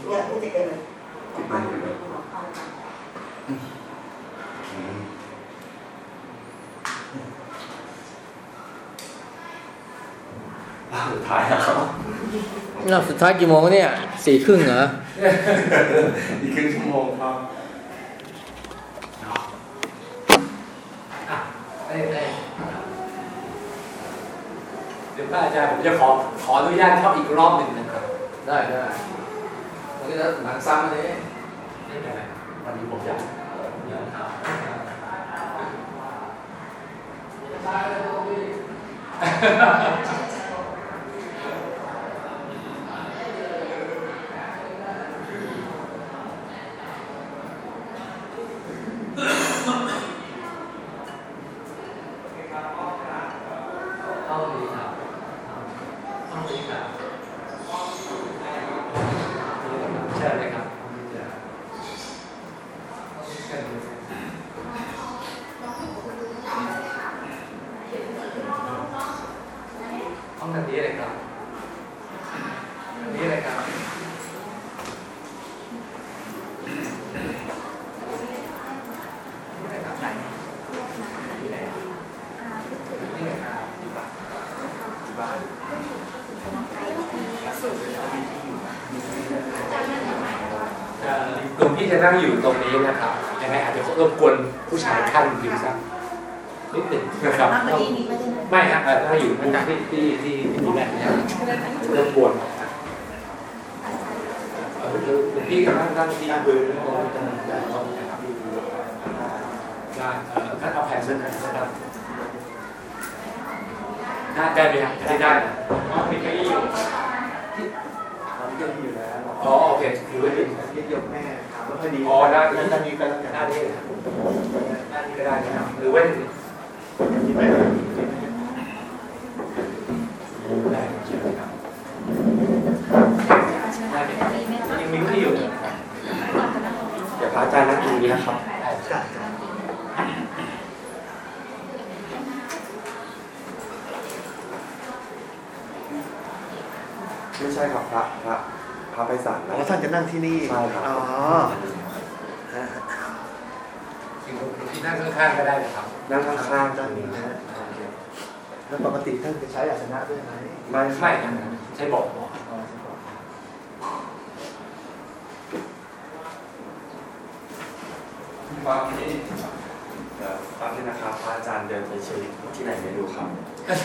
S13: เนี่ยนี่จะเก็บเลย
S12: สุดท้ายแล้ว
S2: รอบสุดท้ายกี่โมงเนี่ยสี่ครึ่งเหรอ
S12: อีกครึ่งชั่วโมงครับ
S14: อะได้ได้ เดี๋ยวพระอาจารย์ผมจะขอขออนุญาตเข้าอีกรอบหนึ่งนะครับ
S2: ได้ได้มันก็จะหนังซ้ำเลย
S14: ไม่เป็นไรวันนี้ผมอยา
S7: ก
S14: ห้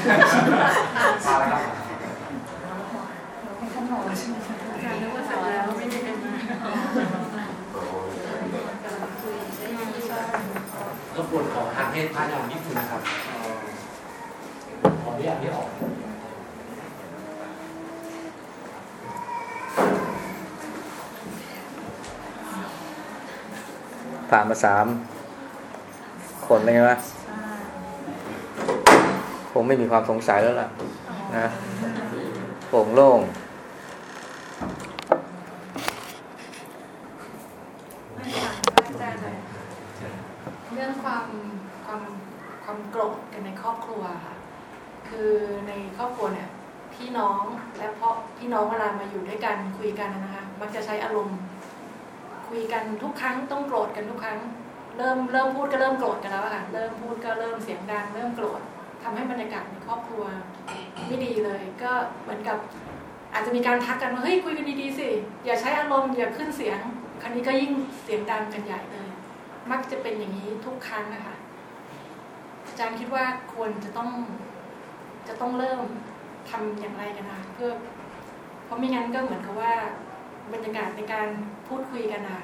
S14: มา
S7: แล้ว
S14: ครับอา
S12: จารย์นึ
S1: กว่าเสร็จแล้วไม่ได้เป็นมา
S12: โอ้โห
S14: วดขอทางเพศพระอาจารย์นิดนึงนะครับขออนุญาตนี้ออก
S2: ผ่านมาสามคนเลยไหม งไม่มีความสงสัยแล้วล่ะนะโปร่งโล่ง
S15: เรื่องความความความโกรธกันในครอบครัวค่ะ คือในครอบครัวเนี่ยพี่น้องและพ่อพี่น้องเวลามาอยู่ด้วยกันคุยกันนะคะ มักจะใช้อารมณ์คุยกันทุกครั้งต้องโกรธกันทุกครั้ง เริ่มเริ่มพูดก็เริ่มโกรธกันแล้วค่ะ เริ่มพูดก็เริ่มเสียงดังเริ่มโกรธ ทำให้บรรยากาศในครอบครัวไม่ดีเลย ก็เหมือนกับอาจจะมีการทักกันว่าเฮ้ยคุยกันดีๆสิอย่าใช้อารมณ์อย่าขึ้นเสียง ครั้นี้ก็ยิ่งเสียงดังกันใหญ่เลย มักจะเป็นอย่างนี้ทุกครั้งนะคะอาจารย์คิดว่าควรจะต้องจะต้องเริ่มทำอย่างไรกันนะเพื่อเพราะไม่งั้นก็เหมือนกับว่าบรรยากาศในการพูดคุยกันนะ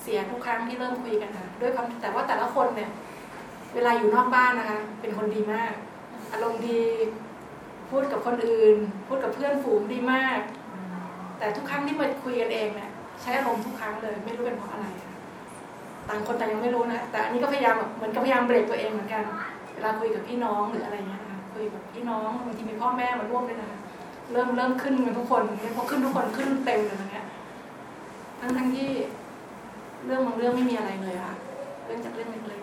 S15: เสียทุกครั้งที่เริ่มคุยกันนะด้วยความแต่ว่าแต่ละคนเนี่ย เวลาอยู่นอกบ้านนะคะ เป็นคนดีมาก อารมณ์ดี พูดกับคนอื่น พูดกับเพื่อนฝูงดีมาก แต่ทุกครั้งที่มาคุยกันเองเนี่ยใช้อารมณ์ทุกครั้งเลย ไม่รู้เป็นเพราะอะไร ต่างคนต่างยังไม่รู้นะ แต่อันนี้ก็พยายามแบบเหมือนกับพยายามเบรกตัวเองเหมือนกัน เวลาคุยกับพี่น้องหรืออะไรเงี้ยนะคุยกับพี่น้องบางทีมีพ่อแม่มาร่วมด้วยนะคะเริ่มเริ่มขึ้นกันทุกคนพอขึ้นทุกคนขึ้นเต็มเลยอย่างเงี้ย ทั้งทั้งที่เรื่องบางเรื่องไม่มีอะไรเลยค่ะ เรื่องจากเรื่องเล็ก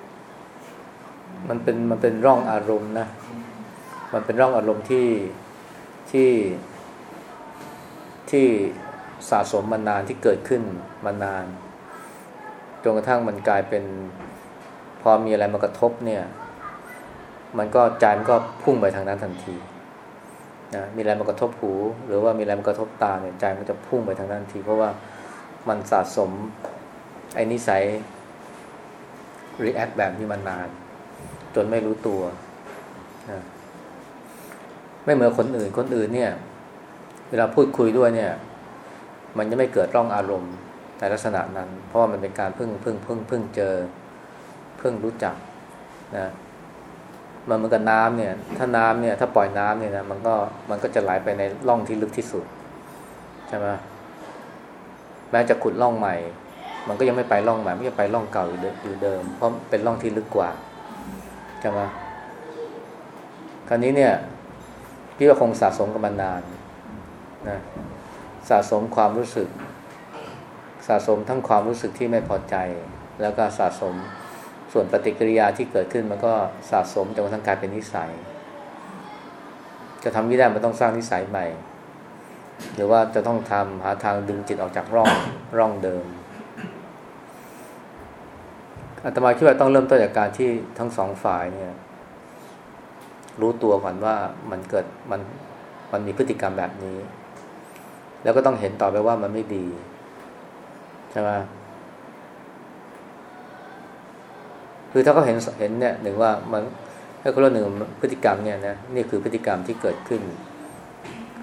S2: มันเป็นมันเป็นร่องอารมณ์นะ มันเป็นร่องอารมณ์ที่ที่ที่สะสมมานานที่เกิดขึ้นมานานจนกระทั่งมันกลายเป็น พอมีอะไรมากระทบเนี่ย มันก็ใจมันก็พุ่งไปทางนั้นทันทีนะมีอะไรมากระทบหู หรือว่ามีอะไรมากระทบตาเนี่ยใจมันจะพุ่งไปทางนั้นทันทีเพราะว่ามันสะสมไอ้นิสัย react แบบนี้มานาน จนไม่รู้ตัวนะไม่เหมือนคนอื่นคนอื่นเนี่ย เวลาพูดคุยด้วยเนี่ย มันจะไม่เกิดร่องอารมณ์ในลักษณะนั้น เพราะว่ามันเป็นการเพิ่งเพิ่งเพิ่งเพิ่งเจอ เพิ่งรู้จักนะมันเหมือนกับน้ำเนี่ย ถ้าน้ำเนี่ย ถ้าปล่อยน้ำเนี่ยนะมันก็มันก็จะไหลไปในร่องที่ลึกที่สุดใช่ไหมแม้จะขุดร่องใหม่ มันก็ยังไม่ไปร่องใหม่ไม่จะไปร่องเก่าอยู่เดิม เพราะเป็นร่องที่ลึกกว่า ใช่ไหมคราวนี้เนี่ย พี่ว่าคงสะสมกันมานานนะสะสมความรู้สึก สะสมทั้งความรู้สึกที่ไม่พอใจ แล้วก็สะสมส่วนปฏิกิริยาที่เกิดขึ้นมันก็สะสมจนกระทั่งกลายเป็นนิสัย จะทำไม่ได้มันต้องสร้างนิสัยใหม่ หรือว่าจะต้องทำหาทางดึงจิตออกจากร่องร่องเดิม อาตมาคิดว่าต้องเริ่มต้นจากการที่ทั้งสองฝ่ายเนี่ย รู้ตัวก่อนว่ามันเกิดมันมันมีพฤติกรรมแบบนี้ แล้วก็ต้องเห็นต่อไปว่ามันไม่ดีใช่ไหมคือถ้าเขาเห็นเห็นเนี่ยหนึ่งว่ามันถ้าเขาเรื่องหนึ่งพฤติกรรมเนี่ยนะนี่คือพฤติกรรมที่เกิดขึ้น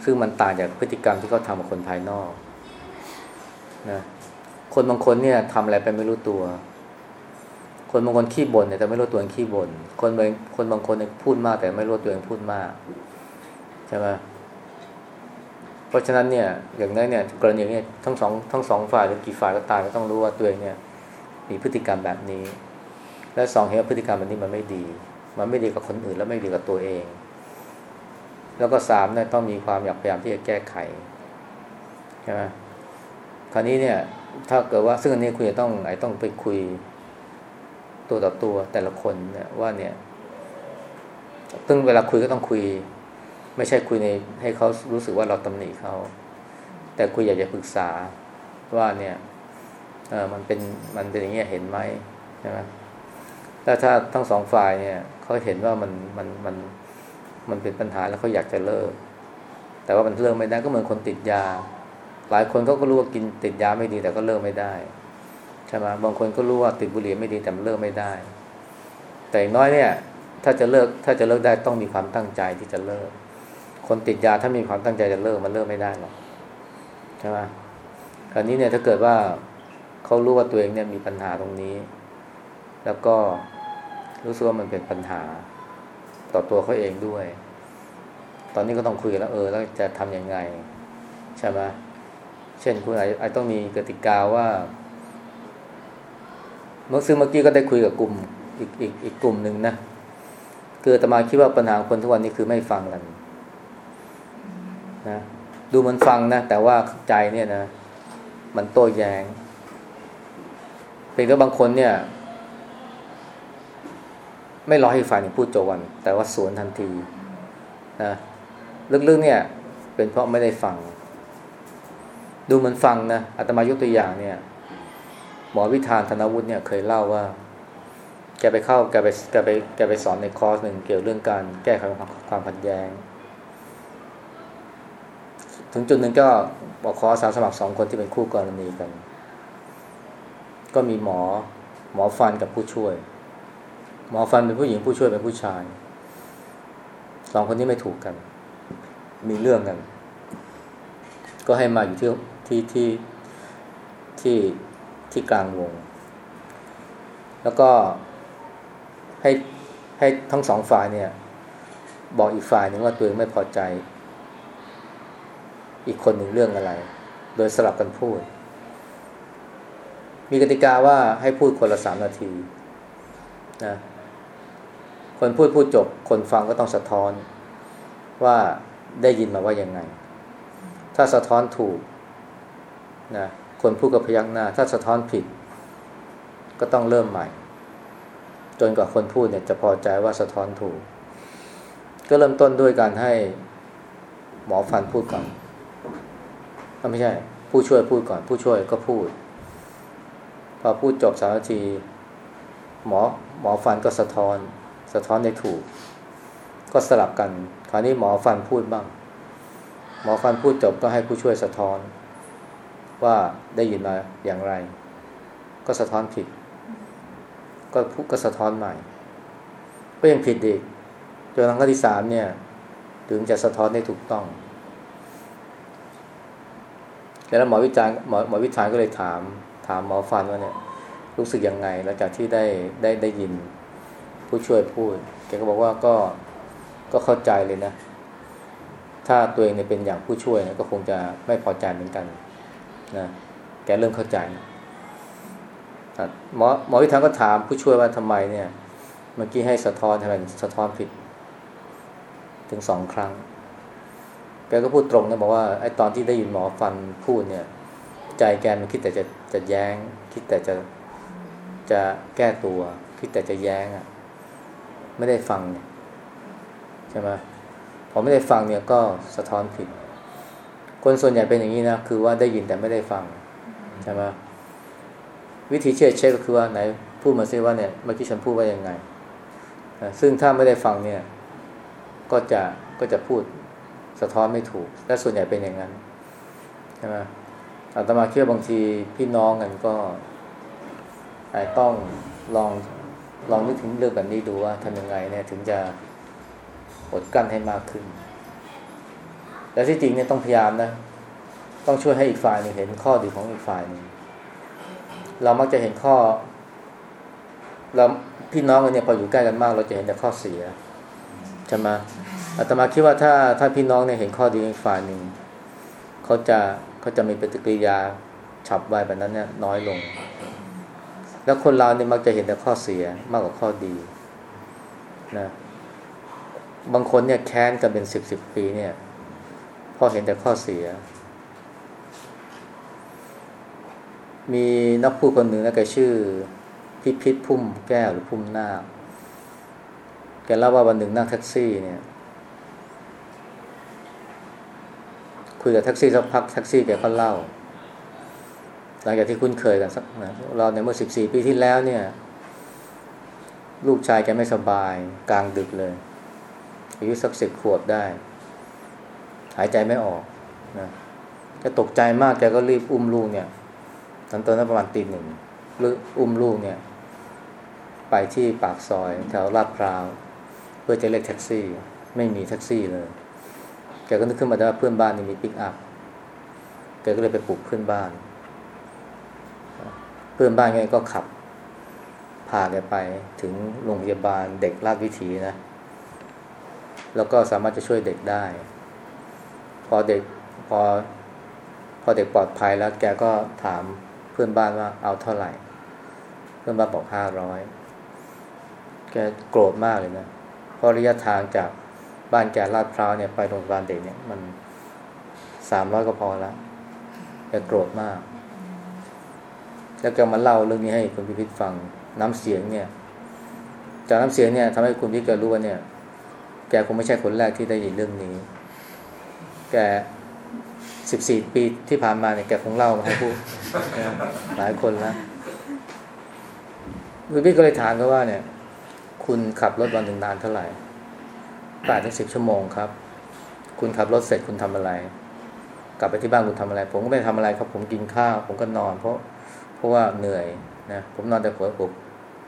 S2: ซึ่งมันต่างจากพฤติกรรมที่เขาทำกับคนภายนอกนะคนบางคนเนี่ยทำอะไรไปไม่รู้ตัว คนบางคนขี้บ่นเนี่ยแต่ไม่รู้ตัวเองขี้บ่นคนบางคนบางคนเนี่ยพูดมาก แต่ไม่รู้ตัวเองพูดมากใช่ไหมเพราะฉะนั้นเนี่ย อย่างนั้นเนี่ยกรณีเนี่ยทั้งสองทั้งสองฝ่ายหรือกี่ฝ่ายก็ตามก็ต้องรู้ว่าตัวเองเนี่ย มีพฤติกรรมแบบนี้ และสองเห็นว่าพฤติกรรมแบบนี้มันไม่ดี มันไม่ดีกับคนอื่น แล้วไม่ดีกับตัวเอง แล้วก็สามเนี่ยต้องมีความอยากพยายามที่จะแก้ไขใช่ไหมคราวนี้เนี่ย ถ้าเกิดว่าซึ่งอันนี้คุณจะต้องไหนต้องไปคุย ตัวต่อตัวแต่ละคนเนี่ยว่าเนี่ยซึ่งเวลาคุยก็ต้องคุย ไม่ใช่คุยในให้เขารู้สึกว่าเราตำหนิเขา แต่คุยอยากจะปรึกษาว่าเนี่ยเออมันเป็นมันเป็นอย่างเงี้ยเห็นไหมใช่ไหมแล้วถ้าทั้งสองฝ่ายเนี่ยเขาเห็นว่ามันมันมันมันเป็นปัญหาแล้วเขาอยากจะเลิก แต่ว่ามันเลิกไม่ได้ก็เหมือนคนติดยา หลายคนเขาก็รู้ว่ากินติดยาไม่ดีแต่ก็เลิกไม่ได้ ใช่ไหมบางคนก็รู้ว่าติดบุหรี่ไม่ดีแต่มันเลิกไม่ได้ แต่อย่างน้อยเนี่ย ถ้าจะเลิกถ้าจะเลิกได้ต้องมีความตั้งใจที่จะเลิก คนติดยาถ้ามีความตั้งใจจะเลิกมันเลิกไม่ได้หรอกใช่ไหมคราวนี้เนี่ยถ้าเกิดว่าเขารู้ว่าตัวเองเนี่ยมีปัญหาตรงนี้ แล้วก็รู้สึกว่ามันเป็นปัญหา ต่อตัวเขาเองด้วย ตอนนี้ก็ต้องคุยกันแล้วเออแล้วจะทำยังไง ใช่ไหมเช่นคุณอาจอาจต้องมีกติกาว่า เมื่อซึ่งเมื่อกี้ก็ได้คุยกับกลุ่มอีกอีกอีกกลุ่มหนึ่งนะคือตมาคิดว่าปัญหาคนทุกวันนี้คือไม่ฟังกันนะดูมันฟังนะแต่ว่าใจเนี่ยนะ มันโต้แยง้งเป็นก็บางคนเนี่ย ไม่รอให้ฝ่ายหนึ่งพูดจบวัน แต่ว่าสวนทันทีนะลึกๆเนี่ย เป็นเพราะไม่ได้ฟัง ดูมันฟังนะอาตมายกตัวอย่างเนี่ย มอวิธานธนวุฒิเนี่ยเคยเล่าว่า แกไปเข้าแกไปแกไปแกไปสอนในคอร์สหนึ่งเกี่ยวเรื่องการแก้ไขความขัดแย้ง ถึงจุดหนึ่งก็บอกขอสาสมัครสองคนที่เป็นคู่กรณีกัน ก็มีหมอหมอฟันกับผู้ช่วย หมอฟันเป็นผู้หญิงผู้ช่วยเป็นผู้ชายสองคนนี้ไม่ถูกกัน มีเรื่องกัน ก็ให้มาอยู่ที่ที่ที่ที่ ที่กลางวง แล้วก็ให้ให้ทั้งสองฝ่ายเนี่ย บอกอีกฝ่ายหนึ่งว่าตัวเองไม่พอใจ อีกคนหนึ่งเรื่องอะไร โดยสลับกันพูด มีกติกาว่าให้พูดคนละสามนาทีนะคนพูดพูดจบ คนฟังก็ต้องสะท้อนว่าได้ยินมาว่ายังไง ถ้าสะท้อนถูกนะ คนพูดกับพยักหน้า ถ้าสะท้อนผิด ก็ต้องเริ่มใหม่ จนกว่าคนพูดเนี่ยจะพอใจว่าสะท้อนถูก ก็เริ่มต้นด้วยการให้หมอฟันพูดก่อนไม่ใช่ ผู้ช่วยพูดก่อน ผู้ช่วยก็พูด พอพูดจบสามนาทีหมอหมอฟันก็สะท้อน สะท้อนได้ถูก ก็สลับกัน คราวนี้หมอฟันพูดบ้าง หมอฟันพูดจบก็ให้ผู้ช่วยสะท้อน ว่าได้ยินมาอย่างไร ก็สะท้อนผิด ก็พูดก็สะท้อนใหม่ ก็ยังผิดอีกจนครั้งที่สามเนี่ย ถึงจะสะท้อนได้ถูกต้อง แล้วหมอวิจารณ์หมอหมอวิจารณ์ก็เลยถาม ถามหมอฟันว่าเนี่ย รู้สึกยังไงหลังจากที่ได้ได้ได้ยินผู้ช่วยพูดแกก็บอกว่าก็ก็เข้าใจเลยนะ ถ้าตัวเองเนี่ยเป็นอย่างผู้ช่วยนะก็คงจะไม่พอใจเหมือนกัน นะแกเริ่มเข้าใจหมอหมอวิทานก็ถามผู้ช่วยว่าทำไมเนี่ย เมื่อกี้ให้สะท้อนทำไมสะท้อนผิด ถึงสองครั้ง แกก็พูดตรงนะบอกว่าไอ้ตอนที่ได้ยินหมอฟันพูดเนี่ย ใจแกมันคิดแต่จะจะแย้ง คิดแต่จะจะแก้ตัว คิดแต่จะแย้งอะ ไม่ได้ฟังใช่ไหมพอไม่ได้ฟังเนี่ยก็สะท้อนผิด คนส่วนใหญ่เป็นอย่างนี้นะคือว่าได้ยินแต่ไม่ได้ฟังใช่ไหมวิธีเช็คเช็คก็คือว่าไหนพูดมาซิว่าเนี่ยเมื่อกี้ฉันพูดว่ายังไงซึ่งถ้าไม่ได้ฟังเนี่ย ก็จะก็จะพูดสะท้อนไม่ถูก และส่วนใหญ่เป็นอย่างนั้นใช่ไหมอาตมาคิดว่าบางทีพี่น้องกันก็อาจต้องลองลองนึกถึงเรื่องแบบนี้ดูว่าทำยังไงเนี่ย ถึงจะอดกั้นให้มากขึ้น แต่ที่จริงเนี่ยต้องพยายามนะ ต้องช่วยให้อีกฝ่ายหนึ่งเห็นข้อดีของอีกฝ่ายหนึ่งเรามักจะเห็นข้อ เราพี่น้องกันเนี่ยพออยู่ใกล้กันมาก เราจะเห็นแต่ข้อเสียใช่ไหมอาตมาคิดว่าถ้าถ้าพี่น้องเนี่ยเห็นข้อดีอีกฝ่ายหนึ่งเขาจะเขาจะมีปฏิกิริยาฉับไวแบบนั้นเนี่ยน้อยลง แล้วคนเราเนี่ยมักจะเห็นแต่ข้อเสียมากกว่าข้อดีนะบางคนเนี่ยแค้นกันเป็นสิบสิบปีเนี่ย พอเห็นแต่ข้อเสีย มีนักพูดคนหนึ่งนะแกชื่อ พิพิธพุ่มแก้วหรือพุ่มนาคแกเล่าว่าวันหนึ่งนั่งแท็กซี่เนี่ย คุยกับแท็กซี่สักพักแท็กซี่แกก็เล่า หลังจากที่คุ้นเคยกันสักนะเราในเมื่อสิบสี่ปีที่แล้วเนี่ย ลูกชายแกไม่สบาย กลางดึกเลยอายุสักสิบขวบได้ หายใจไม่ออกนะแกตกใจมากแกก็รีบอุ้มลูกเนี่ยตอนตอนนั้นประมาณตีหนึ่งหรืออุ้มลูกเนี่ย ไปที่ปากซอยแถวลาดพร้าว เพื่อจะเรียกแท็กซี่ ไม่มีแท็กซี่เลย แกก็นึกขึ้นมาได้ว่าเพื่อนบ้านนี่มีปิกอัพแกก็เลยไปปลุกเพื่อนบ้าน เพื่อนบ้านไงก็ขับพาแกไปถึงโรงพยาบาลเด็กราชวิถีนะ แล้วก็สามารถจะช่วยเด็กได้ พอเด็กพอพอเด็กปลอดภัยแล้วแกก็ถามเพื่อนบ้านว่าเอาเท่าไหร่ เพื่อนบ้านบอกห้าร้อยแกโกรธมากเลยนะเพราะระยะทางจากบ้านแกลาดพร้าวเนี่ยไปโรงพยาบาลเด็กเนี่ยมันสามร้อยก็พอแล้วแกโกรธมาก แล้วแกมาเล่าเรื่องนี้ให้คุณพิพิธฟังน้ำเสียงเนี่ย จากน้ำเสียงเนี่ยทำให้คุณพิพิธรู้ว่าเนี่ย แกคงไม่ใช่คนแรกที่ได้ยินเรื่องนี้ กสิบสี่ปีที่ผ่านมาเนี่ยแกคงเล่ามาให้ผู้หลายคนแล้วคุณพี่ก็เลยถามเขาว่าเนี่ย คุณขับรถวันหนึ่งนานเท่าไหร่แปดถึงสิบชั่วโมงครับ คุณขับรถเสร็จคุณทำอะไร กลับไปที่บ้านคุณทำอะไร ผมก็ไม่ทำอะไรครับผมกินข้าว ผมก็นอน เพราะเพราะว่าเหนื่อยนะผมนอนแต่หัวผม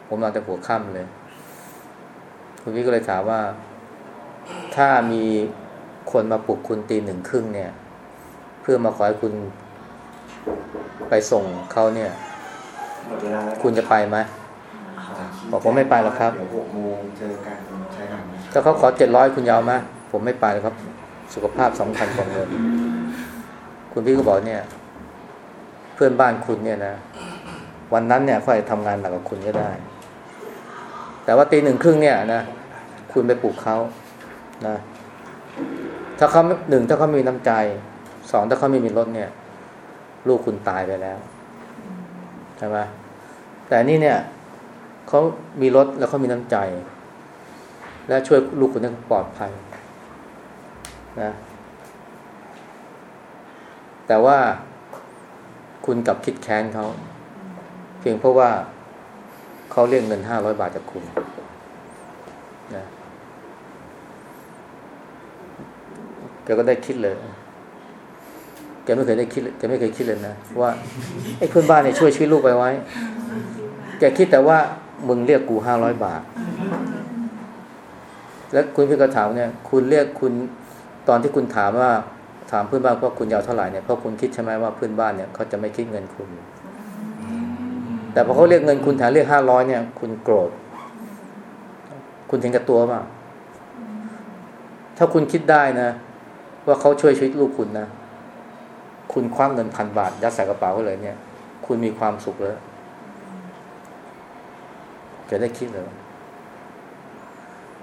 S2: ผมนอนแต่หัวค่ำเลย คุณพี่ก็เลยถามว่า ถ้ามี คนมาปลุกคุณตีหนึ่งครึ่งเนี่ย เพื่อมาขอให้คุณไปส่งเขาเนี่ย
S12: หมดเวลาแล้ว
S2: คุณจะไปไหมบอกผมไม่ไปหรอกครับ
S12: เดี๋ยวหกโมงเจอกันใช่ครับ
S2: ถ้าเขาขอเจ็ดร้อยคุณยาวไหมผมไม่ไปหรอกครับ สุขภาพสำคัญกว่าเงินคุณพี่ก็บอกเนี่ย เพื่อนบ้านคุณเนี่ยนะวันนั้นเนี่ยเขาอาจจะทำงานหนักกว่าคุณก็ได้ แต่ว่าตีหนึ่งครึ่งเนี่ยนะคุณไปปลุกเขานะ ถ้าเขาหนึ่งถ้าเขามีน้ำใจสองถ้าเขาไม่มีรถเนี่ย ลูกคุณตายไปแล้วใช่ไหมแต่นี่เนี่ยเขามีรถแล้วเขามีน้ำใจ และช่วยลูกคุณให้ปลอดภัยนะแต่ว่าคุณกลับคิดแค้นเขาเพียงเพราะว่าเขาเรียกเงินห้าร้อยบาทจากคุณนะแกก็ได้คิดเลยแกไม่เคยได้คิดแกไม่เคยคิดเลยนะว่าไอ้เพื่อนบ้านเนี่ยช่วยชีวิตลูกไปไว้ แกคิดแต่ว่ามึงเรียกกูห้าร้อยบาท แล้วคุณพี่ก็ถามเนี่ย คุณเรียกคุณตอนที่คุณถามว่าถามเพื่อนบ้านว่าคุณยาวเท่าไหร่เนี่ยเพราะคุณคิดใช่ไหมว่าเพื่อนบ้านเนี่ยเขาจะไม่คิดเงินคุณ แต่พอเขาเรียกเงินคุณแถมเรียกห้าร้อยเนี่ย คุณโกรธ คุณถึงกับตัวเปล่าถ้าคุณคิดได้นะ ว่าเขาช่วยชีวิตลูกคุณนะ คุณคว้าเงินพันบาท ยัดใส่กระเป๋าไว้เลยเนี่ย คุณมีความสุขแล้วแกได้คิดเลย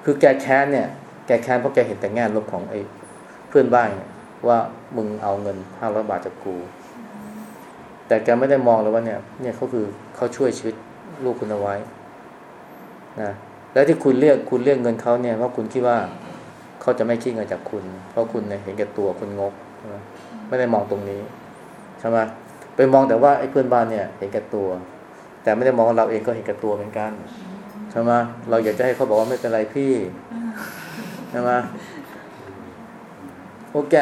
S2: คือแกแค้นเนี่ย แกแค้นเพราะแกเห็นแต่แง่ลบของไอ้เพื่อนบ้านเนี่ยว่ามึงเอาเงินห้าร้อยบาทจากกู แต่แกไม่ได้มองเลยว่าเนี่ย เนี่ยเขาคือเขาช่วยชีวิตลูกคุณเอาไว้นะแล้วที่คุณเรียกคุณเรียกเงินเขาเนี่ยเพราะคุณคิดว่า เขาจะไม่คิดเงินจากคุณ เพราะคุณเนี่ยเห็นแก่ตัวคุณงกใช่ไหมไม่ได้มองตรงนี้ใช่ไหมไปมองแต่ว่าไอ้เพื่อนบ้านเนี่ยเห็นแก่ตัว แต่ไม่ได้มองเราเองก็เห็นแก่ตัวเหมือนกันใช่ไหมเราอยากจะให้เขาบอกว่าไม่เป็นไรพี่ใช่ไหมโอ้แก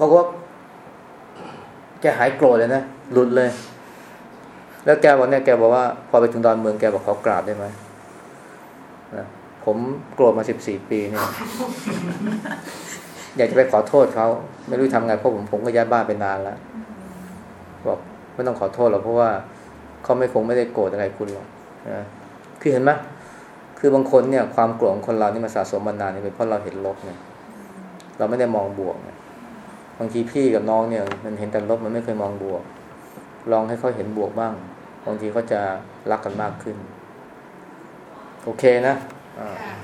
S2: บอกว่าแกหายโกรธเลยนะหลุดเลย แล้วแกบอกเนี่ยแกบอกว่า พอไปถึงดอนเมืองแกบอกเขากราบได้ไหม ผมโกรธมาสิบสี่ปีเนี่ยอยากจะไปขอโทษเขาไม่รู้ทำไงเพราะผมผมก็ย้ายบ้านไปนานแล้วบอกไม่ต้องขอโทษหรอกเพราะว่าเขาไม่คงไม่ได้โกรธอะไรคุณหรอกนะคือเห็นไหมคือบางคนเนี่ยความโกรธของคนเรานี่มันสะสมมานานนี่เป็นเพราะเราเห็นลบเนี่ย เราไม่ได้มองบวกเนี่ยบางทีพี่กับน้องเนี่ย มันเห็นแต่ลบมันไม่เคยมองบวก ลองให้เขาเห็นบวกบ้าง บางทีเขาจะรักกันมากขึ้น โอเคนะ อ่า